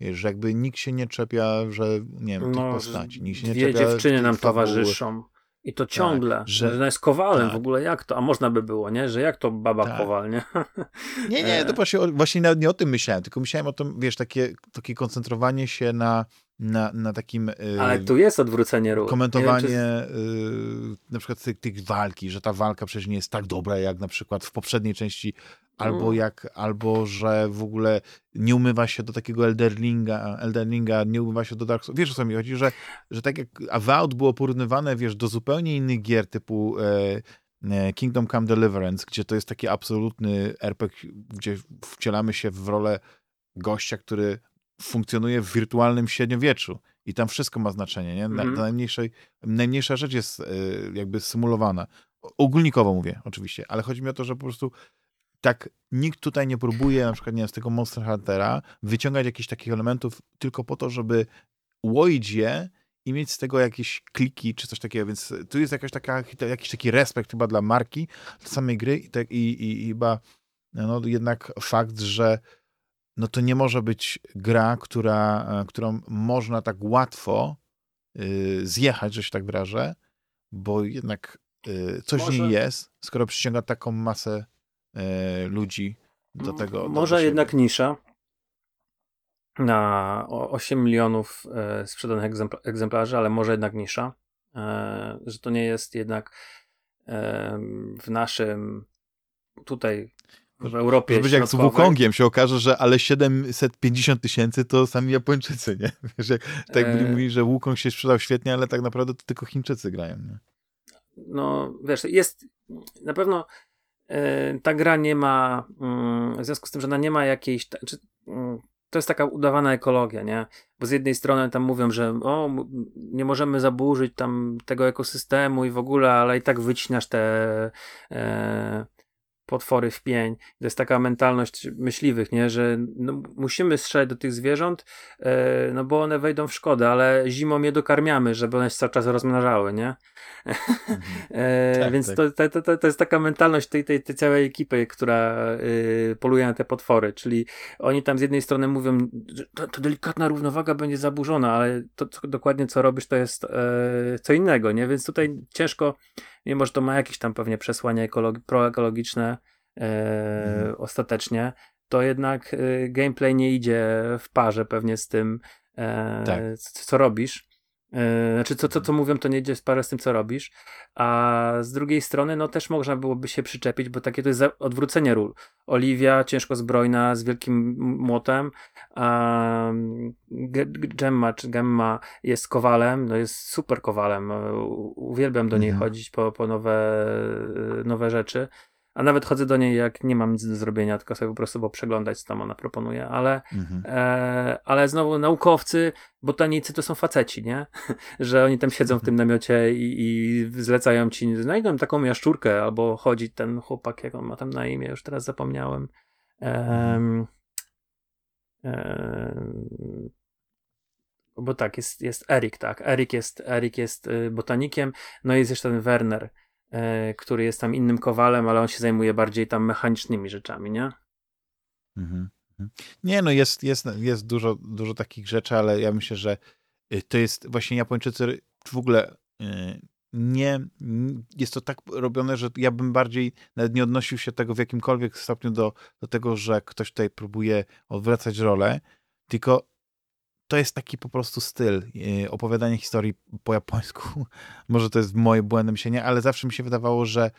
Że jakby nikt się nie czepia, że nie wiem, no, postaci. Nikt się nie dwie czepia dziewczyny nam towarzyszą. I to tak, ciągle, tak, że, że ona jest kowalem tak. w ogóle, jak to, a można by było, nie, że jak to baba tak. kowal, nie? Nie, nie, to właśnie, właśnie nawet nie o tym myślałem, tylko myślałem o tym, wiesz, takie, takie koncentrowanie się na, na, na takim... Yy, Ale tu jest odwrócenie ról. Komentowanie wiem, czy... na przykład tych, tych walki, że ta walka przecież nie jest tak dobra, jak na przykład w poprzedniej części albo mm. jak, albo że w ogóle nie umywa się do takiego Elderlinga, Elderlinga nie umywa się do Dark Souls. Wiesz o co mi chodzi, że, że tak jak Avowed było porównywane, wiesz, do zupełnie innych gier typu e, e Kingdom Come Deliverance, gdzie to jest taki absolutny RPG, gdzie wcielamy się w rolę gościa, który funkcjonuje w wirtualnym średniowieczu i tam wszystko ma znaczenie, nie? Mm. najmniejszej, najmniejsza rzecz jest e, jakby symulowana. Ogólnikowo mówię, oczywiście, ale chodzi mi o to, że po prostu tak nikt tutaj nie próbuje na przykład nie wiem, z tego Monster Huntera wyciągać jakichś takich elementów tylko po to, żeby łoić je i mieć z tego jakieś kliki czy coś takiego, więc tu jest jakaś taka, jakiś taki respekt chyba dla marki, dla samej gry i, i, i, i chyba no, jednak fakt, że no to nie może być gra, która, którą można tak łatwo y, zjechać, że się tak wyrażę, bo jednak y, coś może... nie jest, skoro przyciąga taką masę E, ludzi do tego. Może do jednak nisza na 8 milionów e, sprzedanych egzemplarzy, ale może jednak nisza, e, że to nie jest jednak w naszym tutaj w Europie. Może być jak z Wukongiem się okaże, że ale 750 tysięcy to sami Japończycy, nie? Wiesz, jak, tak byli mówili, że Wukong się sprzedał świetnie, ale tak naprawdę to tylko Chińczycy grają, nie? No, wiesz, jest na pewno E, ta gra nie ma, mm, w związku z tym, że ona nie ma jakiejś, mm, to jest taka udawana ekologia, nie? Bo z jednej strony tam mówią, że o, nie możemy zaburzyć tam tego ekosystemu i w ogóle, ale i tak wycinasz te e, potwory w pień. To jest taka mentalność myśliwych, nie? że no, musimy strzelać do tych zwierząt, e, no bo one wejdą w szkodę, ale zimą je dokarmiamy, żeby one się cały czas rozmnażały, nie? Mhm. e, tak, więc tak. To, to, to, to jest taka mentalność tej, tej, tej całej ekipy, która y, poluje na te potwory, czyli oni tam z jednej strony mówią, że to, to delikatna równowaga będzie zaburzona, ale to co, dokładnie co robisz, to jest e, co innego, nie? Więc tutaj ciężko mimo że to ma jakieś tam pewnie przesłanie ekologi- proekologiczne e, mhm. ostatecznie, to jednak e, gameplay nie idzie w parze pewnie z tym, e, tak. co, co robisz. E, znaczy, co, co, co mówią, to nie idzie w parę z tym, co robisz. A z drugiej strony, no też można byłoby się przyczepić, bo takie to jest odwrócenie ról. Oliwia, ciężko zbrojna, z wielkim młotem, a Gemma, czy Gemma jest kowalem, no jest super kowalem. Uwielbiam do niej mhm. chodzić po, po nowe, nowe rzeczy a nawet chodzę do niej, jak nie mam nic do zrobienia, tylko sobie po prostu bo przeglądać, co tam ona proponuje, ale, Mhm. e, ale znowu naukowcy, botanicy to są faceci, nie? Że oni tam siedzą w tym namiocie i, i zlecają ci, znajdą taką jaszczurkę, albo chodzi ten chłopak, jak on ma tam na imię, już teraz zapomniałem. Em, em, bo tak, jest, jest Erik, tak. Erik jest, Erik jest y, botanikiem, no i jest jeszcze ten Werner, który jest tam innym kowalem, ale on się zajmuje bardziej tam mechanicznymi rzeczami, nie? Mhm. mhm. Nie, no jest, jest, jest dużo, dużo takich rzeczy, ale ja myślę, że y, to jest właśnie Japończycy w ogóle y, nie, jest to tak robione, że ja bym bardziej nawet nie odnosił się tego w jakimkolwiek stopniu do, do tego, że ktoś tutaj próbuje odwracać rolę, tylko to jest taki po prostu styl y, opowiadania historii po japońsku. Może to jest moje błędne myślenie, ale zawsze mi się wydawało, że,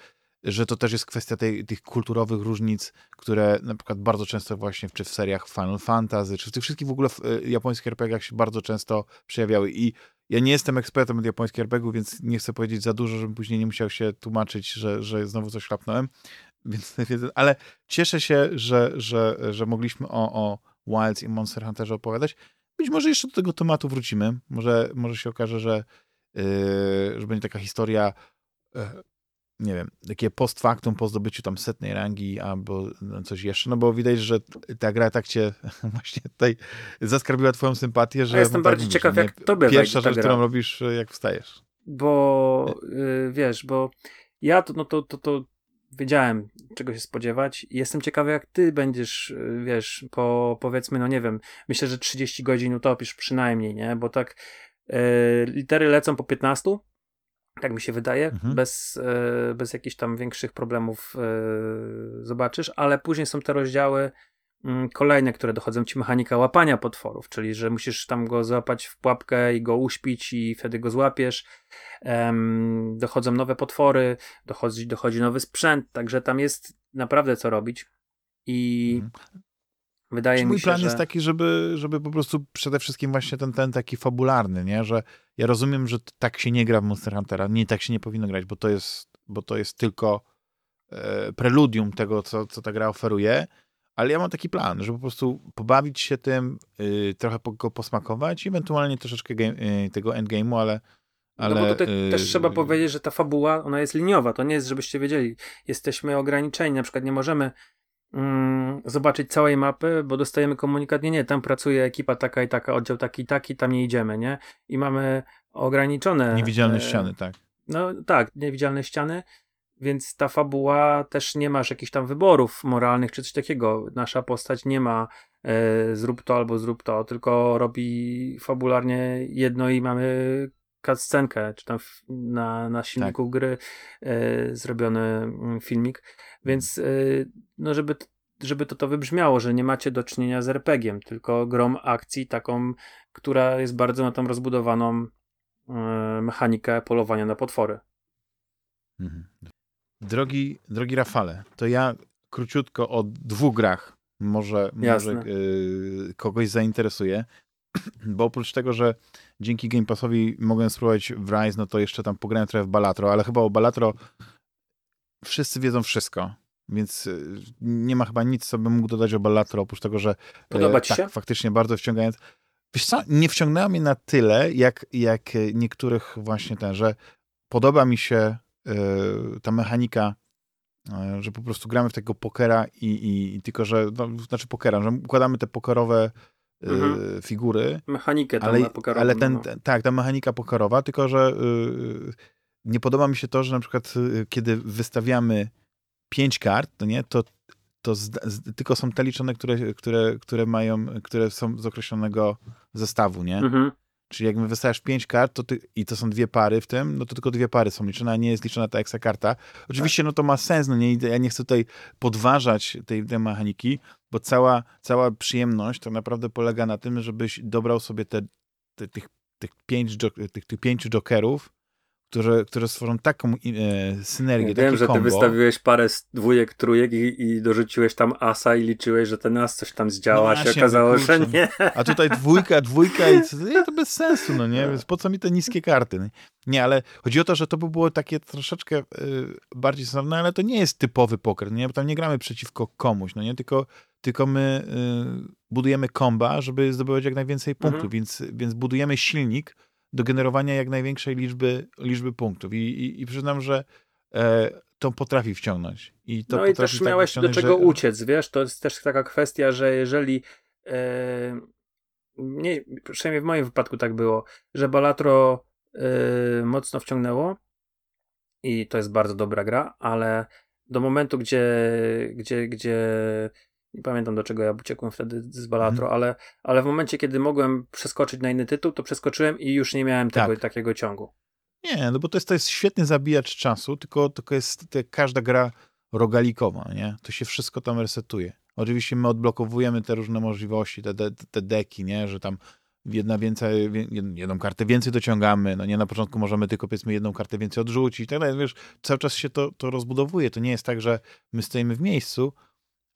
że to też jest kwestia tej, tych kulturowych różnic, które na przykład bardzo często właśnie czy w seriach Final Fantasy, czy w tych wszystkich w ogóle y, japońskich RPGach się bardzo często przejawiały. I ja nie jestem ekspertem od japońskich RPGów, więc nie chcę powiedzieć za dużo, żebym później nie musiał się tłumaczyć, że, że znowu coś chlapnąłem. Więc, ale cieszę się, że, że, że mogliśmy o, o Wilds i Monster Hunterze opowiadać. Być może jeszcze do tego tematu wrócimy. Może, może się okaże, że, yy, że będzie taka historia, yy, nie wiem, takie post factum po zdobyciu tam setnej rangi albo coś jeszcze, no bo widać, że ta gra tak cię właśnie tutaj zaskarbiła twoją sympatię, że... Ja jestem no tak bardziej mówisz, ciekaw, nie? jak tobie Pierwsza rzecz, gra. którą robisz, jak wstajesz. Bo y, wiesz, bo ja to, no to, to, to wiedziałem, czego się spodziewać. i Jestem ciekawy, jak ty będziesz, y, wiesz, po powiedzmy, no nie wiem, myślę, że 30 godzin utopisz przynajmniej, nie? Bo tak y, litery lecą po 15, tak mi się wydaje, Mhm. bez, y, bez jakichś tam większych problemów y, zobaczysz, ale później są te rozdziały kolejne, które dochodzą ci mechanika łapania potworów, czyli że musisz tam go złapać w pułapkę i go uśpić i wtedy go złapiesz. Em, dochodzą nowe potwory, dochodzi, dochodzi nowy sprzęt, także tam jest naprawdę co robić. I Mhm. wydaje Czy mi mój się, plan że... jest taki, żeby, żeby po prostu przede wszystkim właśnie ten, ten taki fabularny, nie? Że ja rozumiem, że tak się nie gra w Monster Huntera, nie tak się nie powinno grać, bo to jest, bo to jest tylko e, preludium tego, co, co ta gra oferuje, ale ja mam taki plan, żeby po prostu pobawić się tym, y, trochę po, go posmakować i ewentualnie troszeczkę game, y, tego endgame'u, ale ale no bo tutaj y, też trzeba powiedzieć, że ta fabuła, ona jest liniowa. To nie jest, żebyście wiedzieli. Jesteśmy ograniczeni. Na przykład nie możemy mm, zobaczyć całej mapy, bo dostajemy komunikat, nie, nie, tam pracuje ekipa taka i taka, oddział taki i taki, tam nie idziemy, nie? I mamy ograniczone... niewidzialne e, ściany, tak. No tak, niewidzialne ściany, więc ta fabuła też nie masz jakichś tam wyborów moralnych czy coś takiego. Nasza postać nie ma e, zrób to albo zrób to, tylko robi fabularnie jedno i mamy cutscenkę, czy tam na, na silniku Tak. gry e, zrobiony mm, filmik, więc e, no żeby żeby to to wybrzmiało, że nie macie do czynienia z RPG-iem, tylko grą akcji taką, która jest bardzo na tą rozbudowaną e, mechanikę polowania na potwory. Drogi, drogi Rafale, to ja króciutko o dwóch grach może, może y, kogoś zainteresuje, bo oprócz tego, że dzięki Game Passowi mogłem spróbować w Rise, no to jeszcze tam pograłem trochę w Balatro, ale chyba o Balatro wszyscy wiedzą wszystko, więc y, nie ma chyba nic, co bym mógł dodać o Balatro, oprócz tego, że Podoba e, ci tak, się? faktycznie bardzo wciągając. Wiesz co, nie wciągnęła mnie na tyle, jak, jak niektórych właśnie ten, że podoba mi się ta mechanika, e, że po prostu gramy w tego pokera i, i, i tylko, że, no, znaczy pokera, że układamy te pokerowe e, Mhm. figury, Mechanikę tam ale, pokerową, ale ten, no. ten, tak, ta mechanika pokerowa, tylko że y, nie podoba mi się to, że na przykład y, kiedy wystawiamy pięć kart, to nie, to, to z, z, tylko są te liczone, które, które, które mają, które są z określonego zestawu, nie? Mhm. Czyli jak wystawiasz pięć kart to ty, i to są dwie pary w tym, no to tylko dwie pary są liczone, a nie jest liczona ta eksa karta. Oczywiście no to ma sens, no nie, ja nie chcę tutaj podważać tej, tej mechaniki, bo cała, cała przyjemność tak naprawdę polega na tym, żebyś dobrał sobie te, te, tych, tych, pięć, tych, tych pięciu jokerów, które, które stworzą taką e, synergię, Wiem, że ty wystawiłeś parę dwójek, trójek i, i dorzuciłeś tam asa i liczyłeś, że ten as coś tam zdziała, No a się okazało, że nie. A tutaj dwójka, dwójka i nie, to bez sensu, no nie? Więc po co mi te niskie karty? no? Nie, ale chodzi o to, że to by było takie troszeczkę y, bardziej sensowne, ale to nie jest typowy poker, nie? Bo tam nie gramy przeciwko komuś, no nie? Tylko, tylko my y, budujemy komba, żeby zdobywać jak najwięcej punktów, Mhm. więc, więc budujemy silnik do generowania jak największej liczby, liczby punktów. I, i, i przyznam, że e, to potrafi wciągnąć. I to No i też tak miałeś do czego że- uciec, wiesz, to jest też taka kwestia, że jeżeli e, nie, przynajmniej w moim wypadku tak było, że Balatro e, mocno wciągnęło i to jest bardzo dobra gra, ale do momentu, gdzie, gdzie, gdzie nie pamiętam do czego ja uciekłem wtedy z Balatro, Mhm. ale, ale w momencie, kiedy mogłem przeskoczyć na inny tytuł, to przeskoczyłem i już nie miałem tego, Tak. takiego ciągu. Nie, no bo to jest, to jest świetny zabijacz czasu, tylko, tylko jest to każda gra rogalikowa, nie? To się wszystko tam resetuje. Oczywiście my odblokowujemy te różne możliwości, te, te, te deki, nie? Że tam jedna więcej, jedną kartę więcej dociągamy, no nie na początku możemy tylko powiedzmy jedną kartę więcej odrzucić i tak dalej, wiesz, cały czas się to, to rozbudowuje. To nie jest tak, że my stoimy w miejscu,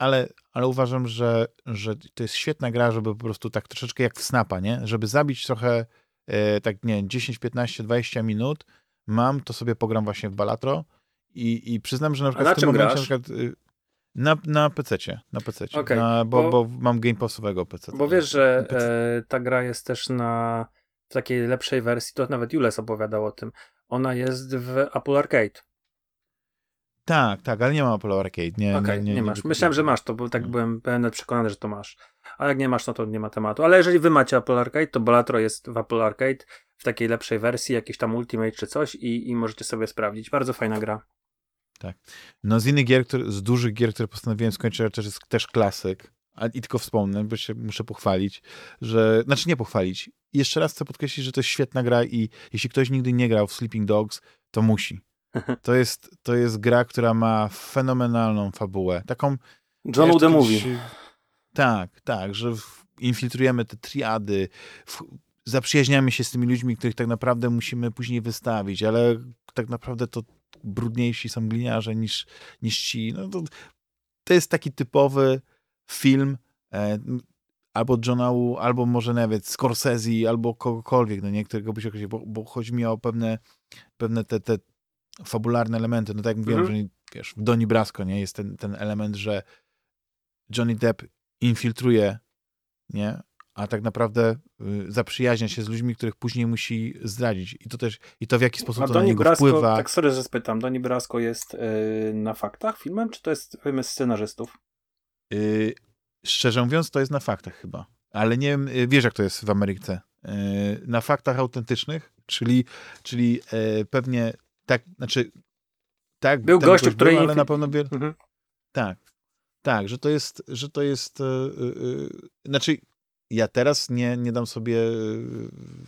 ale, ale uważam, że, że to jest świetna gra, żeby po prostu tak troszeczkę jak w Snapa, nie? Żeby zabić trochę e, tak, nie wiem, 10, 15, 20 minut mam, to sobie pogram właśnie w Balatro i, i przyznam, że na przykład na w tym momencie grasz? na przykład y, na, na PC-cie, na PC-cie, Okej, na, bo, bo- bo, mam Game Passowego PC. Bo wiesz, że e, ta gra jest też na w takiej lepszej wersji, to nawet Jules opowiadał o tym. Ona jest w Apple Arcade. Tak, tak, ale nie mam Apple Arcade. Nie, Okej, nie, masz. wykupiłem. Myślałem, że masz to, bo tak byłem pewien przekonany, że to masz. A jak nie masz, no to nie ma tematu. Ale jeżeli wy macie Apple Arcade, to Balatro jest w Apple Arcade w takiej lepszej wersji, jakiś tam Ultimate czy coś i, i możecie sobie sprawdzić. Bardzo fajna gra. No z innych gier, z dużych gier, które postanowiłem skończyć, też jest też klasyk. A, I tylko wspomnę, bo się muszę pochwalić, że, znaczy nie pochwalić. Jeszcze raz chcę podkreślić, że to jest świetna gra i jeśli ktoś nigdy nie grał w Sleeping Dogs, to musi. To jest, to jest gra, która ma fenomenalną fabułę. Taką John Movie. kiedyś- Tak, tak, że w, infiltrujemy te triady, w, zaprzyjaźniamy się z tymi ludźmi, których tak naprawdę musimy później wystawić, ale tak naprawdę to brudniejsi są gliniarze niż, niż ci. No to, to jest taki typowy film e, albo Johna Woo, albo może nawet Scorsese, albo kogokolwiek, no nie, którego byś określił, bo, bo chodzi mi o pewne, pewne te, te fabularne elementy. No tak jak mówiłem, Mhm. że wiesz, w Doni Brasco, nie, jest ten, ten element, że Johnny Depp infiltruje, nie? A tak naprawdę y, zaprzyjaźnia się z ludźmi, których później musi zdradzić. I to też, i to w jaki sposób A to na Doni niego Brasco, wpływa. tak sorry, że spytam, Doni Brasco jest yy, na faktach filmem, czy to jest wymysł scenarzystów? Y, szczerze mówiąc, to jest na faktach chyba. Ale nie wiem, y, wiesz jak to jest w Ameryce. Y, na faktach autentycznych, czyli, czyli y, pewnie tak, znaczy tak, Był gościu, który był, ale na pewno wiele, Mhm. Tak, tak, że to jest, że to jest, yy, yy, znaczy ja teraz nie, nie dam sobie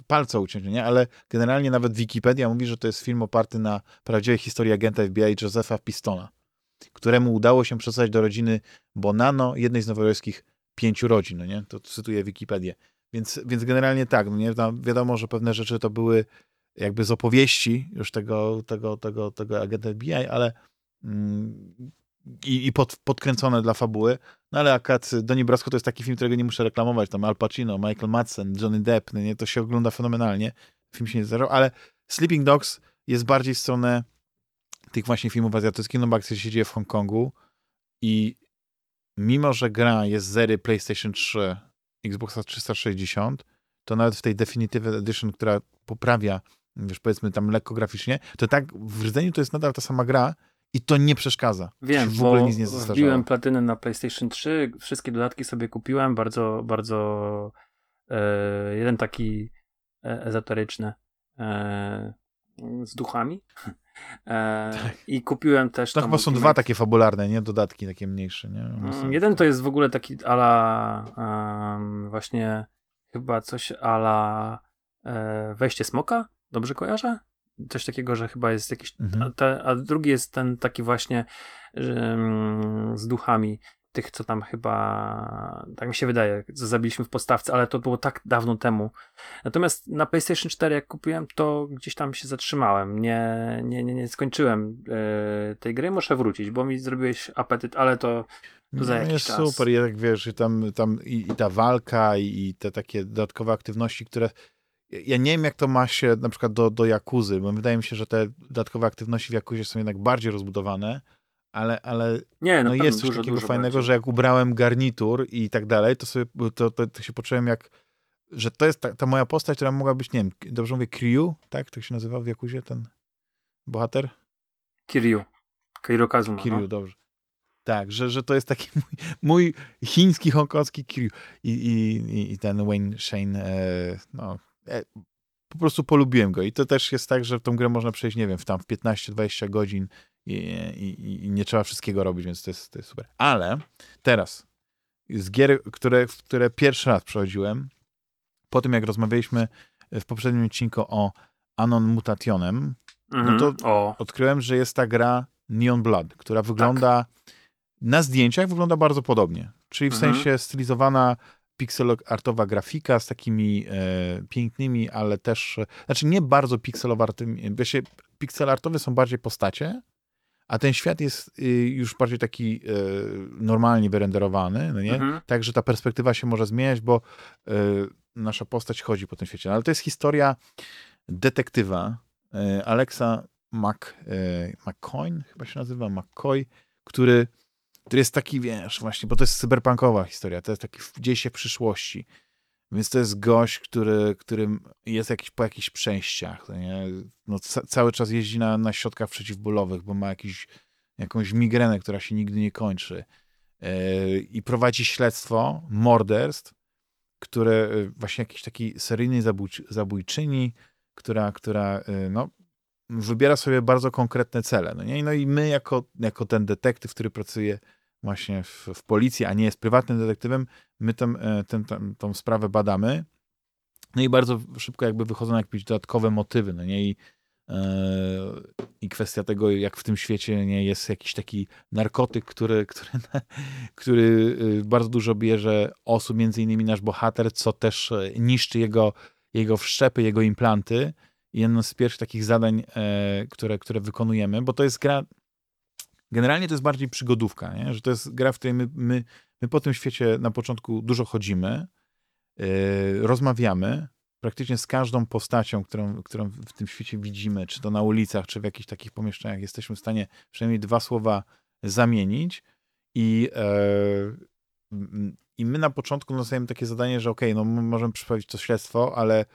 palca uciąć, nie? ale generalnie nawet Wikipedia mówi, że to jest film oparty na prawdziwej historii agenta FBI Josepha Pistona, któremu udało się przesłać do rodziny Bonano, jednej z nowojorskich pięciu rodzin, no nie? To cytuję Wikipedię. Więc, więc generalnie tak, no nie? Tam wiadomo, że pewne rzeczy to były jakby z opowieści już tego, tego, tego, tego agenta FBI, ale mm, i, i pod, podkręcone dla fabuły. No ale akurat Donnie Brasco to jest taki film, którego nie muszę reklamować. Tam Al Pacino, Michael Madsen, Johnny Depp, no nie? to się ogląda fenomenalnie. Film się nie zdarzał, ale Sleeping Dogs jest bardziej w stronę tych właśnie filmów azjatyckich, no bo akcja się dzieje w Hongkongu i mimo, że gra jest z ery PlayStation 3, Xboxa 360, to nawet w tej Definitive Edition, która poprawia, wiesz, powiedzmy tam lekko graficznie, to tak w rdzeniu to jest nadal ta sama gra i to nie przeszkadza. Wiem, w ogóle bo nic nie wbiłem platynę na PlayStation 3, wszystkie dodatki sobie kupiłem, bardzo, bardzo e, jeden taki e, ezoteryczny e, z duchami e, i kupiłem też tam chyba są dwa takie fabularne, nie? Dodatki takie mniejsze, nie? Mm, Jeden to jest w ogóle taki ala em, właśnie chyba coś ala e, wejście smoka, dobrze kojarzę? Coś takiego, że chyba jest jakiś, Mhm. a, te, a drugi jest ten taki właśnie em, z duchami tych, co tam chyba, tak mi się wydaje, co zabiliśmy w podstawce, ale to było tak dawno temu. Natomiast na PlayStation 4 jak kupiłem, to gdzieś tam się zatrzymałem. Nie, nie, nie, nie skończyłem e, tej gry, muszę wrócić, bo mi zrobiłeś apetyt, ale to, to za No, jakiś jest czas. super, jak wiesz, tam, tam i, i ta walka, i, i te takie dodatkowe aktywności, które. Ja nie wiem, jak to ma się na przykład do, do Jakuzy, bo wydaje mi się, że te dodatkowe aktywności w Jakuzie są jednak bardziej rozbudowane, ale, ale Nie, no jest coś dużo, takiego dużo fajnego, bardziej. że jak ubrałem garnitur i tak dalej, to sobie to, to, to się poczułem jak, że to jest ta, ta moja postać, która mogła być, nie wiem, dobrze mówię, Kryu, tak? Tak się nazywa w Jakuzie ten bohater? Kiryu. Kiryu Kazuma. Kiryu, no. dobrze. Tak, że, że to jest taki mój, mój chiński, hongkongski Kiryu. I, i, i- ten Wayne Shane, e, no, po prostu polubiłem go. I to też jest tak, że w tą grę można przejść, nie wiem, w tam w 15-20 godzin i, i, i nie trzeba wszystkiego robić, więc to jest, to jest super. Ale teraz, z gier, które, w które pierwszy raz przechodziłem, po tym jak rozmawialiśmy w poprzednim odcinku o Anon Mutationem, Mhm. no to- O, odkryłem, że jest ta gra Neon Blood, która wygląda na zdjęciach wygląda bardzo podobnie. Czyli w Mhm. sensie stylizowana pixel artowa grafika z takimi e, pięknymi, ale też, znaczy nie bardzo pixelowartymi, wiecie, pixel artowe są bardziej postacie, a ten świat jest y, już bardziej taki e, normalnie wyrenderowany, no nie? Mhm. Tak, że ta perspektywa się może zmieniać, bo e, nasza postać chodzi po tym świecie. No, ale to jest historia detektywa Alexa Mac, McCoy, chyba się nazywa, McCoy, który, który jest taki, wiesz, właśnie, bo to jest cyberpunkowa historia, to jest taki, dzieje się w przyszłości. Więc to jest gość, który, którym jest jakiś, po jakichś przejściach. Nie? No, ca, cały czas jeździ na, na środkach przeciwbólowych, bo ma jakiś, jakąś migrenę, która się nigdy nie kończy. E, I prowadzi śledztwo morderstw, które e, właśnie jakiś taki seryjnej zabójczy, zabójczyni, która, która e, no, wybiera sobie bardzo konkretne cele. No, nie? no i my, jako, jako ten detektyw, który pracuje właśnie w, w policji, a nie jest prywatnym detektywem, my tam, e, ten, tam, tą sprawę badamy. No i bardzo szybko jakby wychodzą jakieś dodatkowe motywy, no nie? I, e, i kwestia tego, jak w tym świecie nie jest jakiś taki narkotyk, który, który, który y, bardzo dużo bierze osób, między innymi nasz bohater, co też e, niszczy jego, jego wszczepy, jego implanty. Jedno z pierwszych takich zadań, e, które, które wykonujemy, bo to jest gra, generalnie to jest bardziej przygodówka, nie? że to jest gra, w której my, my, my po tym świecie na początku dużo chodzimy, e, rozmawiamy, praktycznie z każdą postacią, którą, którą w tym świecie widzimy, czy to na ulicach, czy w jakichś takich pomieszczeniach, jesteśmy w stanie przynajmniej dwa słowa zamienić i, e, i my na początku dostajemy takie zadanie, że okej, no możemy przeprowadzić to śledztwo, ale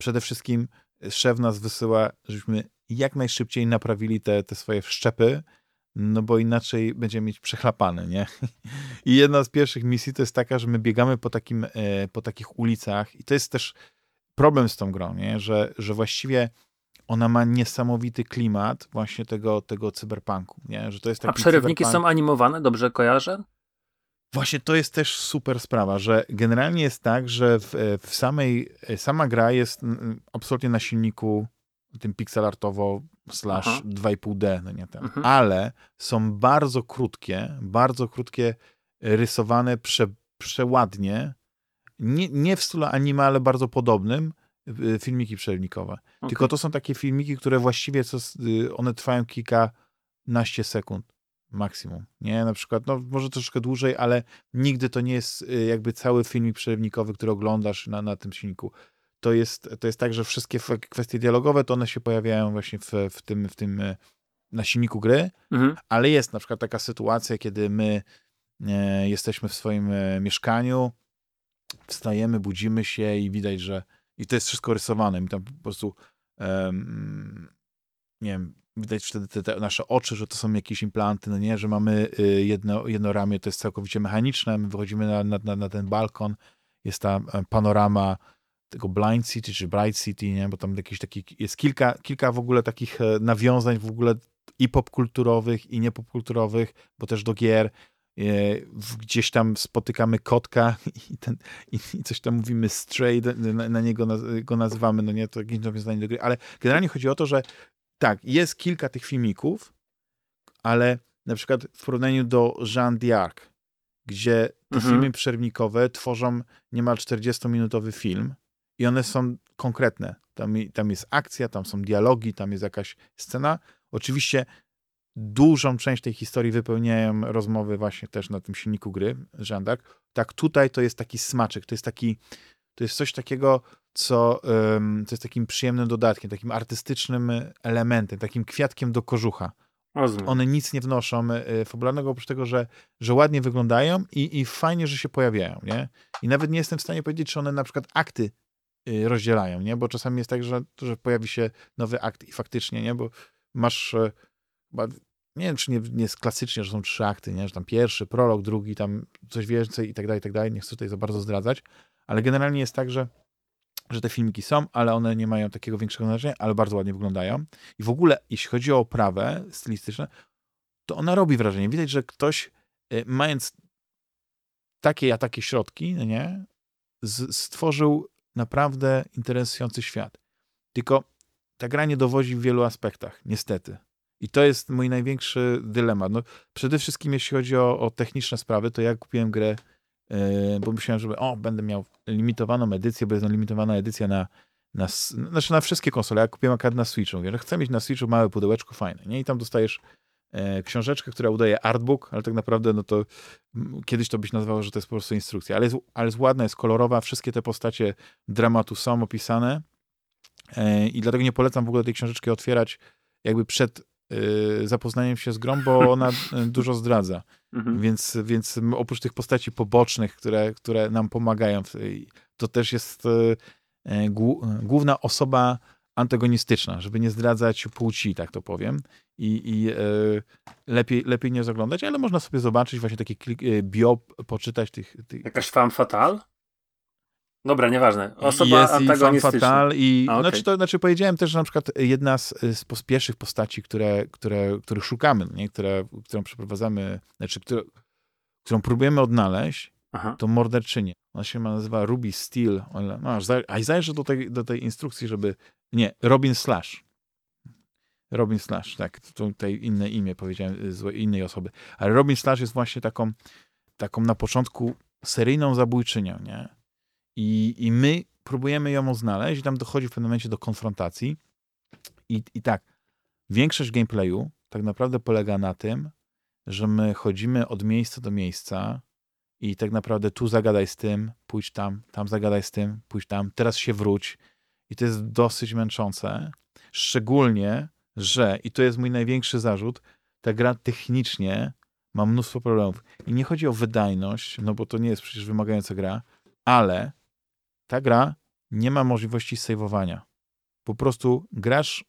przede wszystkim szef nas wysyła, żebyśmy jak najszybciej naprawili te, te swoje wszczepy, no bo inaczej będziemy mieć przechlapane, nie? I jedna z pierwszych misji to jest taka, że my biegamy po, takim, e, po takich ulicach i to jest też problem z tą grą, nie? Że, że właściwie ona ma niesamowity klimat właśnie tego, tego cyberpunku, nie? Że to jest taki A przerywniki cyberpunk- są animowane, dobrze kojarzę? Właśnie to jest też super sprawa, że generalnie jest tak, że w, w samej, sama gra jest absolutnie na silniku tym pixelartowo slash Aha. 2,5D, no nie ten. Mhm. Ale są bardzo krótkie, bardzo krótkie, rysowane prze, przeładnie, nie, nie w stylu anime, ale bardzo podobnym, filmiki przerywnikowe. Tylko Okej. to są takie filmiki, które właściwie co, y, one trwają kilkanaście sekund maksimum. Nie, na przykład, no może troszkę dłużej, ale nigdy to nie jest y, jakby cały filmik przerywnikowy, który oglądasz na, na tym silniku. To jest, to jest tak, że wszystkie kwestie dialogowe, to one się pojawiają właśnie w, w tym, w tym y, na silniku gry, Mhm. ale jest na przykład taka sytuacja, kiedy my e, jesteśmy w swoim e, mieszkaniu, wstajemy, budzimy się i widać, że i to jest wszystko rysowane. Mi tam po prostu em, nie wiem, widać wtedy te, te nasze oczy, że to są jakieś implanty, no nie, że mamy y, jedno, jedno ramię, to jest całkowicie mechaniczne, my wychodzimy na, na, na, ten balkon, jest ta e, panorama tego Blind City, czy Bright City, nie, bo tam jakieś taki, jest kilka, kilka w ogóle takich e, nawiązań w ogóle i popkulturowych, i niepopkulturowych, bo też do gier, e, gdzieś tam spotykamy kotka i, ten, i coś tam mówimy stray, na, na niego naz- go nazywamy, no nie, to jakieś nawiązanie do gry, ale generalnie chodzi o to, że tak, jest kilka tych filmików, ale na przykład w porównaniu do Jean d'Arc gdzie te Mhm. filmy przerwnikowe tworzą niemal 40-minutowy film i one są konkretne. Tam, tam jest akcja, tam są dialogi, tam jest jakaś scena. Oczywiście dużą część tej historii wypełniają rozmowy właśnie też na tym silniku gry, Żandak. Tak tutaj to jest taki smaczek, to jest taki, to jest coś takiego, co, em, co jest takim przyjemnym dodatkiem, takim artystycznym elementem, takim kwiatkiem do kożucha. Rozumiem. One nic nie wnoszą y, fabularnego, oprócz tego, że, że ładnie wyglądają i, i fajnie, że się pojawiają, nie? I nawet nie jestem w stanie powiedzieć, czy one na przykład akty y, rozdzielają, nie? Bo czasami jest tak, że, że pojawi się nowy akt i faktycznie, nie? Bo masz e, chyba, nie wiem, czy nie, nie jest klasycznie, że są trzy akty, nie? Że tam pierwszy, prolog, drugi, tam coś więcej i tak dalej, i tak dalej. Nie chcę tutaj za bardzo zdradzać, ale generalnie jest tak, że że te filmiki są, ale one nie mają takiego większego znaczenia, ale bardzo ładnie wyglądają. I w ogóle, jeśli chodzi o oprawę stylistyczną, to ona robi wrażenie. Widać, że ktoś, y, mając takie a takie środki, no nie, stworzył naprawdę interesujący świat. Tylko ta gra nie dowodzi w wielu aspektach, niestety. I to jest mój największy dylemat. No, przede wszystkim, jeśli chodzi o, o techniczne sprawy, to ja kupiłem grę, bo myślałem, że o, będę miał limitowaną edycję, bo jest limitowana edycja na, na, znaczy na wszystkie konsole. Ja kupiłem akurat na Switchu. Mówię, że chcę mieć na Switchu małe pudełeczko fajne, nie? I tam dostajesz e, książeczkę, która udaje artbook, ale tak naprawdę no to mm, kiedyś to byś nazwał, że to jest po prostu instrukcja. Ale jest, ale jest ładna, jest kolorowa, wszystkie te postacie dramatu są opisane e, i dlatego nie polecam w ogóle tej książeczki otwierać jakby przed e, zapoznaniem się z grą, bo ona e, dużo zdradza. Mhm. Więc, więc oprócz tych postaci pobocznych, które, które nam pomagają, to też jest e, główna osoba antagonistyczna, żeby nie zdradzać płci, tak to powiem. I, i lepiej, lepiej nie zaglądać, ale można sobie zobaczyć właśnie taki klik, bio, poczytać tych... tych Jakaś femme fatale? Dobra, nieważne. Osoba jest i antagonistyczna. fatale i A, okej. znaczy, to, znaczy powiedziałem też, że na przykład jedna z, z pos- pierwszych postaci, które, które, których szukamy, nie? Które, którą przeprowadzamy, znaczy, które, którą próbujemy odnaleźć, Aha. to morderczynię. Ona się ma- nazywa Ruby Steel. No, aż zaj- a i zajrzę do tej, do tej instrukcji, żeby... Nie, Robin Slash. Robin Slash, tak. Tutaj inne imię powiedziałem, y, złe innej osoby. Ale Robin Slash jest właśnie taką, taką na początku seryjną zabójczynią, nie? I, I my próbujemy ją znaleźć i tam dochodzi w pewnym momencie do konfrontacji. I, I tak, większość gameplayu tak naprawdę polega na tym, że my chodzimy od miejsca do miejsca i tak naprawdę tu zagadaj z tym, pójdź tam, tam zagadaj z tym, pójdź tam, teraz się wróć. I to jest dosyć męczące. Szczególnie, że, i to jest mój największy zarzut, ta gra technicznie ma mnóstwo problemów. I nie chodzi o wydajność, no bo to nie jest przecież wymagająca gra, ale ta gra nie ma możliwości saveowania. Po prostu grasz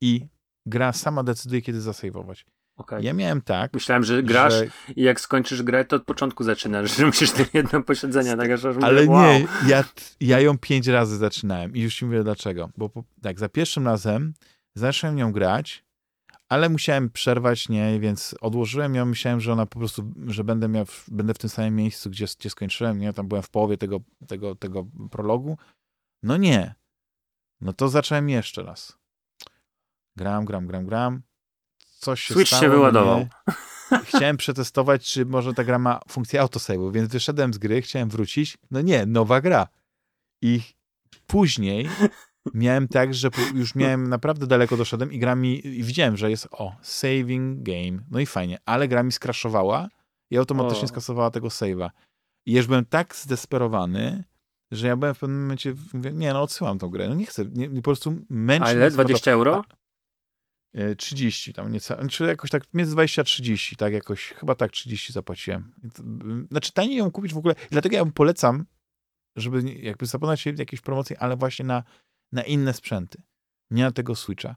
i gra sama decyduje, kiedy zasejwować. Okej. Ja miałem tak, Myślałem, że grasz że, i jak skończysz grę, to od początku zaczynasz, że musisz tylko jedno posiedzenie, tak aż mówię, ale wow. nie, ja, ja ją pięć razy zaczynałem i już ci mówię dlaczego. Bo po, tak, za pierwszym razem zacząłem ją grać, ale musiałem przerwać, nie, więc odłożyłem ją, myślałem, że ona po prostu, że będę miał, w- będę w tym samym miejscu, gdzie, gdzie skończyłem, nie, tam byłem w połowie tego, tego, tego prologu. No nie. No to zacząłem jeszcze raz. Gram, gram, gram, gram. Coś się Switch stało, się wyładował. nie. Chciałem przetestować, czy może ta gra ma funkcję autosave'u, więc wyszedłem z gry, chciałem wrócić. No nie, nowa gra. I później miałem tak, że już miałem naprawdę daleko doszedłem i gra mi, i widziałem, że jest o, saving game, no i fajnie, ale gra mi skraszowała i automatycznie O. skasowała tego save'a. I już byłem tak zdesperowany, że ja byłem w pewnym momencie, mówię, nie no, odsyłam tą grę, no nie chcę, nie, po prostu męczy A ile? mnie to- 20 euro? E, 30 tam nieco, czy jakoś tak między 20 a 30, tak jakoś, chyba tak 30 zapłaciłem. Mm, Znaczy taniej ją kupić w ogóle, dlatego ja polecam, żeby jakby zapoznać się jakieś promocje, ale właśnie na, na inne sprzęty, nie na tego Switcha.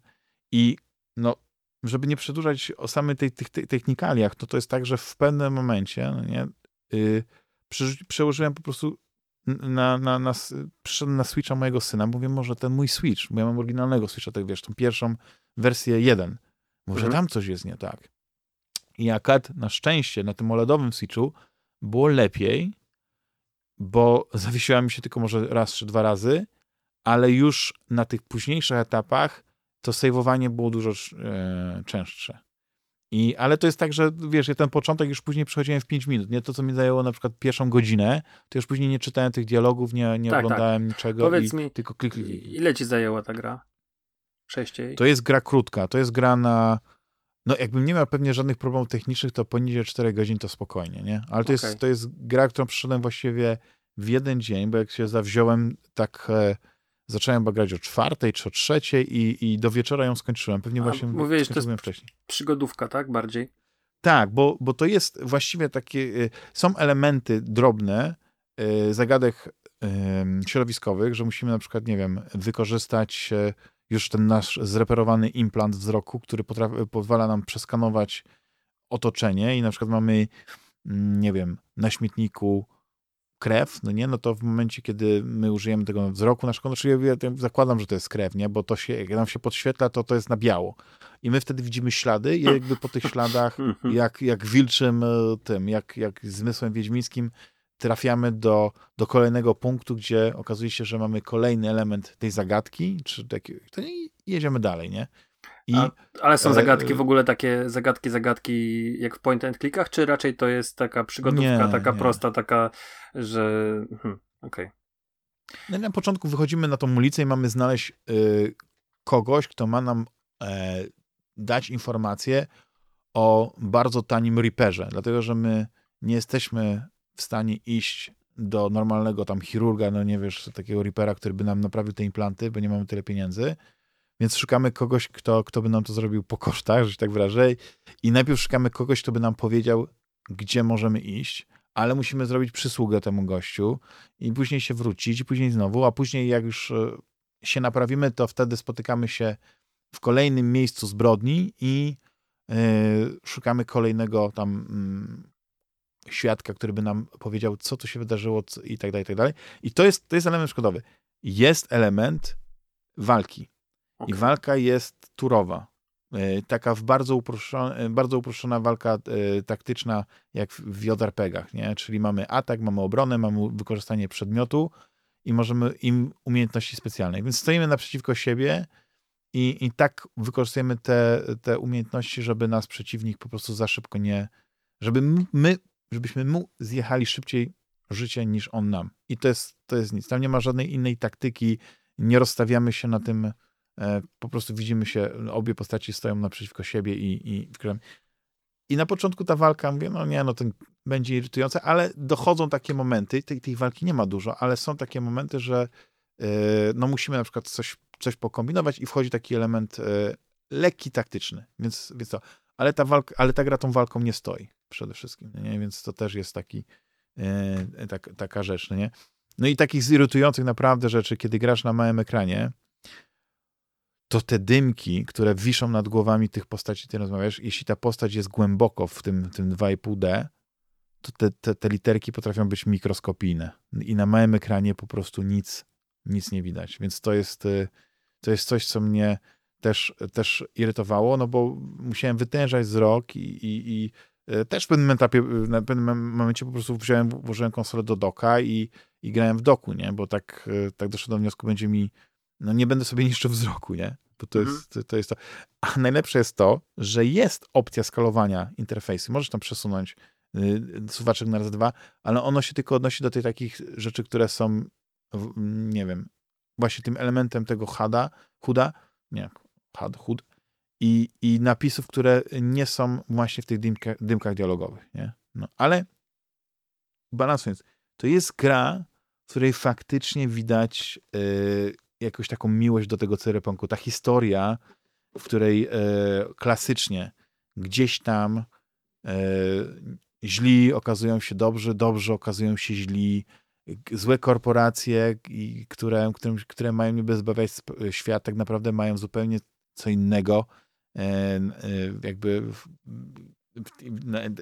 I no, żeby nie przedłużać o samych tych, tych technikaliach, to to jest tak, że w pewnym momencie, no nie, yy, przełożyłem po prostu na, na, na, na Switcha mojego syna, mówię, może ten mój Switch, bo ja mam oryginalnego Switcha, tak wiesz, tą pierwszą wersję 1. Może Mhm. tam coś jest nie tak. I akad na szczęście na tym OLEDowym Switchu było lepiej, bo zawiesiła mi się tylko może raz czy dwa razy, ale już na tych późniejszych etapach to sejwowanie było dużo e, częstsze. I, ale to jest tak, że wiesz, ja ten początek już później przechodziłem w 5 minut. Nie to, co mi zajęło na przykład pierwszą godzinę, to już później nie czytałem tych dialogów, nie, nie Tak, tak. oglądałem niczego. Powiedz i mi, tylko klik, klik. Ile ci zajęła ta gra? Przejście jej? To jest gra krótka, to jest gra na. No, jakbym nie miał pewnie żadnych problemów technicznych, to poniżej 4 godzin to spokojnie, nie? Ale to, Okej. jest, to jest gra, którą przeszedłem właściwie w jeden dzień, bo jak się zawziąłem, tak e, zacząłem grać o czwartej czy o trzeciej i, i do wieczora ją skończyłem. Pewnie A, właśnie mówiłeś, to jest- wcześniej. Przygodówka, tak? Bardziej? Tak, bo, bo to jest właściwie takie. y, Są elementy drobne y, zagadek ym, środowiskowych, że musimy na przykład, nie wiem, wykorzystać e, już ten nasz zreperowany implant wzroku, który potrafi, pozwala nam przeskanować otoczenie i na przykład mamy, mm, nie wiem, na śmietniku krew, no nie, no to w momencie, kiedy my użyjemy tego wzroku naszego, znaczy ja, ja zakładam, że to jest krew, nie, bo to się, jak nam się podświetla, to to jest na biało. I my wtedy widzimy ślady i jakby po tych śladach jak, jak wilczym e, tym, jak, jak zmysłem wiedźmińskim trafiamy do, do kolejnego punktu, gdzie okazuje się, że mamy kolejny element tej zagadki, czy taki, to i jedziemy dalej, nie? I A- Ale są E, zagadki w ogóle takie zagadki, zagadki jak w point and clickach, czy raczej to jest taka przygodówka, Nie, taka nie. prosta, taka, że... Hmm, Okej. no i na początku wychodzimy na tą ulicę i mamy znaleźć y, kogoś, kto ma nam e, dać informację o bardzo tanim Reaperze, dlatego, że my nie jesteśmy w stanie iść do normalnego tam chirurga, no nie wiesz, takiego Reapera, który by nam naprawił te implanty, bo nie mamy tyle pieniędzy, więc szukamy kogoś, kto, kto by nam to zrobił po kosztach, że się tak wyrażę, i najpierw szukamy kogoś, kto by nam powiedział, gdzie możemy iść, ale musimy zrobić przysługę temu gościu i później się wrócić, i później znowu, a później jak już e, się naprawimy, to wtedy spotykamy się w kolejnym miejscu zbrodni i e, szukamy kolejnego tam mm, świadka, który by nam powiedział, co tu się wydarzyło co, i tak dalej, i tak dalej. I to jest, to jest element szkodowy. Jest element walki. I Okej. walka jest turowa. E, Taka w bardzo, uproszczona, e, bardzo uproszczona walka e, taktyczna, jak w- JRPG-ach, nie? Czyli mamy atak, mamy obronę, mamy wykorzystanie przedmiotu i możemy im umiejętności specjalne. Więc stoimy naprzeciwko siebie i, i tak wykorzystujemy te, te umiejętności, żeby nas przeciwnik po prostu za szybko nie... Żeby my, żebyśmy mu zjechali szybciej życie niż on nam. I to jest, to jest nic. Tam nie ma żadnej innej taktyki, nie rozstawiamy się na tym, po prostu widzimy się, obie postaci stoją naprzeciwko siebie i, i. I na początku ta walka, mówię, no nie, no to będzie irytujące, ale dochodzą takie momenty, tej, tej walki nie ma dużo, ale są takie momenty, że e, no musimy na przykład coś, coś pokombinować i wchodzi taki element e, lekki, taktyczny, więc, więc to. Ale ta, walka, ale ta gra tą walką nie stoi przede wszystkim, nie? więc to też jest taki, e, tak, taka rzecz, nie? No i takich zirytujących naprawdę rzeczy, kiedy grasz na małym ekranie, to te dymki, które wiszą nad głowami tych postaci, ty rozmawiasz, jeśli ta postać jest głęboko w tym, tym 2,5D, to te, te, te literki potrafią być mikroskopijne. I na małym ekranie po prostu nic, nic nie widać. Więc to jest, y, to jest coś, co mnie też, też irytowało, no bo musiałem wytężać wzrok i, i, i y, też w pewnym, etapie, na pewnym mom- momencie po prostu wziąłem, włożyłem konsolę do doka i, i grałem w doku, nie? Bo tak, y, tak doszedłem do wniosku, będzie mi, no nie będę sobie niszczył wzroku, nie? To, Mhm. jest, to, jest to. A najlepsze jest to, że jest opcja skalowania interfejsu. Możesz tam przesunąć y, suwaczek na raz dwa, ale ono się tylko odnosi do tych takich rzeczy, które są, nie wiem, właśnie tym elementem tego HUDa, HUDa, nie, HUD, HUD, i, i napisów, które nie są właśnie w tych dymkach, dymkach dialogowych, nie? No, ale balansując, to jest gra, w której faktycznie widać y, jakąś taką miłość do tego cyberpunku. Ta historia, w której e, klasycznie gdzieś tam e, źli okazują się dobrzy, dobrzy okazują się źli, złe korporacje, które, którym, które mają niby zbawiać sp- świat, tak naprawdę mają zupełnie co innego. E, e, jakby w,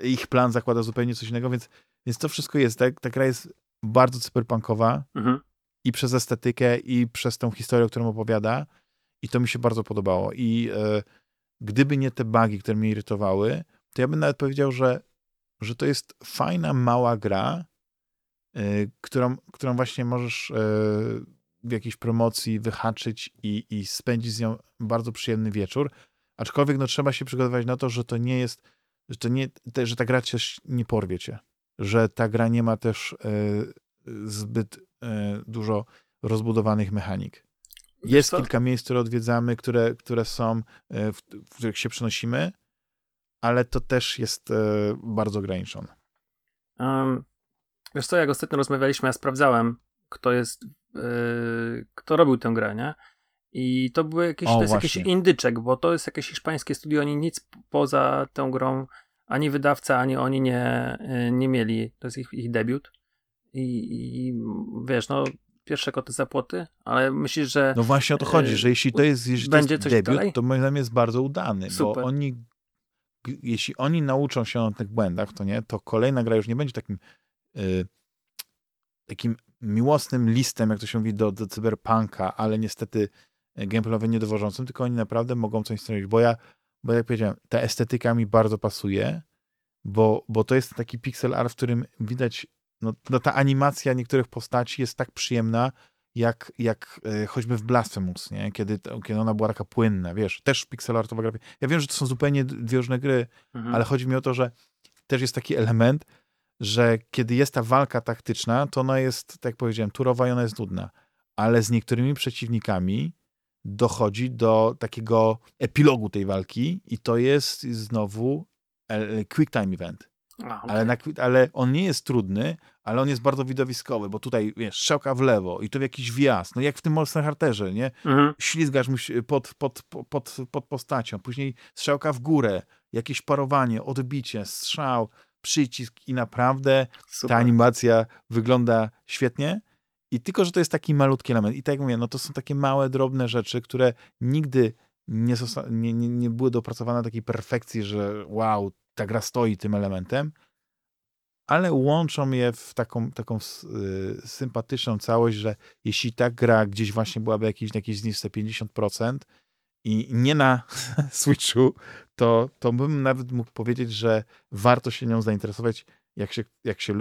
ich plan zakłada zupełnie coś innego, więc, więc to wszystko jest. Tak, ta gra jest bardzo cyberpunkowa Mhm. I przez estetykę, i przez tą historię, którą opowiada. I to mi się bardzo podobało. I e, gdyby nie te bugi, które mnie irytowały, to ja bym nawet powiedział, że, że to jest fajna, mała gra, e, którą, którą właśnie możesz e, w jakiejś promocji wyhaczyć i, i spędzić z nią bardzo przyjemny wieczór. Aczkolwiek no, trzeba się przygotować na to, że to nie jest, że, to nie, te, że ta gra też nie porwie cię. Że ta gra nie ma też e, zbyt e, dużo rozbudowanych mechanik. Jest kilka miejsc, które odwiedzamy, które, które są, e, w, w których się przenosimy, ale to też jest e, bardzo ograniczone. Um, wiesz co, jak ostatnio rozmawialiśmy, ja sprawdzałem, kto jest, yy, kto robił tę grę, nie? I to były jakieś, o, to jest jakiś indyczek, bo to jest jakieś hiszpańskie studio, oni nic poza tą grą, ani wydawca, ani oni nie, nie mieli. To jest ich, ich debiut. I, I, wiesz, no, pierwsze koty za płoty, ale myślisz, że. No właśnie o to chodzi, że jeśli to jest, jeśli będzie to jest debiut, dalej? to moim zdaniem jest bardzo udany, Super. bo oni, jeśli oni nauczą się na tych błędach, to nie, to kolejna gra już nie będzie takim. Yy, takim miłosnym listem, jak to się mówi, do, do cyberpunka, ale niestety e, gameplayowo niedowożącym, tylko oni naprawdę mogą coś stanowić, bo ja, bo jak powiedziałem, ta estetyka mi bardzo pasuje, bo, bo to jest taki pixel art, w którym widać, no, no ta animacja niektórych postaci jest tak przyjemna, jak, jak e, choćby w Blasphemous, nie? Kiedy, kiedy ona była taka płynna, wiesz, też pixel artowa grafika. Ja wiem, że to są zupełnie dwie różne gry, mhm. ale chodzi mi o to, że też jest taki element, że kiedy jest ta walka taktyczna, to ona jest, tak jak powiedziałem, turowa i ona jest nudna. Ale z niektórymi przeciwnikami dochodzi do takiego epilogu tej walki i to jest znowu quick time event. A, okay. ale, na, ale on nie jest trudny, ale on jest bardzo widowiskowy, bo tutaj, wiesz, strzałka w lewo i to w jakiś wjazd, no jak w tym Monster Hunterze, nie? Mhm. Ślizgasz mu pod, pod, pod, pod postacią, później strzałka w górę, jakieś parowanie, odbicie, strzał, przycisk i naprawdę Super. ta animacja wygląda świetnie. I tylko, że to jest taki malutki element. I tak jak mówię, no to są takie małe, drobne rzeczy, które nigdy nie, nie, nie, nie były dopracowane do takiej perfekcji, że wow, ta gra stoi tym elementem, ale łączą je w taką, taką y, sympatyczną całość, że jeśli ta gra gdzieś właśnie byłaby jakieś, jakieś zniżce 50%, i nie na Switchu, to, to bym nawet mógł powiedzieć, że warto się nią zainteresować, jak się, jak się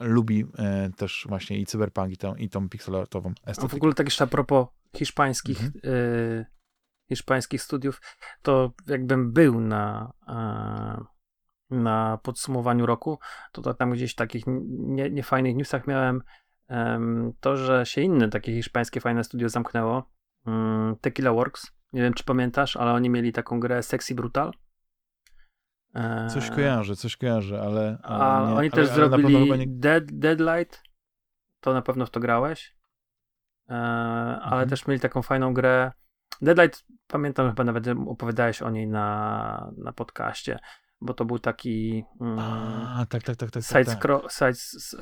lubi e, też właśnie i cyberpunk, i tą, i tą pixelartową estetykę. w ogóle tak jeszcze a propos hiszpańskich, mhm. y, hiszpańskich studiów, to jakbym był na, na podsumowaniu roku, to, to tam gdzieś w takich nie, niefajnych newsach miałem to, że się inne takie hiszpańskie fajne studio zamknęło. Mm, Tequila Works nie wiem, czy pamiętasz, ale oni mieli taką grę Sexy Brutal. Coś kojarzę, coś kojarzę, ale. ale A nie, oni też ale, zrobili nie... Dead, Deadlight. To na pewno w to grałeś. E, ale mhm. też mieli taką fajną grę. Deadlight, pamiętam, chyba nawet opowiadałeś o niej na, na podcaście, bo to był taki. Mm, A, tak, tak, tak. tak, side, tak, tak. side,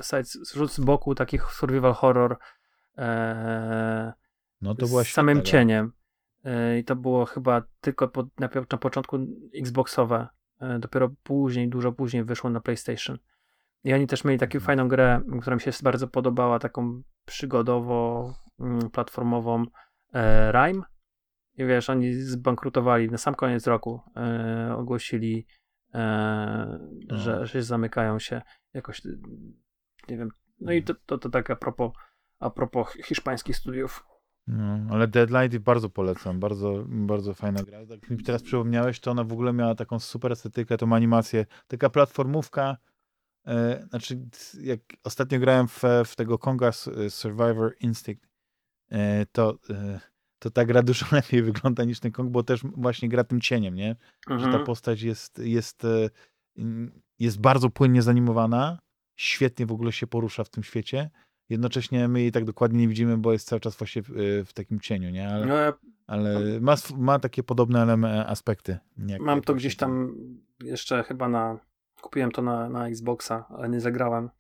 side, rzut z boku, taki survival horror. E, no to była Z samym cieniem. E, I to było chyba tylko pod, na, na początku Xboxowe. E, dopiero później, dużo później wyszło na PlayStation. I oni też mieli taką mhm. fajną grę, która mi się bardzo podobała, taką przygodowo, mm, platformową e, Rime. I wiesz, oni zbankrutowali na sam koniec roku. E, ogłosili, e, że, no. że zamykają się jakoś, nie wiem. No i mhm. to, to, to tak a propos, a propos hiszpańskich studiów. No, ale Deadlight bardzo polecam, bardzo, bardzo fajna gra. Jak mi teraz przypomniałeś, to ona w ogóle miała taką super estetykę, tą animację, taka platformówka, e, znaczy jak ostatnio grałem w, w tego Konga Survivor Instinct, e, to, e, to ta gra dużo lepiej wygląda niż ten Kong, bo też właśnie gra tym cieniem, nie? Mhm. Że ta mhm. postać jest, jest, e, jest bardzo płynnie zanimowana, świetnie w ogóle się porusza w tym świecie, jednocześnie my jej tak dokładnie nie widzimy, bo jest cały czas właśnie w, y, w takim cieniu, nie? Ale, no, ja, ale ma, ma takie podobne aspekty. mam to gdzieś tam jeszcze chyba na... Kupiłem to na, na Xboxa, ale nie zagrałem,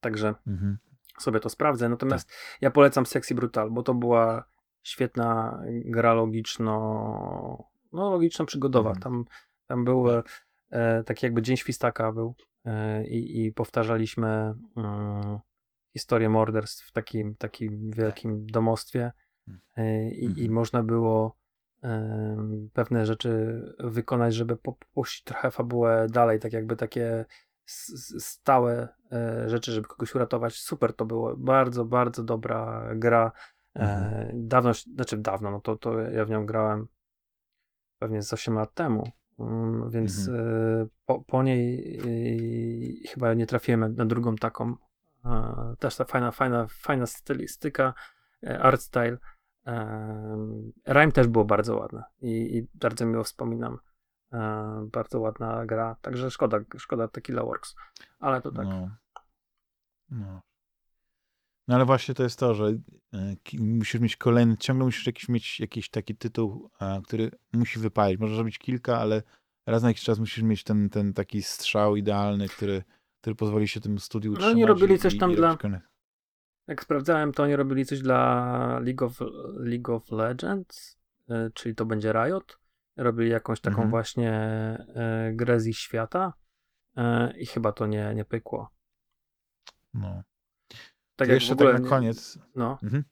także mhm. sobie to sprawdzę. Natomiast tak. ja polecam Sexy Brutal, bo to była świetna gra logiczno... No, logiczno-przygodowa. Mhm. Tam, tam był tak. e, taki jakby Dzień Świstaka był e, i, i powtarzaliśmy... E, historię morderstw w takim, takim wielkim domostwie mm. e, i, i mhm. można było pewne rzeczy wykonać, żeby popuścić trochę fabułę dalej, tak jakby takie stałe e, rzeczy, żeby kogoś uratować. Super to było. Bardzo, bardzo dobra gra. E, mhm. Dawno, znaczy dawno, no to, to ja w nią grałem pewnie z 8 lat temu, mm, więc mhm. po, po, niej chyba nie trafiłem na drugą taką. Też ta fajna, fajna, fajna stylistyka, art style. Rime też było bardzo ładne i, i bardzo miło wspominam. Bardzo ładna gra, także szkoda, szkoda Tequila Works, ale to tak. No. No. No ale właśnie to jest to, że e, musisz mieć kolejny, ciągle musisz jakiś, mieć jakiś taki tytuł, który musi wypalić. Może zrobić kilka, ale raz na jakiś czas musisz mieć ten, ten taki strzał idealny, który, który pozwoli się tym studiu utrzymać. No oni robili coś tam i, dla... Jak sprawdzałem, to oni robili coś dla League of, League of Legends, e, czyli to będzie Riot. Robili jakąś taką mhm. właśnie e, grę z ich świata i chyba to nie, nie pykło. No. Tak to jak jeszcze tak na koniec. No. Mhm.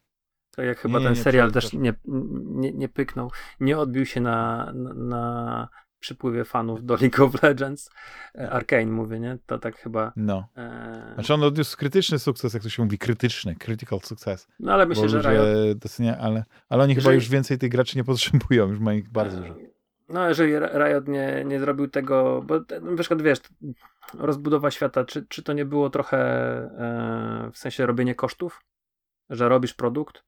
Tak jak chyba nie, ten nie, serial też nie, nie, nie pyknął, nie odbił się na, na, na przypływie fanów do League of Legends. E, Arkane mówię, nie? To tak chyba. No. E... Znaczy on odniósł krytyczny sukces, jak to się mówi, krytyczny, critical success. No ale myślę, że Riot... Docenia, ale, ale oni Jeżeli... chyba już więcej tych graczy nie potrzebują, już mają ich bardzo dużo. No, jeżeli Riot nie, nie zrobił tego, bo na przykład wiesz, rozbudowa świata, czy, czy to nie było trochę e, w sensie robienie kosztów, że robisz produkt,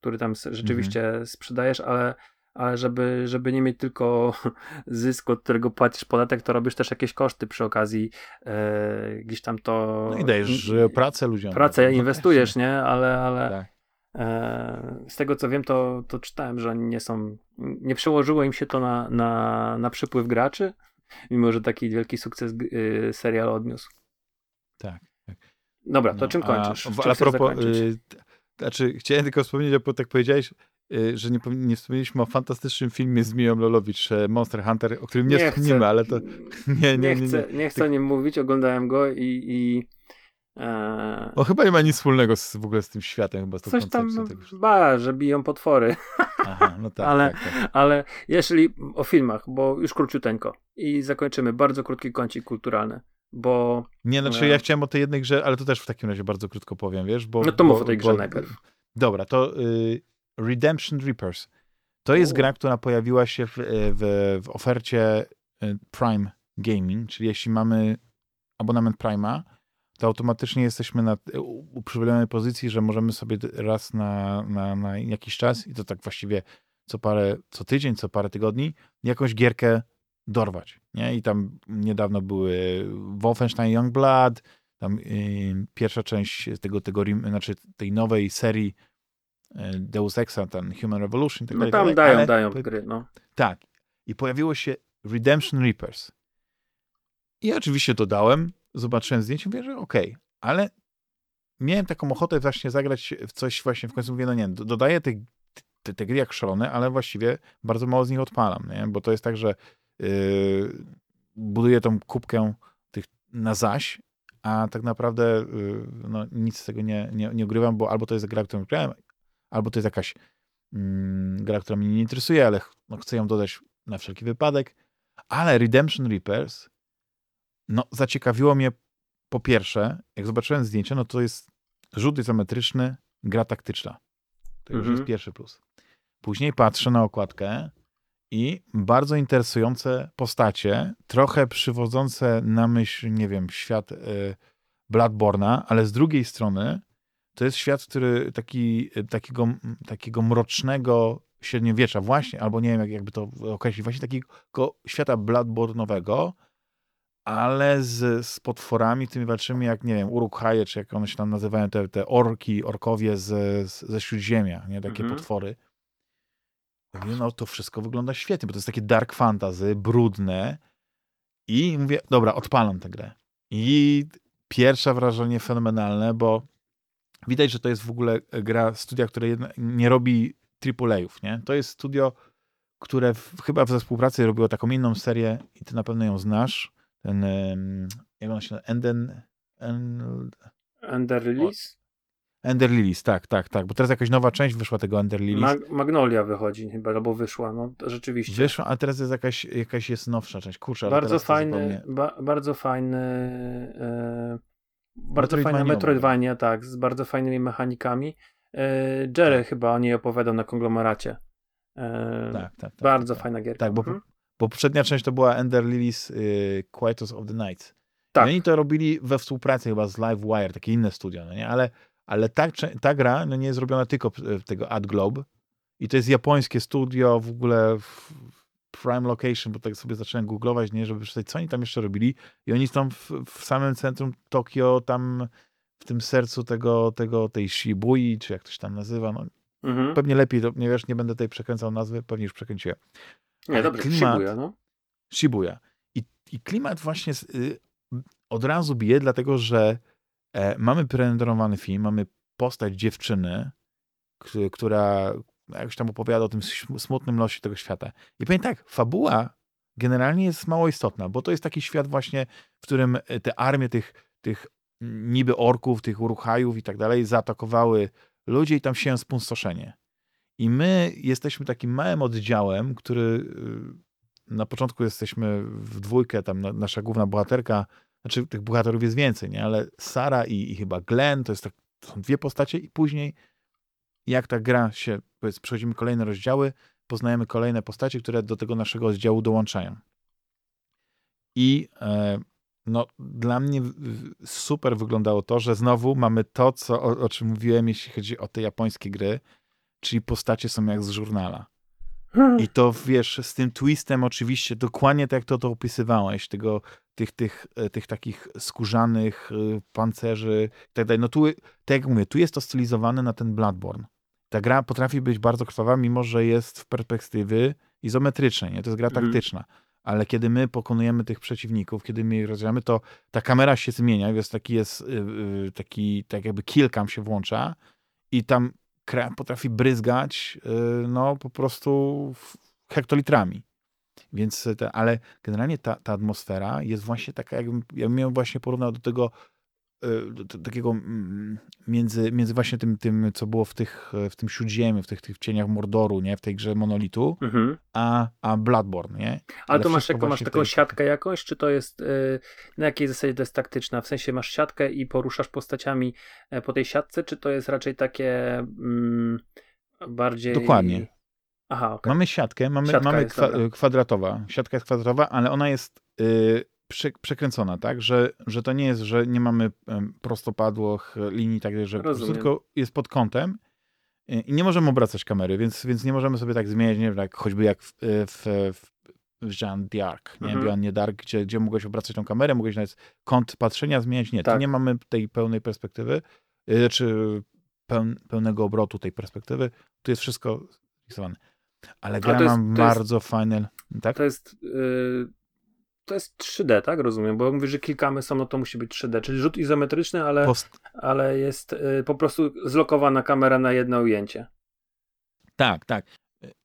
który tam rzeczywiście mhm. sprzedajesz, ale, ale żeby, żeby nie mieć tylko zysku, od którego płacisz podatek, to robisz też jakieś koszty przy okazji e, gdzieś tam to... No i dajesz pracę ludziom. Pracę inwestujesz, nie? Ale, ale tak. E, z tego co wiem, to, to czytałem, że oni nie są, nie przełożyło im się to na, na, na przypływ graczy, mimo że taki wielki sukces yy, serial odniósł. Tak, tak. Dobra, to no, czym kończysz? A, czym a propos, yy, znaczy, chciałem tylko wspomnieć, bo tak powiedziałeś, yy, że nie, nie wspomnieliśmy o fantastycznym filmie z Miją Lolowicz, e, Monster Hunter, o którym nie, nie wspomnimy, ale to nie, nie, nie, nie, chcę, nie chcę o nim mówić, oglądałem go i, i Eee... O, chyba nie ma nic wspólnego z, w ogóle z tym światem, chyba z tą Coś tam ba, że biją potwory. Aha, no tak, ale, tak, tak. ale jeśli o filmach, bo już króciuteńko i zakończymy, bardzo krótki kącik kulturalny, bo... Nie, znaczy no. ja chciałem o tej jednej grze, ale to też w takim razie bardzo krótko powiem, wiesz, bo... No to mów o tej grze bo, najpierw. Dobra, to y, Redemption Reapers. To jest U. gra, która pojawiła się w, w, w ofercie y, Prime Gaming, czyli jeśli mamy abonament Prime'a, to automatycznie jesteśmy na uprzywilejowanej pozycji, że możemy sobie raz na, na, na jakiś czas i to tak właściwie co parę, co tydzień, co parę tygodni, jakąś gierkę dorwać. Nie? I tam niedawno były Wolfenstein Youngblood, tam yy, pierwsza część tego, tego znaczy tej nowej serii yy, Deus Exa, ten Human Revolution. Tak no tam dają, ale, dają gry, no. Tak. I pojawiło się Redemption Reapers. I oczywiście dodałem, zobaczyłem zdjęcie, mówię, że okej, okay. ale miałem taką ochotę właśnie zagrać w coś właśnie, w końcu mówię, no nie, dodaję te, te, te gry jak szalone, ale właściwie bardzo mało z nich odpalam, nie? bo to jest tak, że yy, buduję tą kubkę tych na zaś, a tak naprawdę yy, no, nic z tego nie, nie, nie ugrywam, bo albo to jest gra, którą grałem, albo to jest jakaś yy, gra, która mnie nie interesuje, ale no, chcę ją dodać na wszelki wypadek, ale Redemption Reapers no, zaciekawiło mnie po pierwsze, jak zobaczyłem zdjęcie, no to jest rzut izometryczny, gra taktyczna. To już jest mhm. pierwszy plus. Później patrzę na okładkę i bardzo interesujące postacie, trochę przywodzące na myśl, nie wiem, świat y, Bloodborna, ale z drugiej strony to jest świat, który taki, y, takiego, takiego mrocznego średniowiecza właśnie, albo nie wiem, jak, jakby to określić, właśnie takiego świata Bloodbornowego, ale z, z potworami tymi walczymy jak, nie wiem, Uruk-haje, czy jak one się tam nazywają, te, te orki, orkowie z, z, ze Śródziemia, nie? Takie mhm. potwory. Mówię, no to wszystko wygląda świetnie, bo to jest takie dark fantasy, brudne i mówię, dobra, odpalam tę grę. I pierwsze wrażenie fenomenalne, bo widać, że to jest w ogóle gra studia, które nie robi AAA-ów, nie? To jest studio, które w, chyba we współpracy robiło taką inną serię i ty na pewno ją znasz, ten, jak on się nazywa, Enden... Ender Release? Ender Lilies, tak, tak, tak, bo teraz jakaś nowa część wyszła tego Ender Lilies. Mag Magnolia wychodzi chyba, albo wyszła, no rzeczywiście. Wyszła, a teraz jest jakaś, jakaś jest nowsza część, kurczę. Bardzo fajny, ba bardzo fajny, e, bardzo fajna Metroidvania, tak, z bardzo fajnymi mechanikami. E, Jerry tak. chyba o niej opowiadał na konglomeracie. E, Tak, tak, tak. bardzo tak, fajna gierka. Tak, bo, Mhm. Bo poprzednia część to była Ender Lilies y, Quietus of the Night. Tak. I oni to robili we współpracy chyba z Livewire, takie inne studio, no nie? Ale, ale ta, ta gra no nie jest robiona tylko w tego AdGlobe i to jest japońskie studio w ogóle w prime location, bo tak sobie zacząłem googlować, nie, żeby przeczytać, co oni tam jeszcze robili i oni są w, w samym centrum Tokio, tam w tym sercu tego, tego tej Shibui, czy jak to się tam nazywa, no Mhm. pewnie lepiej, to, nie wiesz, nie będę tutaj przekręcał nazwy, pewnie już przekręciłem. Nie, dobrze, klimat- Shibuya, no. Shibuya. I, i klimat właśnie z, y, od razu bije, dlatego że e, mamy prerenderowany film, mamy postać dziewczyny, która jakoś tam opowiada o tym sm- smutnym losie tego świata. I powiem tak, fabuła generalnie jest mało istotna, bo to jest taki świat właśnie, w którym e, te armie tych, tych niby orków, tych uruchajów i tak dalej zaatakowały ludzie i tam się spustoszenie. I my jesteśmy takim małym oddziałem, który y, na początku jesteśmy w dwójkę, tam na- nasza główna bohaterka, znaczy tych bohaterów jest więcej, nie? ale Sara i, i chyba Glenn to, jest tak, to są dwie postacie i później jak ta gra się, powiedz, przechodzimy kolejne rozdziały, poznajemy kolejne postacie, które do tego naszego oddziału dołączają. I e, no, dla mnie super wyglądało to, że znowu mamy to, co, o, o czym mówiłem, jeśli chodzi o te japońskie gry, czyli postacie są jak z żurnala. I to wiesz, z tym twistem oczywiście, dokładnie tak jak to, to opisywałeś, tego, tych, tych, e, tych takich skórzanych e, pancerzy i tak dalej. No tu, tak jak mówię, tu jest to stylizowane na ten Bloodborne. Ta gra potrafi być bardzo krwawa, mimo że jest w perspektywy izometrycznej, nie? To jest gra Mhm. taktyczna. Ale kiedy my pokonujemy tych przeciwników, kiedy my ich rozdzielamy, to ta kamera się zmienia, jest taki, jest y, taki, tak jakby killcam się włącza i tam krew potrafi bryzgać, y, no po prostu hektolitrami. Więc te, ale generalnie ta, ta atmosfera jest właśnie taka, jakbym, ja bym ją właśnie porównał do tego takiego mm, między, między właśnie tym, tym, co było w tych, w tym śródziemiu, w tych, tych cieniach Mordoru, nie? W tej grze Monolitu, Mhm. a, a Bloodborne, nie? Ale Ale to masz, jaką, masz taką tej- siatkę jakąś, czy to jest, y, na jakiej zasadzie to jest taktyczna? W sensie masz siatkę i poruszasz postaciami e, po tej siatce, czy to jest raczej takie mm, bardziej... Dokładnie. Aha, okej. Mamy siatkę, mamy, Siatka mamy kwa, dobra. kwadratowa. Siatka jest kwadratowa, ale ona jest y, przekręcona, tak? Że, że to nie jest, że nie mamy prostopadłych linii, tak, że Rozumiem. tylko jest pod kątem y, i nie możemy obracać kamery, więc, więc nie możemy sobie tak zmieniać, nie wiem, jak, choćby jak w, y, w, w Jean Dark, nie? Mhm. Nie Dark, gdzie, gdzie mogłeś obracać tą kamerę, mogłeś nawet kąt patrzenia zmieniać. Nie, tu Tak. nie mamy tej pełnej perspektywy, y, czy peł, pełnego obrotu tej perspektywy. Tu jest wszystko zlikwidowane. Ale gra to jest- ma to jest- bardzo fajne, tak? To jest... y, to jest 3D, tak? Rozumiem, bo mówisz, że kilkamy są, no to musi być 3D, czyli rzut izometryczny, ale, Post- ale jest y, po prostu zlokowana kamera na jedno ujęcie. tak, tak.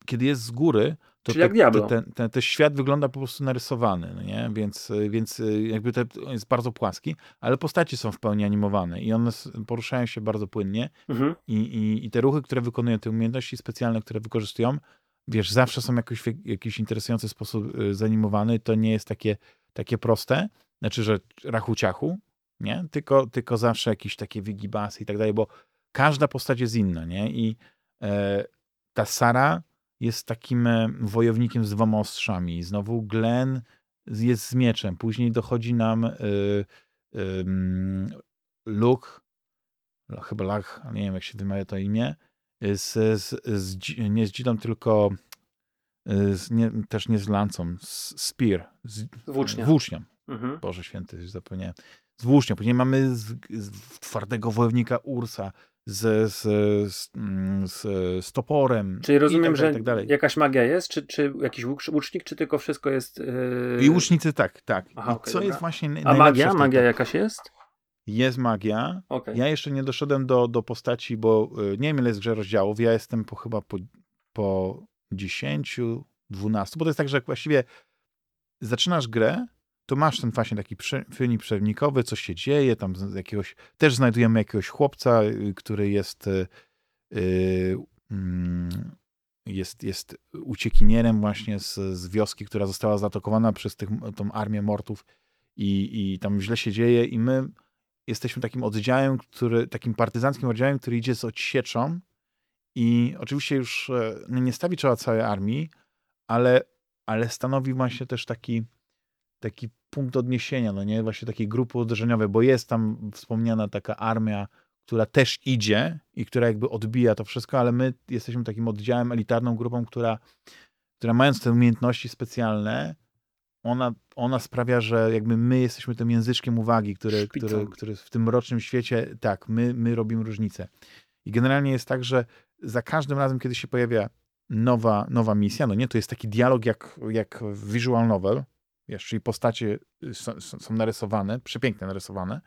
Kiedy jest z góry, to Czyli te, jak Diablo. ten, ten, ten świat wygląda po prostu narysowany, no nie? Więc, więc jakby te, on jest bardzo płaski, ale postacie są w pełni animowane i one poruszają się bardzo płynnie. Mhm. I, i, I te ruchy, które wykonują, te umiejętności specjalne, które wykorzystują, wiesz, zawsze są jakoś w jakiś interesujący sposób y, zanimowane. To nie jest takie, takie proste, znaczy, że rachu ciachu, nie? Tylko, tylko zawsze jakieś takie wygibasy i tak dalej, bo każda postać jest inna, nie? I e, ta Sara jest takim e, wojownikiem z dwoma ostrzami. Znowu Glenn z- jest z mieczem. Później dochodzi nam y, ym, Luke, chyba Lach, nie wiem jak się wymawia to imię, z, z, z, nie z Dzidą, tylko y, z, nie, też nie z Lancą, z Spear, z Włócznia. włócznią. Mhm. Boże święty, już zapomniałem. Z włócznią. Później mamy z, z twardego wojownika Ursa, z, z, z, mm, z, z toporem. Czyli rozumiem, i tak że tak jakaś magia jest, czy, czy jakiś łucznik, czy tylko wszystko jest... Yy... I łucznicy tak, tak. Aha, okej, co dobra. jest właśnie A magia? Magia jakaś jest? Jest magia. Okej. Ja jeszcze nie doszedłem do, do postaci, bo y, nie wiem ile jest grze rozdziałów. Ja jestem po chyba po, po 10, 12, bo to jest tak, że właściwie zaczynasz grę, to masz ten właśnie taki filmik przewnikowy, co się dzieje, tam jakiegoś, też znajdujemy jakiegoś chłopca, y, który jest y, y, mm, jest, jest uciekinierem właśnie z, z wioski, która została zaatakowana przez tych, tą armię mortów i, i tam źle się dzieje i my jesteśmy takim oddziałem, który, takim partyzanckim oddziałem, który idzie z odsieczą i oczywiście już e, no nie stawi czoła całej armii, ale, ale stanowi właśnie też taki, taki punkt odniesienia, no nie, właśnie takiej grupy uderzeniowej, bo jest tam wspomniana taka armia, która też idzie i która jakby odbija to wszystko, ale my jesteśmy takim oddziałem, elitarną grupą, która, która mając te umiejętności specjalne, ona, ona sprawia, że jakby my jesteśmy tym języczkiem uwagi, który, który, który w tym mrocznym świecie, tak, my, my robimy różnicę. I generalnie jest tak, że za każdym razem, kiedy się pojawia nowa, nowa misja, no nie, to jest taki dialog jak, jak visual novel, wiesz, czyli postacie są, są narysowane, przepięknie narysowane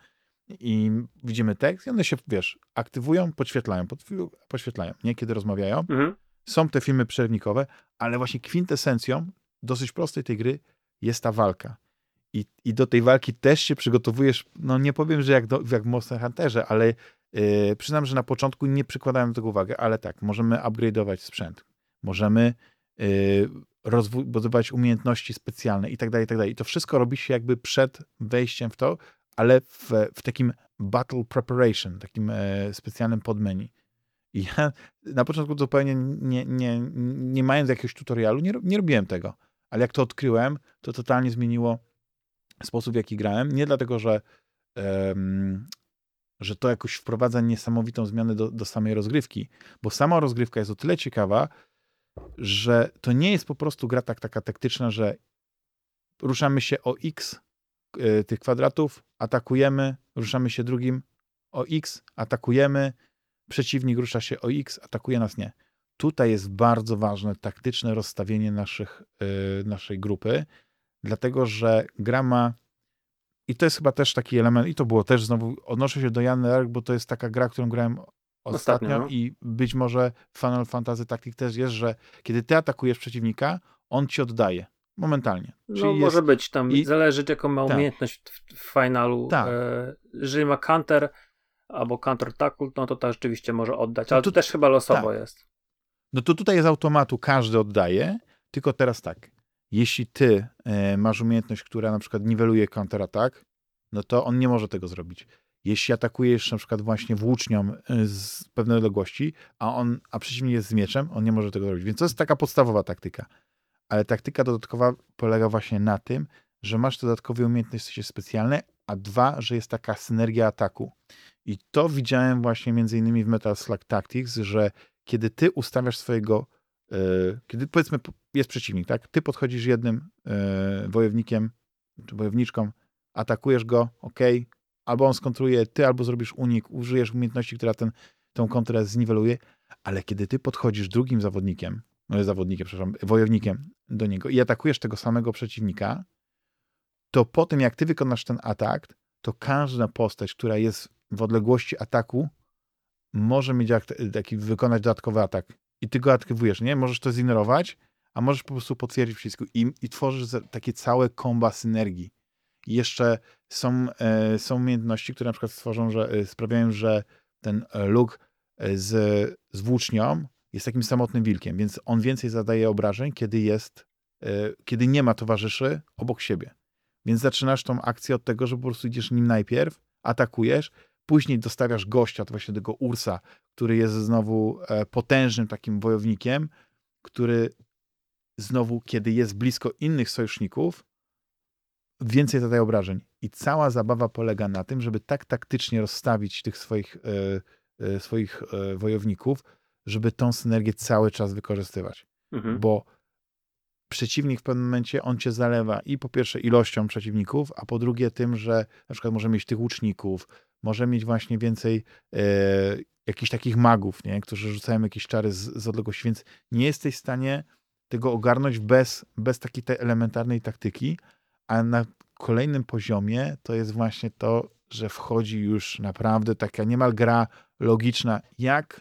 i widzimy tekst i one się, wiesz, aktywują, podświetlają, podświetlają, nie, kiedy rozmawiają. Mhm. Są te filmy przerwnikowe, ale właśnie kwintesencją dosyć prostej tej gry jest ta walka. I, I do tej walki też się przygotowujesz, no nie powiem, że jak, do, jak w Monster Hunterze, ale yy, przyznam, że na początku nie przykładałem tego uwagi, ale tak, możemy upgrade'ować sprzęt, możemy yy, rozbudować umiejętności specjalne i tak dalej, i tak dalej. I to wszystko robi się jakby przed wejściem w to, ale w, w takim battle preparation, takim e, specjalnym podmenu. I ja na początku zupełnie nie, nie, nie mając jakiegoś tutorialu, nie, nie robiłem tego. Ale jak to odkryłem, to totalnie zmieniło sposób, w jaki grałem. Nie dlatego, że, um, że to jakoś wprowadza niesamowitą zmianę do, do samej rozgrywki, bo sama rozgrywka jest o tyle ciekawa, że to nie jest po prostu gra tak, taka taktyczna, że ruszamy się o x y, tych kwadratów, atakujemy, ruszamy się drugim o x, atakujemy, przeciwnik rusza się o x, atakuje nas nie. Tutaj jest bardzo ważne taktyczne rozstawienie naszych, y, naszej grupy, dlatego że gra ma i to jest chyba też taki element, i to było też znowu, odnoszę się do Jan Ark, bo to jest taka gra, którą grałem ostatnio, ostatnio no. i być może Final Fantasy Tactic też jest, że kiedy ty atakujesz przeciwnika, on ci oddaje momentalnie. No Czyli może jest... być tam, I... zależy jaką ma tak. umiejętność w, w finalu. Tak. E, jeżeli ma counter albo counter tackle, no to to rzeczywiście może oddać, no ale no to też chyba losowo tak. jest. No to tutaj z automatu każdy oddaje, tylko teraz tak, jeśli ty e, masz umiejętność, która na przykład niweluje counter attack, no to on nie może tego zrobić jeśli atakujesz na przykład właśnie włócznią y, z pewnej odległości, a on, a przeciwnik jest z mieczem, on nie może tego robić. Więc to jest taka podstawowa taktyka. Ale taktyka dodatkowa polega właśnie na tym, że masz dodatkowe umiejętności specjalne, a dwa, że jest taka synergia ataku. I to widziałem właśnie między innymi w Metal Slug Tactics, że kiedy ty ustawiasz swojego, yy, kiedy powiedzmy jest przeciwnik, tak? Ty podchodzisz jednym yy, wojownikiem, czy wojowniczką, atakujesz go, ok, albo on skontruje ty, albo zrobisz unik, użyjesz umiejętności, która ten, tą kontrę zniweluje, ale kiedy ty podchodzisz drugim zawodnikiem, no zawodnikiem, przepraszam, wojownikiem do niego i atakujesz tego samego przeciwnika, to po tym, jak ty wykonasz ten atak, to każda postać, która jest w odległości ataku, może mieć taki, wykonać dodatkowy atak. I ty go aktywujesz, nie? Możesz to zignorować, a możesz po prostu potwierdzić wszystko i, i tworzysz takie całe komba synergii. I jeszcze są, e, są umiejętności, które na przykład stworzą, że e, sprawiają, że ten e, luk z, z włócznią jest takim samotnym wilkiem, więc on więcej zadaje obrażeń, kiedy jest, kiedy nie ma towarzyszy obok siebie. Więc zaczynasz tą akcję od tego, że po prostu idziesz nim najpierw, atakujesz, później dostawiasz gościa, to właśnie tego Ursa, który jest znowu potężnym takim wojownikiem, który znowu, kiedy jest blisko innych sojuszników, więcej zadaje obrażeń. I cała zabawa polega na tym, żeby tak taktycznie rozstawić tych swoich, e, e, swoich e, wojowników, żeby tą synergię cały czas wykorzystywać. Mhm. Bo przeciwnik w pewnym momencie, on cię zalewa i po pierwsze ilością przeciwników, a po drugie tym, że na przykład może mieć tych łuczników, może mieć właśnie więcej e, jakichś takich magów, nie? którzy rzucają jakieś czary z, z odległości, więc nie jesteś w stanie tego ogarnąć bez, bez takiej elementarnej taktyki, a na kolejnym poziomie to jest właśnie to, że wchodzi już naprawdę taka niemal gra logiczna, jak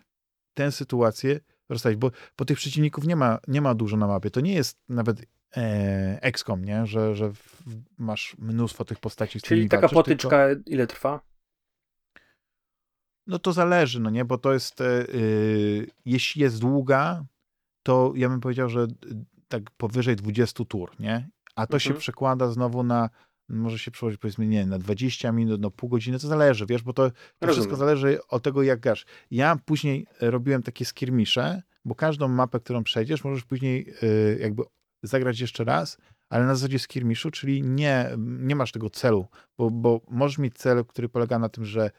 tę sytuację rozstawić, bo, bo tych przeciwników nie ma, nie ma dużo na mapie. To nie jest nawet e, XCOM, nie? Że, że w, masz mnóstwo tych postaci. Czyli taka walczysz, potyczka tylko... ile trwa? No to zależy, no nie, bo to jest, e, y, jeśli jest długa, to ja bym powiedział, że tak powyżej 20 tur, nie? A to mhm. się przekłada znowu na może się przełożyć powiedzmy, nie na 20 minut, no pół godziny, to zależy, wiesz, bo to, to wszystko zależy od tego, jak grasz. Ja później robiłem takie skirmisze, bo każdą mapę, którą przejdziesz, możesz później y, jakby zagrać jeszcze raz, ale na zasadzie skirmiszu, czyli nie, nie masz tego celu, bo, bo możesz mieć cel, który polega na tym, że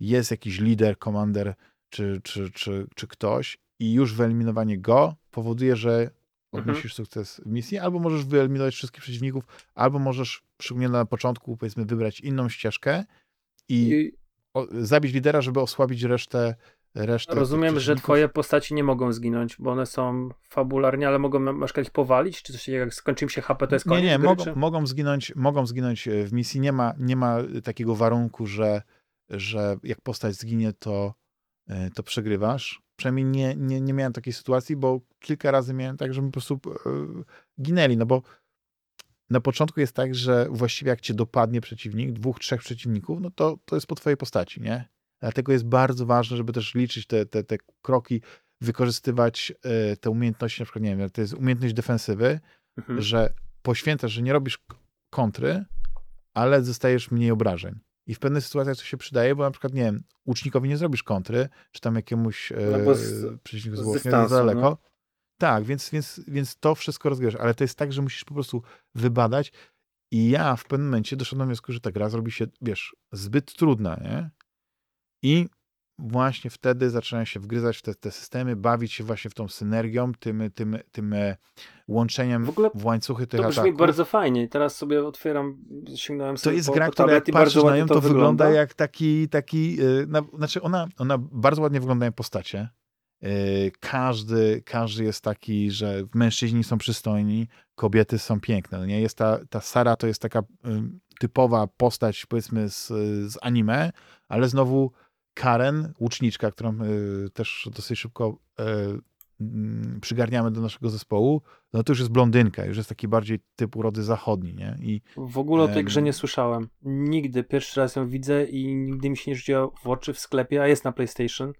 jest jakiś lider, komander czy, czy, czy, czy ktoś i już wyeliminowanie go powoduje, że odnosisz sukces w misji, albo możesz wyeliminować wszystkich przeciwników, albo możesz szczególnie na początku powiedzmy wybrać inną ścieżkę i, I o, zabić lidera, żeby osłabić resztę resztę rozumiem, że twoje postaci nie mogą zginąć, bo one są fabularnie, ale mogą na przykład ich powalić, czy coś jak skończy im się HP, to jest Nie, koniec nie, gry, mogą, czy... mogą, zginąć, mogą zginąć e, w misji. Nie ma, nie ma takiego warunku, że, że jak postać zginie, to, e, to przegrywasz. Przynajmniej nie, nie, nie miałem takiej sytuacji, bo kilka razy miałem tak, że po prostu e, ginęli, no bo na początku jest tak, że właściwie jak cię dopadnie przeciwnik, dwóch, trzech przeciwników, no to, to jest po twojej postaci, nie? Dlatego jest bardzo ważne, żeby też liczyć te, te, te kroki, wykorzystywać e, te umiejętności, na przykład, nie wiem, to jest umiejętność defensywy, Mhm. że poświęcasz, że nie robisz kontry, ale dostajesz mniej obrażeń. I w pewnych sytuacjach to się przydaje, bo na przykład, nie wiem, łucznikowi nie zrobisz kontry, czy tam jakiemuś e, No z- przeciwnikowi z z dystansu, za daleko. no. Tak, więc, więc, więc to wszystko rozgrywasz, ale to jest tak, że musisz po prostu wybadać i ja w pewnym momencie doszedłem do wniosku, że ta gra zrobi się, wiesz, zbyt trudna, nie? I właśnie wtedy zaczynają się wgryzać w te, te systemy, bawić się właśnie w tą synergią, tym, tym, tym e, łączeniem W ogóle w łańcuchy tych To brzmi ataków. bardzo fajnie. Teraz sobie otwieram, sięgnąłem To sobie jest po, gra, po która jak patrzysz na nią, to, wygląda. wygląda jak taki, taki yy, na, znaczy ona, ona bardzo ładnie wyglądają postacie. Yy, każdy, każdy jest taki, że mężczyźni są przystojni, kobiety są piękne. No nie? Jest ta, ta Sara to jest taka yy, typowa postać, powiedzmy, z, z anime, ale znowu Karen, łuczniczka, którą yy, też dosyć szybko yy, mm, przygarniamy do naszego zespołu, no to już jest blondynka, już jest taki bardziej typ urody zachodni, nie? I W ogóle o tej grze nie słyszałem. Nigdy. Pierwszy raz ją widzę i nigdy mi się nie rzuciła w oczy w sklepie, a jest na PlayStation.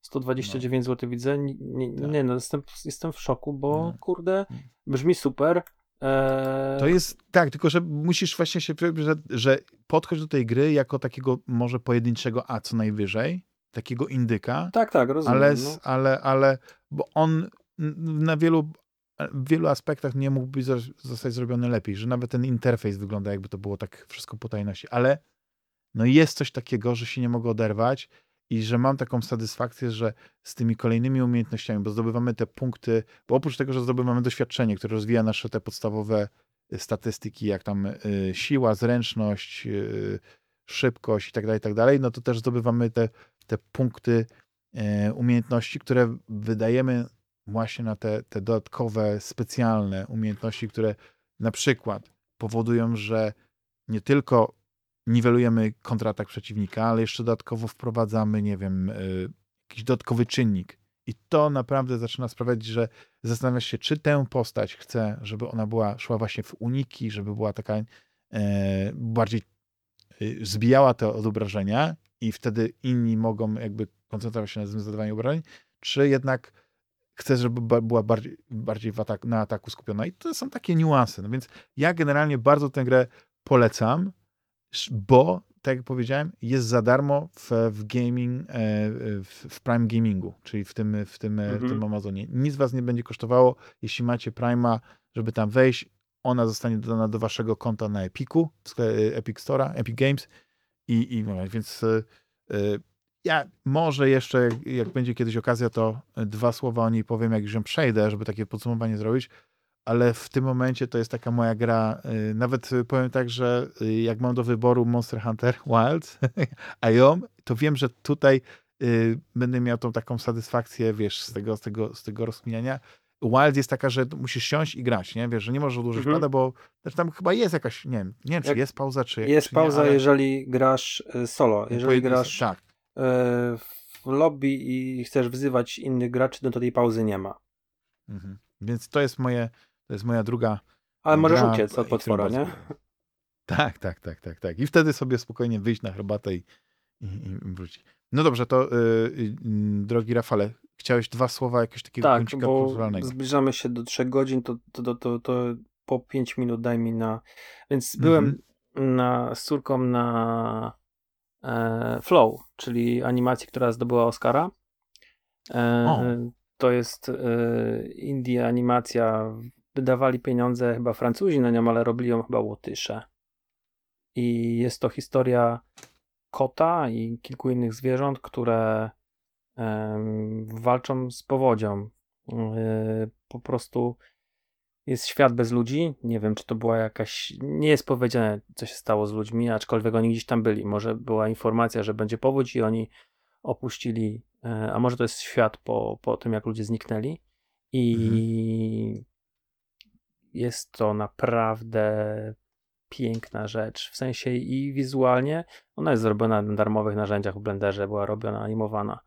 129 zł widzę. Nie, nie, Tak. nie no, jestem, jestem w szoku, bo No. kurde, brzmi super. Eee, To jest tak, tylko że musisz właśnie się, że, że podchodź do tej gry jako takiego może pojedynczego A co najwyżej, takiego indyka, Tak, tak, rozumiem. ale, no. ale, ale, bo on na wielu, w wielu aspektach nie mógłby zo- zostać zrobiony lepiej, że nawet ten interfejs wygląda jakby to było tak wszystko po tajności, ale no jest coś takiego, że się nie mogę oderwać i że mam taką satysfakcję, że z tymi kolejnymi umiejętnościami, bo zdobywamy te punkty, bo oprócz tego, że zdobywamy doświadczenie, które rozwija nasze te podstawowe y, statystyki, jak tam y, siła, zręczność, y, szybkość i tak dalej, tak dalej, no to też zdobywamy te, te punkty e, umiejętności, które wydajemy właśnie na te, te dodatkowe, specjalne umiejętności, które na przykład powodują, że nie tylko niwelujemy kontratak przeciwnika, ale jeszcze dodatkowo wprowadzamy, nie wiem, y, jakiś dodatkowy czynnik. I to naprawdę zaczyna sprawiać, że zastanawiasz się, czy tę postać chcę, żeby ona była, szła właśnie w uniki, żeby była taka e, bardziej y, zbijała te odobrażenia i wtedy inni mogą jakby koncentrować się na zadawaniu obrażeń, czy jednak chcesz, żeby była bardziej, bardziej atak, na ataku skupiona. I to są takie niuanse. No więc ja generalnie bardzo tę grę polecam, bo, tak jak powiedziałem, jest za darmo w, w gaming, e, w, w Prime Gamingu, czyli w tym, w, tym, e, w Mhm. tym Amazonie. Nic was nie będzie kosztowało, jeśli macie Prime'a, żeby tam wejść. Ona zostanie dodana do waszego konta na Epiku, w skle- Epic Store'a, Epic Games. I, i no, więc e, e, ja może jeszcze, jak, jak będzie kiedyś okazja, to dwa słowa o niej powiem, jak już ją przejdę, żeby takie podsumowanie zrobić. Ale w tym momencie to jest taka moja gra. y, Nawet powiem tak, że y, jak mam do wyboru Monster Hunter Wild, a ją, to wiem, że tutaj y, będę miał tą taką satysfakcję, wiesz, z tego, z tego, z tego rozkminiania. Wild jest taka, że musisz siąść i grać, nie? Wiesz, że nie możesz odłożyć Mhm. pada, bo znaczy tam chyba jest jakaś, nie wiem, nie wiem, czy Jak- jest pauza, czy Jest czy nie, pauza, ale jeżeli grasz solo. Jeżeli grasz Tak, w lobby i chcesz wzywać innych graczy, no to tej pauzy nie ma. Mhm. Więc to jest moje, to jest moja druga. Ale możesz gra, uciec od potwora, nie? Tak, tak, tak, tak, tak. I wtedy sobie spokojnie wyjść na herbatę i, i, i wrócić. No dobrze, to y, y, drogi Rafale, chciałeś dwa słowa jakiegoś takiego Tak, kącika bo zbliżamy się do 3 godzin, to, to, to, to, to po 5 minut daj mi na... Więc byłem Mhm. na, z córką na e, Flow, czyli animacji, która zdobyła Oscara. E, to jest e, indie animacja. Wydawali pieniądze chyba Francuzi na nią, ale robili ją chyba Łotysze. I jest to historia kota i kilku innych zwierząt, które walczą z powodzią. E, po prostu jest świat bez ludzi. Nie wiem, czy to była jakaś. Nie jest powiedziane, co się stało z ludźmi, aczkolwiek oni gdzieś tam byli. Może była informacja, że będzie powódź i oni opuścili. E, a może to jest świat po, po tym, jak ludzie zniknęli. I mhm. Jest to naprawdę piękna rzecz. W sensie i wizualnie. Ona jest zrobiona na darmowych narzędziach w Blenderze, była robiona, animowana.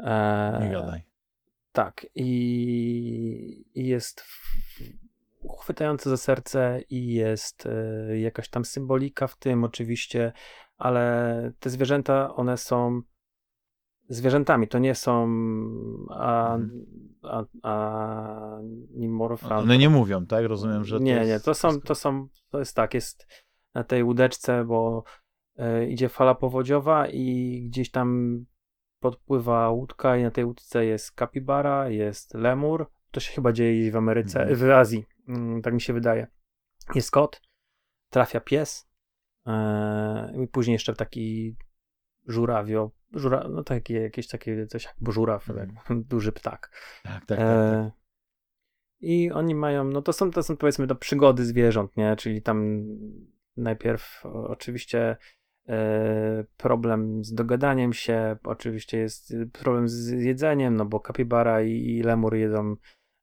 E, Nie gadaj. Tak, i, i jest uchwytające za serce i jest y, jakaś tam symbolika w tym oczywiście, ale te zwierzęta, one są zwierzętami, to nie są a, mhm. a, a, a One nie mówią, tak? Rozumiem, że Nie, nie, to są, to są, to jest tak, jest na tej łódeczce, bo y, idzie fala powodziowa i gdzieś tam podpływa łódka i na tej łódce jest kapibara, jest lemur, to się chyba dzieje w Ameryce, mhm. w Azji, mm, tak mi się wydaje. Jest kot, trafia pies yy, i później jeszcze taki żurawio, żura, no takie, jakieś takie coś jak żuraw, mm. duży ptak. Tak, tak, tak, tak. I oni mają, no to są, to są powiedzmy to przygody zwierząt, nie? Czyli tam najpierw oczywiście E, problem z dogadaniem się, oczywiście jest problem z jedzeniem, no bo kapibara i, lemur jedzą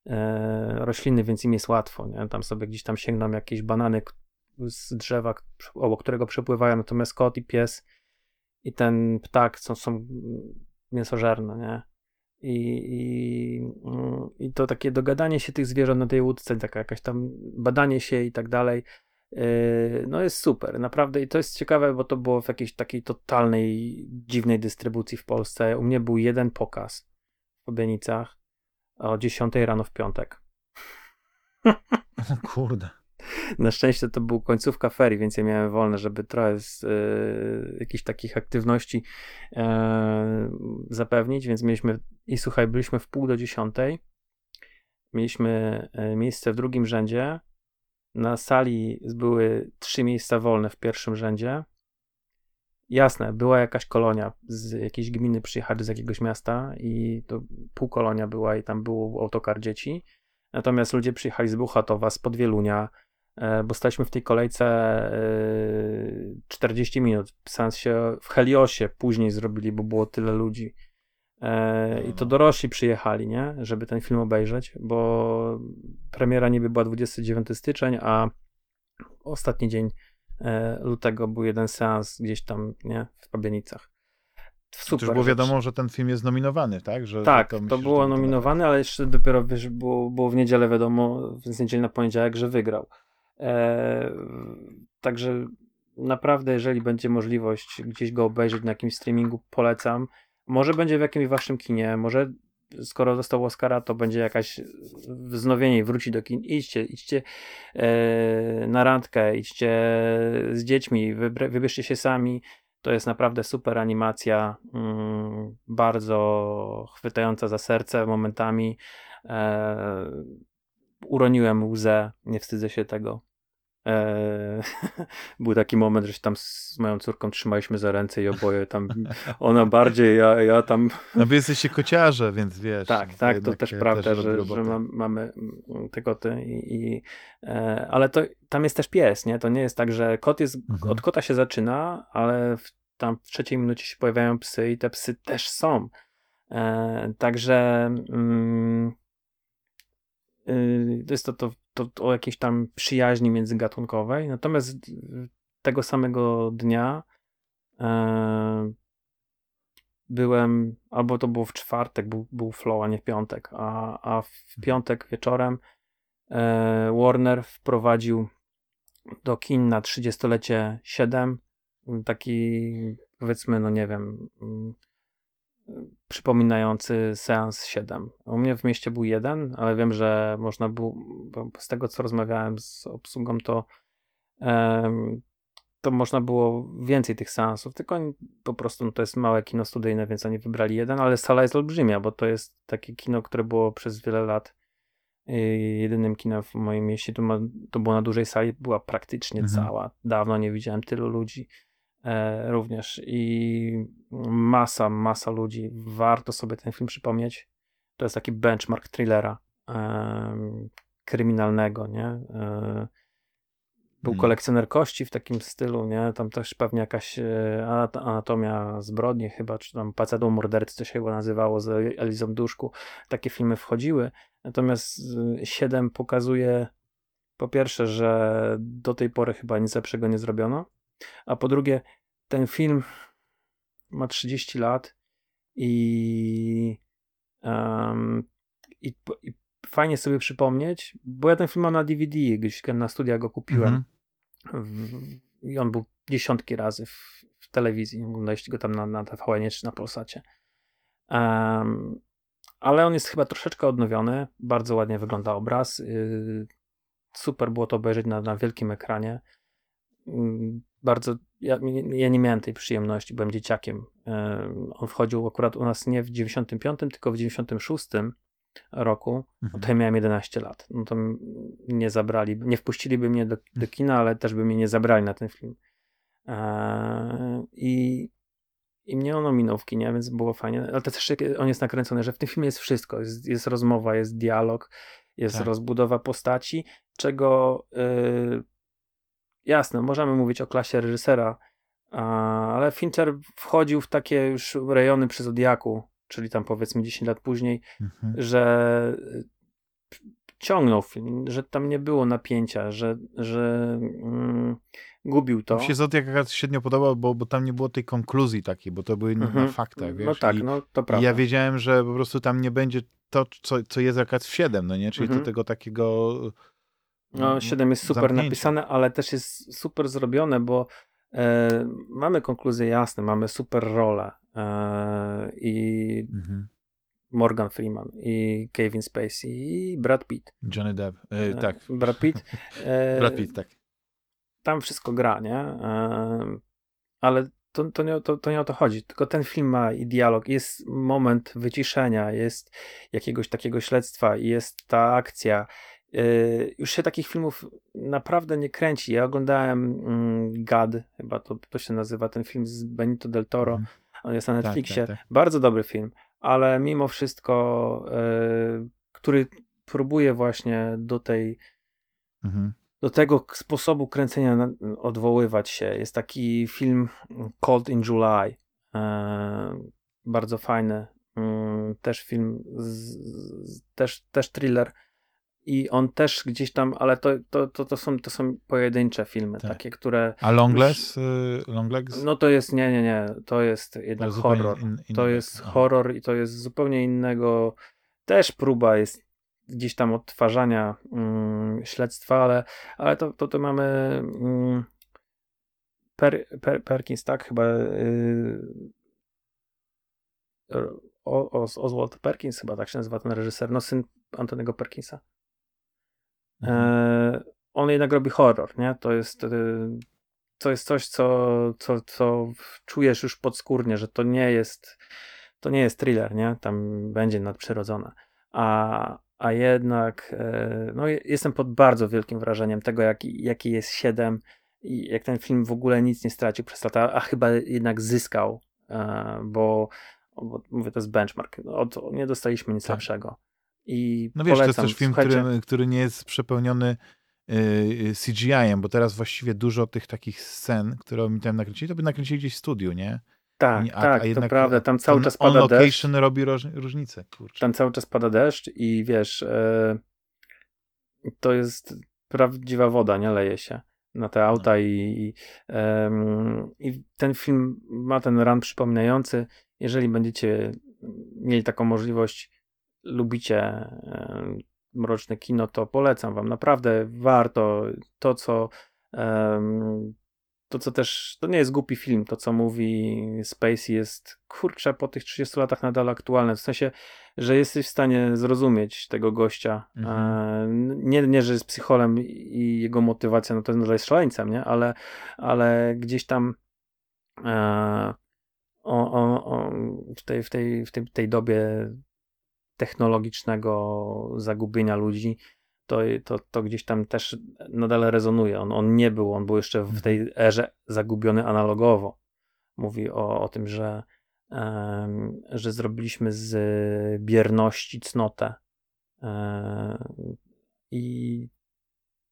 e, rośliny, więc im jest łatwo, nie? Tam sobie gdzieś tam sięgną jakieś banany z drzewa, obok którego przepływają, natomiast kot i pies i ten ptak są, są mięsożerne, nie? I, i, I to takie dogadanie się tych zwierząt na tej łódce, taka jakaś tam badanie się i tak dalej, Yy, no jest super, naprawdę i to jest ciekawe, bo to było w jakiejś takiej totalnej, dziwnej dystrybucji w Polsce. U mnie był jeden pokaz w Obienicach o 10 rano w piątek. Kurde. Na szczęście to był końcówka ferii, więc ja miałem wolne, żeby trochę z y, jakichś takich aktywności y, zapewnić, więc mieliśmy i słuchaj, byliśmy w pół do dziesiątej. Mieliśmy y, miejsce w drugim rzędzie na sali były trzy miejsca wolne w pierwszym rzędzie. Jasne, była jakaś kolonia z jakiejś gminy, przyjechali z jakiegoś miasta i to pół kolonia była i tam był autokar dzieci. Natomiast ludzie przyjechali z Buchatowa, z Podwielunia, e, bo staliśmy w tej kolejce 40 e, minut. Sans się w Heliosie później zrobili, bo było tyle ludzi. E, I to dorośli przyjechali, nie? Żeby ten film obejrzeć, bo premiera niby była 29 styczeń, a ostatni dzień e, lutego był jeden seans gdzieś tam, nie? W Pabienicach. Super. To już było wiadomo, że ten film jest nominowany, tak? Że, tak, to, myślisz, to było nominowane, ale jeszcze dopiero wiesz, było, było w niedzielę wiadomo, w niedzielę na poniedziałek, że wygrał. E, także naprawdę, jeżeli będzie możliwość gdzieś go obejrzeć na jakimś streamingu, polecam. Może będzie w jakimś waszym kinie, może skoro dostał Oscara, to będzie jakaś wznowienie i wróci do kin. Idźcie, idźcie e, na randkę, idźcie z dziećmi, wybierzcie się sami. To jest naprawdę super animacja, mm, bardzo chwytająca za serce momentami. E, uroniłem łzę, nie wstydzę się tego. Eee, był taki moment, że się tam z moją córką trzymaliśmy za ręce i oboje tam, ona bardziej, ja, ja tam... No wy jesteście kociarze, więc wiesz. Tak, tak, to też prawda, że, że mamy te koty i, i e, ale to tam jest też pies, nie? To nie jest tak, że kot jest, mhm. od kota się zaczyna, ale w, tam w trzeciej minucie się pojawiają psy i te psy też są. E, także mm, y, to jest to, to to, o jakiejś tam przyjaźni międzygatunkowej. Natomiast tego samego dnia e, byłem, albo to było w czwartek, był, był flow, a nie w piątek, a, a w mhm. piątek wieczorem e, Warner wprowadził do kin na 30-lecie 7 taki powiedzmy, no nie wiem, przypominający seans 7. U mnie w mieście był jeden, ale wiem, że można było, z tego co rozmawiałem z obsługą, to um, to można było więcej tych seansów, tylko po prostu no, to jest małe kino studyjne, więc oni wybrali jeden, ale sala jest olbrzymia, bo to jest takie kino, które było przez wiele lat yy, jedynym kinem w moim mieście, to, ma, to było na dużej sali, była praktycznie Mhm. cała. Dawno nie widziałem tylu ludzi również i masa, masa ludzi. Warto sobie ten film przypomnieć. To jest taki benchmark thrillera kryminalnego, nie? E, był Mm. kolekcjoner kości w takim stylu, nie? Tam też pewnie jakaś e, anat- anatomia zbrodni chyba, czy tam Pacedą mordercy, to się chyba nazywało z Elizą Duszku. Takie filmy wchodziły. Natomiast y, 7 pokazuje po pierwsze, że do tej pory chyba nic lepszego nie zrobiono, a po drugie ten film ma 30 lat i, em, i, i fajnie sobie przypomnieć, bo ja ten film mam na DVD, gdzieś na studia go kupiłem Mhm. i on był dziesiątki razy w, w telewizji, oglądaliście go tam na, na TVN czy na Polsacie. Em, ale on jest chyba troszeczkę odnowiony, bardzo ładnie wygląda obraz, y, super było to obejrzeć na, na wielkim ekranie. Mm, Bardzo, ja, ja nie miałem tej przyjemności, byłem dzieciakiem. Em, On wchodził akurat u nas nie w 95, tylko w 96 roku. No Mhm. to ja miałem 11 lat. No to nie zabrali, nie wpuściliby mnie do, do kina, ale też by mnie nie zabrali na ten film. Eee, I, I mnie ono minął w kinie, więc było fajnie. Ale to też on jest nakręcony, że w tym filmie jest wszystko. Jest, jest rozmowa, jest dialog, jest Tak. rozbudowa postaci, czego yy, jasne, możemy mówić o klasie reżysera, ale Fincher wchodził w takie już rejony przy Zodiaku, czyli tam powiedzmy 10 lat później, Mhm. że y, ciągnął film, że tam nie było napięcia, że, że mm, gubił to. Mi się Zodiak średnio podobał, bo, bo tam nie było tej konkluzji takiej, bo to były na Mhm. faktach, wiesz? No tak, I, no to prawda. ja wiedziałem, że po prostu tam nie będzie to, co, co jest akurat w 7, no nie? Czyli Mhm. do tego takiego... No, 7 jest super zamknięcia. napisane, ale też jest super zrobione, bo e, mamy konkluzję jasne, mamy super rolę e, i Mhm. Morgan Freeman i Kevin Spacey i Brad Pitt. Johnny Depp, e, tak. Brad Pitt. E, Brad Pitt, tak. tam wszystko gra, nie? E, ale to, to, nie, to, to nie o to chodzi. Tylko ten film ma i dialog, jest moment wyciszenia, jest jakiegoś takiego śledztwa, i jest ta akcja. E, już się takich filmów naprawdę nie kręci. Ja oglądałem mm, Gad, chyba to, to się nazywa ten film z Benito del Toro. Mhm. On jest na Tak, Netflixie. tak, tak. Bardzo dobry film, ale mimo wszystko, e, który próbuje właśnie do tej Mhm. do tego sposobu kręcenia na- odwoływać się. Jest taki film Cold in July. E, bardzo fajny. Mm, też film, z, z, też, też thriller. I on też gdzieś tam, ale to, to, to, to, są, to są pojedyncze filmy, Tak. takie, które. A Longlegs? y, Longlegs? No to jest, nie, nie, nie, to jest jednak To horror. in- inny To jest Aha. horror i to jest zupełnie innego. Też próba jest gdzieś tam odtwarzania mm, śledztwa, ale, ale to, to, to mamy. Mm, per, per, Perkins, tak? Chyba. y, o, Os- Oswald Perkins, chyba tak się nazywa ten reżyser, no syn Antonego Perkinsa. E, on jednak robi horror, nie? To jest, e, to jest coś, co, co, co czujesz już podskórnie, że to nie jest to nie jest thriller, nie? Tam będzie nadprzyrodzone. A, a jednak e, no, je- jestem pod bardzo wielkim wrażeniem tego, jaki, jaki jest 7 i jak ten film w ogóle nic nie stracił przez lata, a chyba jednak zyskał, bo, bo mówię, to jest benchmark. Od, nie dostaliśmy nic Tak. lepszego. I No wiesz, to jest też film, słuchajcie, który, który nie jest przepełniony y, CGI-em, bo teraz właściwie dużo tych takich scen, które oni tam nakręcili, to by nakręcili gdzieś w studiu, nie? Tak, a- tak, a jednak to prawda. Tam cały On- czas on pada deszcz. location robi roż, różnicę, kurczę. Tam cały czas pada deszcz i wiesz, e, to jest prawdziwa woda, nie leje się na te auta i, i, em, i ten film ma ten run przypominający. Jeżeli będziecie mieli taką możliwość, lubicie mroczne kino, to polecam wam. Naprawdę warto. To, co to, co też, to nie jest głupi film, to co mówi Spacey jest, kurczę, po tych 30 latach nadal aktualne, w sensie, że jesteś w stanie zrozumieć tego gościa, mhm. nie, nie, że jest psycholem i jego motywacja, no to nadal jest szaleńcem, nie, ale, ale gdzieś tam e, o, o, o, w, tej, w, tej, w tej, tej dobie technologicznego zagubienia ludzi, to, to, to gdzieś tam też nadal rezonuje. On, on nie był, on był jeszcze w mhm. tej erze zagubiony analogowo. Mówi o, o tym, że, um, że zrobiliśmy z bierności cnotę. Um, I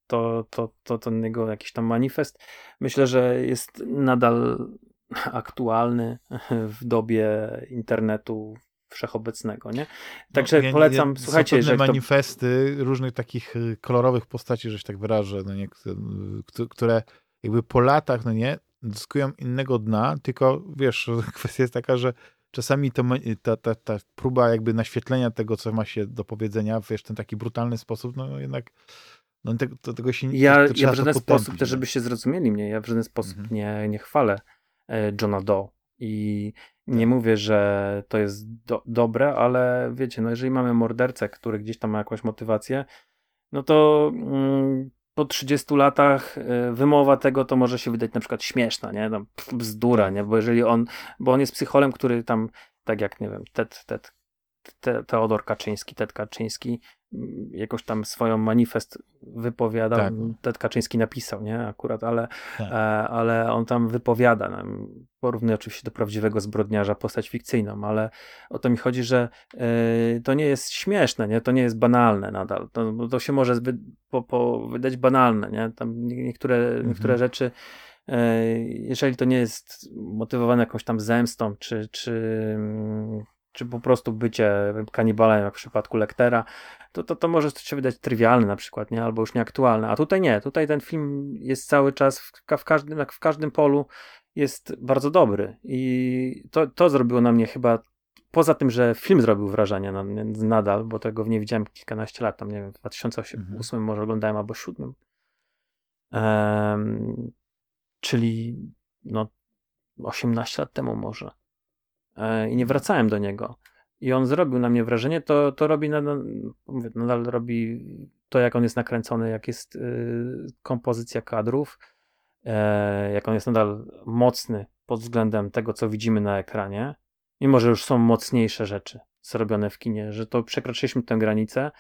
to, to, to ten jego jakiś tam manifest myślę, że jest nadal aktualny w dobie internetu, wszechobecnego, nie? No, Także no, polecam, ja, słuchajcie, że manifesty to... różnych takich y, kolorowych postaci, że się tak wyrażę, no nie, które jakby po latach, no nie, zyskują innego dna, tylko wiesz, kwestia jest taka, że czasami to, ta, ta, ta próba jakby naświetlenia tego, co ma się do powiedzenia, wiesz, ten taki brutalny sposób, no jednak no te, to, tego się ja, to ja w żaden sposób, też żebyście zrozumieli mnie, ja w żaden sposób mhm. nie, nie chwalę e, Johna Doe i nie tak. mówię, że to jest do, dobre, ale wiecie, no jeżeli mamy mordercę, który gdzieś tam ma jakąś motywację, no to mm, po 30 latach y, wymowa tego to może się wydać na przykład śmieszna, nie? No, bzdura, tak. nie? Bo jeżeli on, bo on jest psycholem, który tam, tak jak, nie wiem, Ted, Ted, Teodor Kaczyński, Ted Kaczyński, jakoś tam swoją manifest wypowiadał. Tak. Ted Kaczyński napisał, nie? Akurat, ale, tak. e, ale on tam wypowiada. No, porównuje oczywiście do prawdziwego zbrodniarza postać fikcyjną, ale o to mi chodzi, że e, to nie jest śmieszne, nie? To nie jest banalne nadal. To, to się może zbyt, po, po wydać banalne, nie? Tam niektóre, mhm. niektóre rzeczy e, jeżeli to nie jest motywowane jakąś tam zemstą, czy, czy mm, czy po prostu bycie kanibalem, jak w przypadku Lektera, to, to, to może się wydać trywialne na przykład, nie? albo już nieaktualne. A tutaj nie. Tutaj ten film jest cały czas w, w, każdym, w każdym polu jest bardzo dobry. I to, to zrobiło na mnie chyba, poza tym, że film zrobił wrażenie na, nadal, bo tego nie widziałem kilkanaście lat, tam nie wiem, w 2008 mhm. może oglądałem albo 2007. Um, czyli no 18 lat temu może. E, i nie wracałem do niego. I on zrobił na mnie wrażenie, to, to robi, nadal, mówię, nadal robi to, jak on jest nakręcony, jak jest y, kompozycja kadrów, e, jak on jest nadal mocny pod względem tego, co widzimy na ekranie, mimo że już są mocniejsze rzeczy zrobione w kinie, że to przekroczyliśmy tę granicę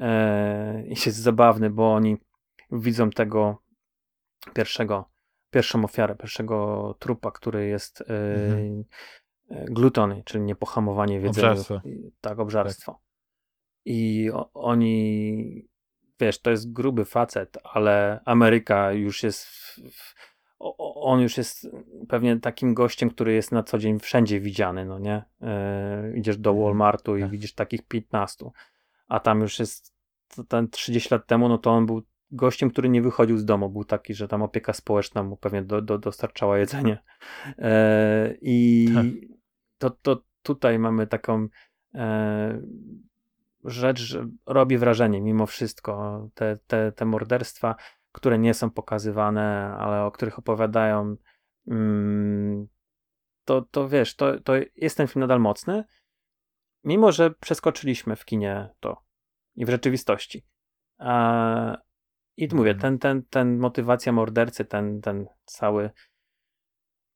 e, i jest zabawny, bo oni widzą tego pierwszego, pierwszą ofiarę, pierwszego trupa, który jest y, mhm glutony, czyli niepohamowanie wiedzy. Obżarstwo. Tak, obżarstwo. Tak. I o, oni, wiesz, to jest gruby facet, ale Ameryka już jest, w, w, on już jest pewnie takim gościem, który jest na co dzień wszędzie widziany, no nie? Yy, idziesz do mhm. Walmartu i tak. widzisz takich 15, a tam już jest ten 30 lat temu, no to on był gościem, który nie wychodził z domu, był taki, że tam opieka społeczna mu pewnie do, do, dostarczała jedzenie. E, I tak to, to tutaj mamy taką e, rzecz, że robi wrażenie mimo wszystko. Te, te, te morderstwa, które nie są pokazywane, ale o których opowiadają, mm, to, to wiesz, to, to jest ten film nadal mocny, mimo że przeskoczyliśmy w kinie to i w rzeczywistości. E, I mówię, mhm. ten, ten, ten motywacja mordercy, ten, ten cały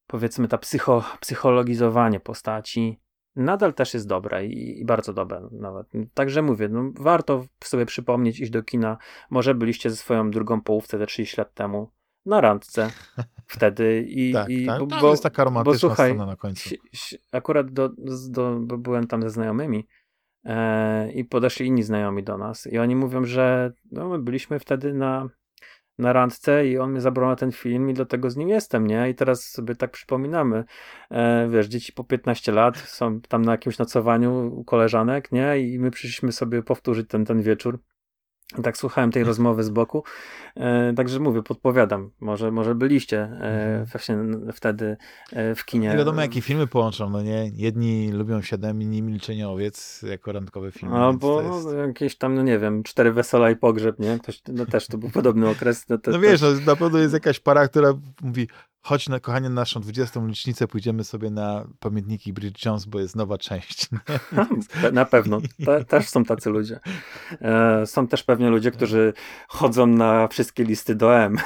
powiedzmy ta psycho, psychologizowanie postaci nadal też jest dobre i, i, bardzo dobre nawet. Także mówię, no, warto sobie przypomnieć, iść do kina. Może byliście ze swoją drugą połówce te 30 lat temu na randce wtedy i, tak, i tak. Bo, bo, jest taka romantyczna bo, słuchaj, scena na końcu. Akurat do, do, bo byłem tam ze znajomymi e, i podeszli inni znajomi do nas i oni mówią, że no, my byliśmy wtedy na na randce i on mnie zabrał na ten film i dlatego z nim jestem, nie? I teraz sobie tak przypominamy, e, wiesz, dzieci po 15 lat są tam na jakimś nocowaniu u koleżanek, nie? I my przyszliśmy sobie powtórzyć ten, ten wieczór. Tak słuchałem tej rozmowy z boku, e, także mówię, podpowiadam, może, może byliście e, mhm. właśnie wtedy e, w kinie. Nie wiadomo, jakie filmy połączą, no nie? Jedni lubią Siedem, inni Milczenie Owiec jako randkowe filmy. Albo jest... jakieś tam, no nie wiem, Cztery Wesela i Pogrzeb, nie? To, no też to był podobny okres. No, no wiesz, no, na pewno jest jakaś para, która mówi, chodź na, kochanie, na naszą 20. rocznicę, pójdziemy sobie na pamiętniki Bridget Jones, bo jest nowa część. Na pewno. Te, też są tacy ludzie. E, są też pewnie ludzie, którzy chodzą na wszystkie listy do M,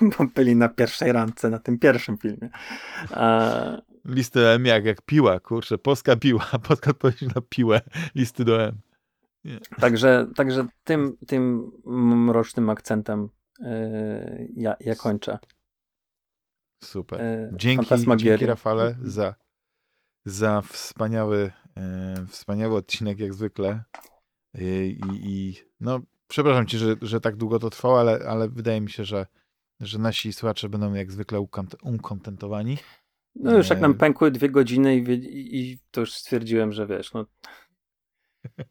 bo byli na pierwszej randce, na tym pierwszym filmie. E, Listy M jak, jak piła, kurczę, polska piła, polska odpowiedź na piłę, listy do M. Także, także tym, tym mrocznym akcentem yy, ja, ja kończę. Super. Yy, Dzięki, dzięki Rafale za, za wspaniały, e, wspaniały odcinek jak zwykle. E, I, i no, przepraszam cię, że, że tak długo to trwało, ale, ale wydaje mi się, że, że nasi słuchacze będą jak zwykle ukont- ukontentowani. No już jak nam Eee. pękły dwie godziny i, i, i to już stwierdziłem, że wiesz, no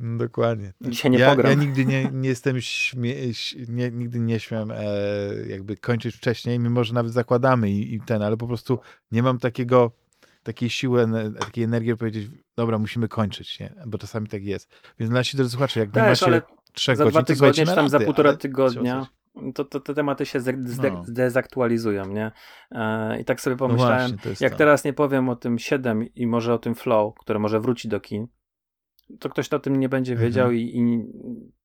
No, dokładnie. dzisiaj nie ja, pogram. ja nigdy nie, nie jestem śmie- nie, nigdy nie śmiem e, jakby kończyć wcześniej, mimo że nawet zakładamy i, i ten, ale po prostu nie mam takiego takiej siły, takiej energii, powiedzieć, dobra, musimy kończyć, nie? Bo czasami tak jest. Więc nasi drodzy słuchacze, jak Też, macie trzech za godzin, dwa tygodnie, czy tam za rady, półtora ale tygodnia, to, to te tematy się No. zdezaktualizują, nie? E, I tak sobie No pomyślałem, właśnie, to jest jak to. teraz nie powiem o tym 7 i może o tym Flow, które może wróci do kin, to ktoś o tym nie będzie Mhm. wiedział i, i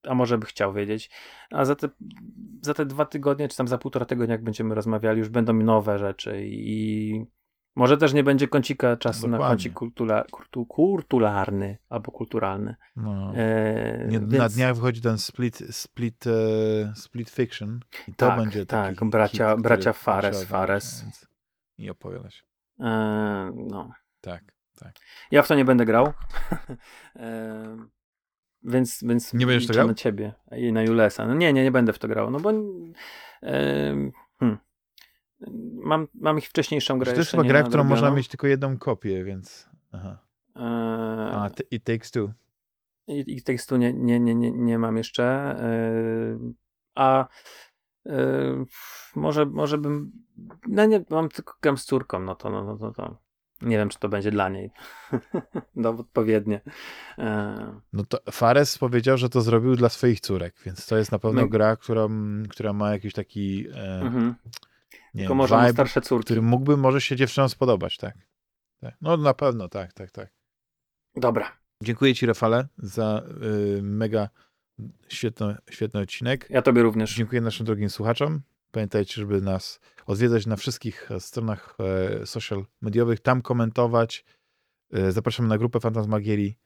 a może by chciał wiedzieć. A za te, za te dwa tygodnie, czy tam za półtora tygodnia, jak będziemy rozmawiali, już będą nowe rzeczy i może też nie będzie kącika czasu na Dokładnie. kącik kultura, kultu, kulturalny albo kulturalny. No. E, Nie, więc... Na dniach wychodzi ten split, split, e, split fiction i to Tak, będzie taki tak, bracia- hit, bracia Fares, Fares. I opowiadać. E, no. Tak, tak. Ja w to nie będę grał. e, więc, więc Nie będziesz to grał? na ciebie i na Julesa. No nie, nie, nie będę w to grał, no bo e, hmm, mam, mam ich wcześniejszą grę. To jest chyba gra, którą można mieć tylko jedną kopię, więc... Aha. E, A, It Takes Two. I, i tekstu nie, nie, nie, nie, nie mam jeszcze. e, a e, może, może bym. No nie, mam tylko gram z córką, no to, no, no, to, to nie wiem, czy to będzie dla niej. no, odpowiednie. No to Fares powiedział, że to zrobił dla swoich córek, więc to jest na pewno My- gra, którą, która ma jakiś taki e, mhm. Nie Tylko może vibe, starsze córki. który mógłby może się dziewczynom spodobać, tak. tak. No na pewno, tak, tak, tak. Dobra. Dziękuję ci, Rafale, za y, mega świetny, świetny odcinek. Ja tobie również. Dziękuję naszym drogim słuchaczom. Pamiętajcie, żeby nas odwiedzać na wszystkich e, stronach e, social mediowych, tam komentować. E, Zapraszamy na grupę Fantasmagierii,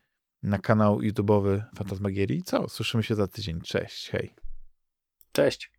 na kanał YouTube'owy Fantasmagierii. Co? Słyszymy się za tydzień. Cześć, hej. Cześć.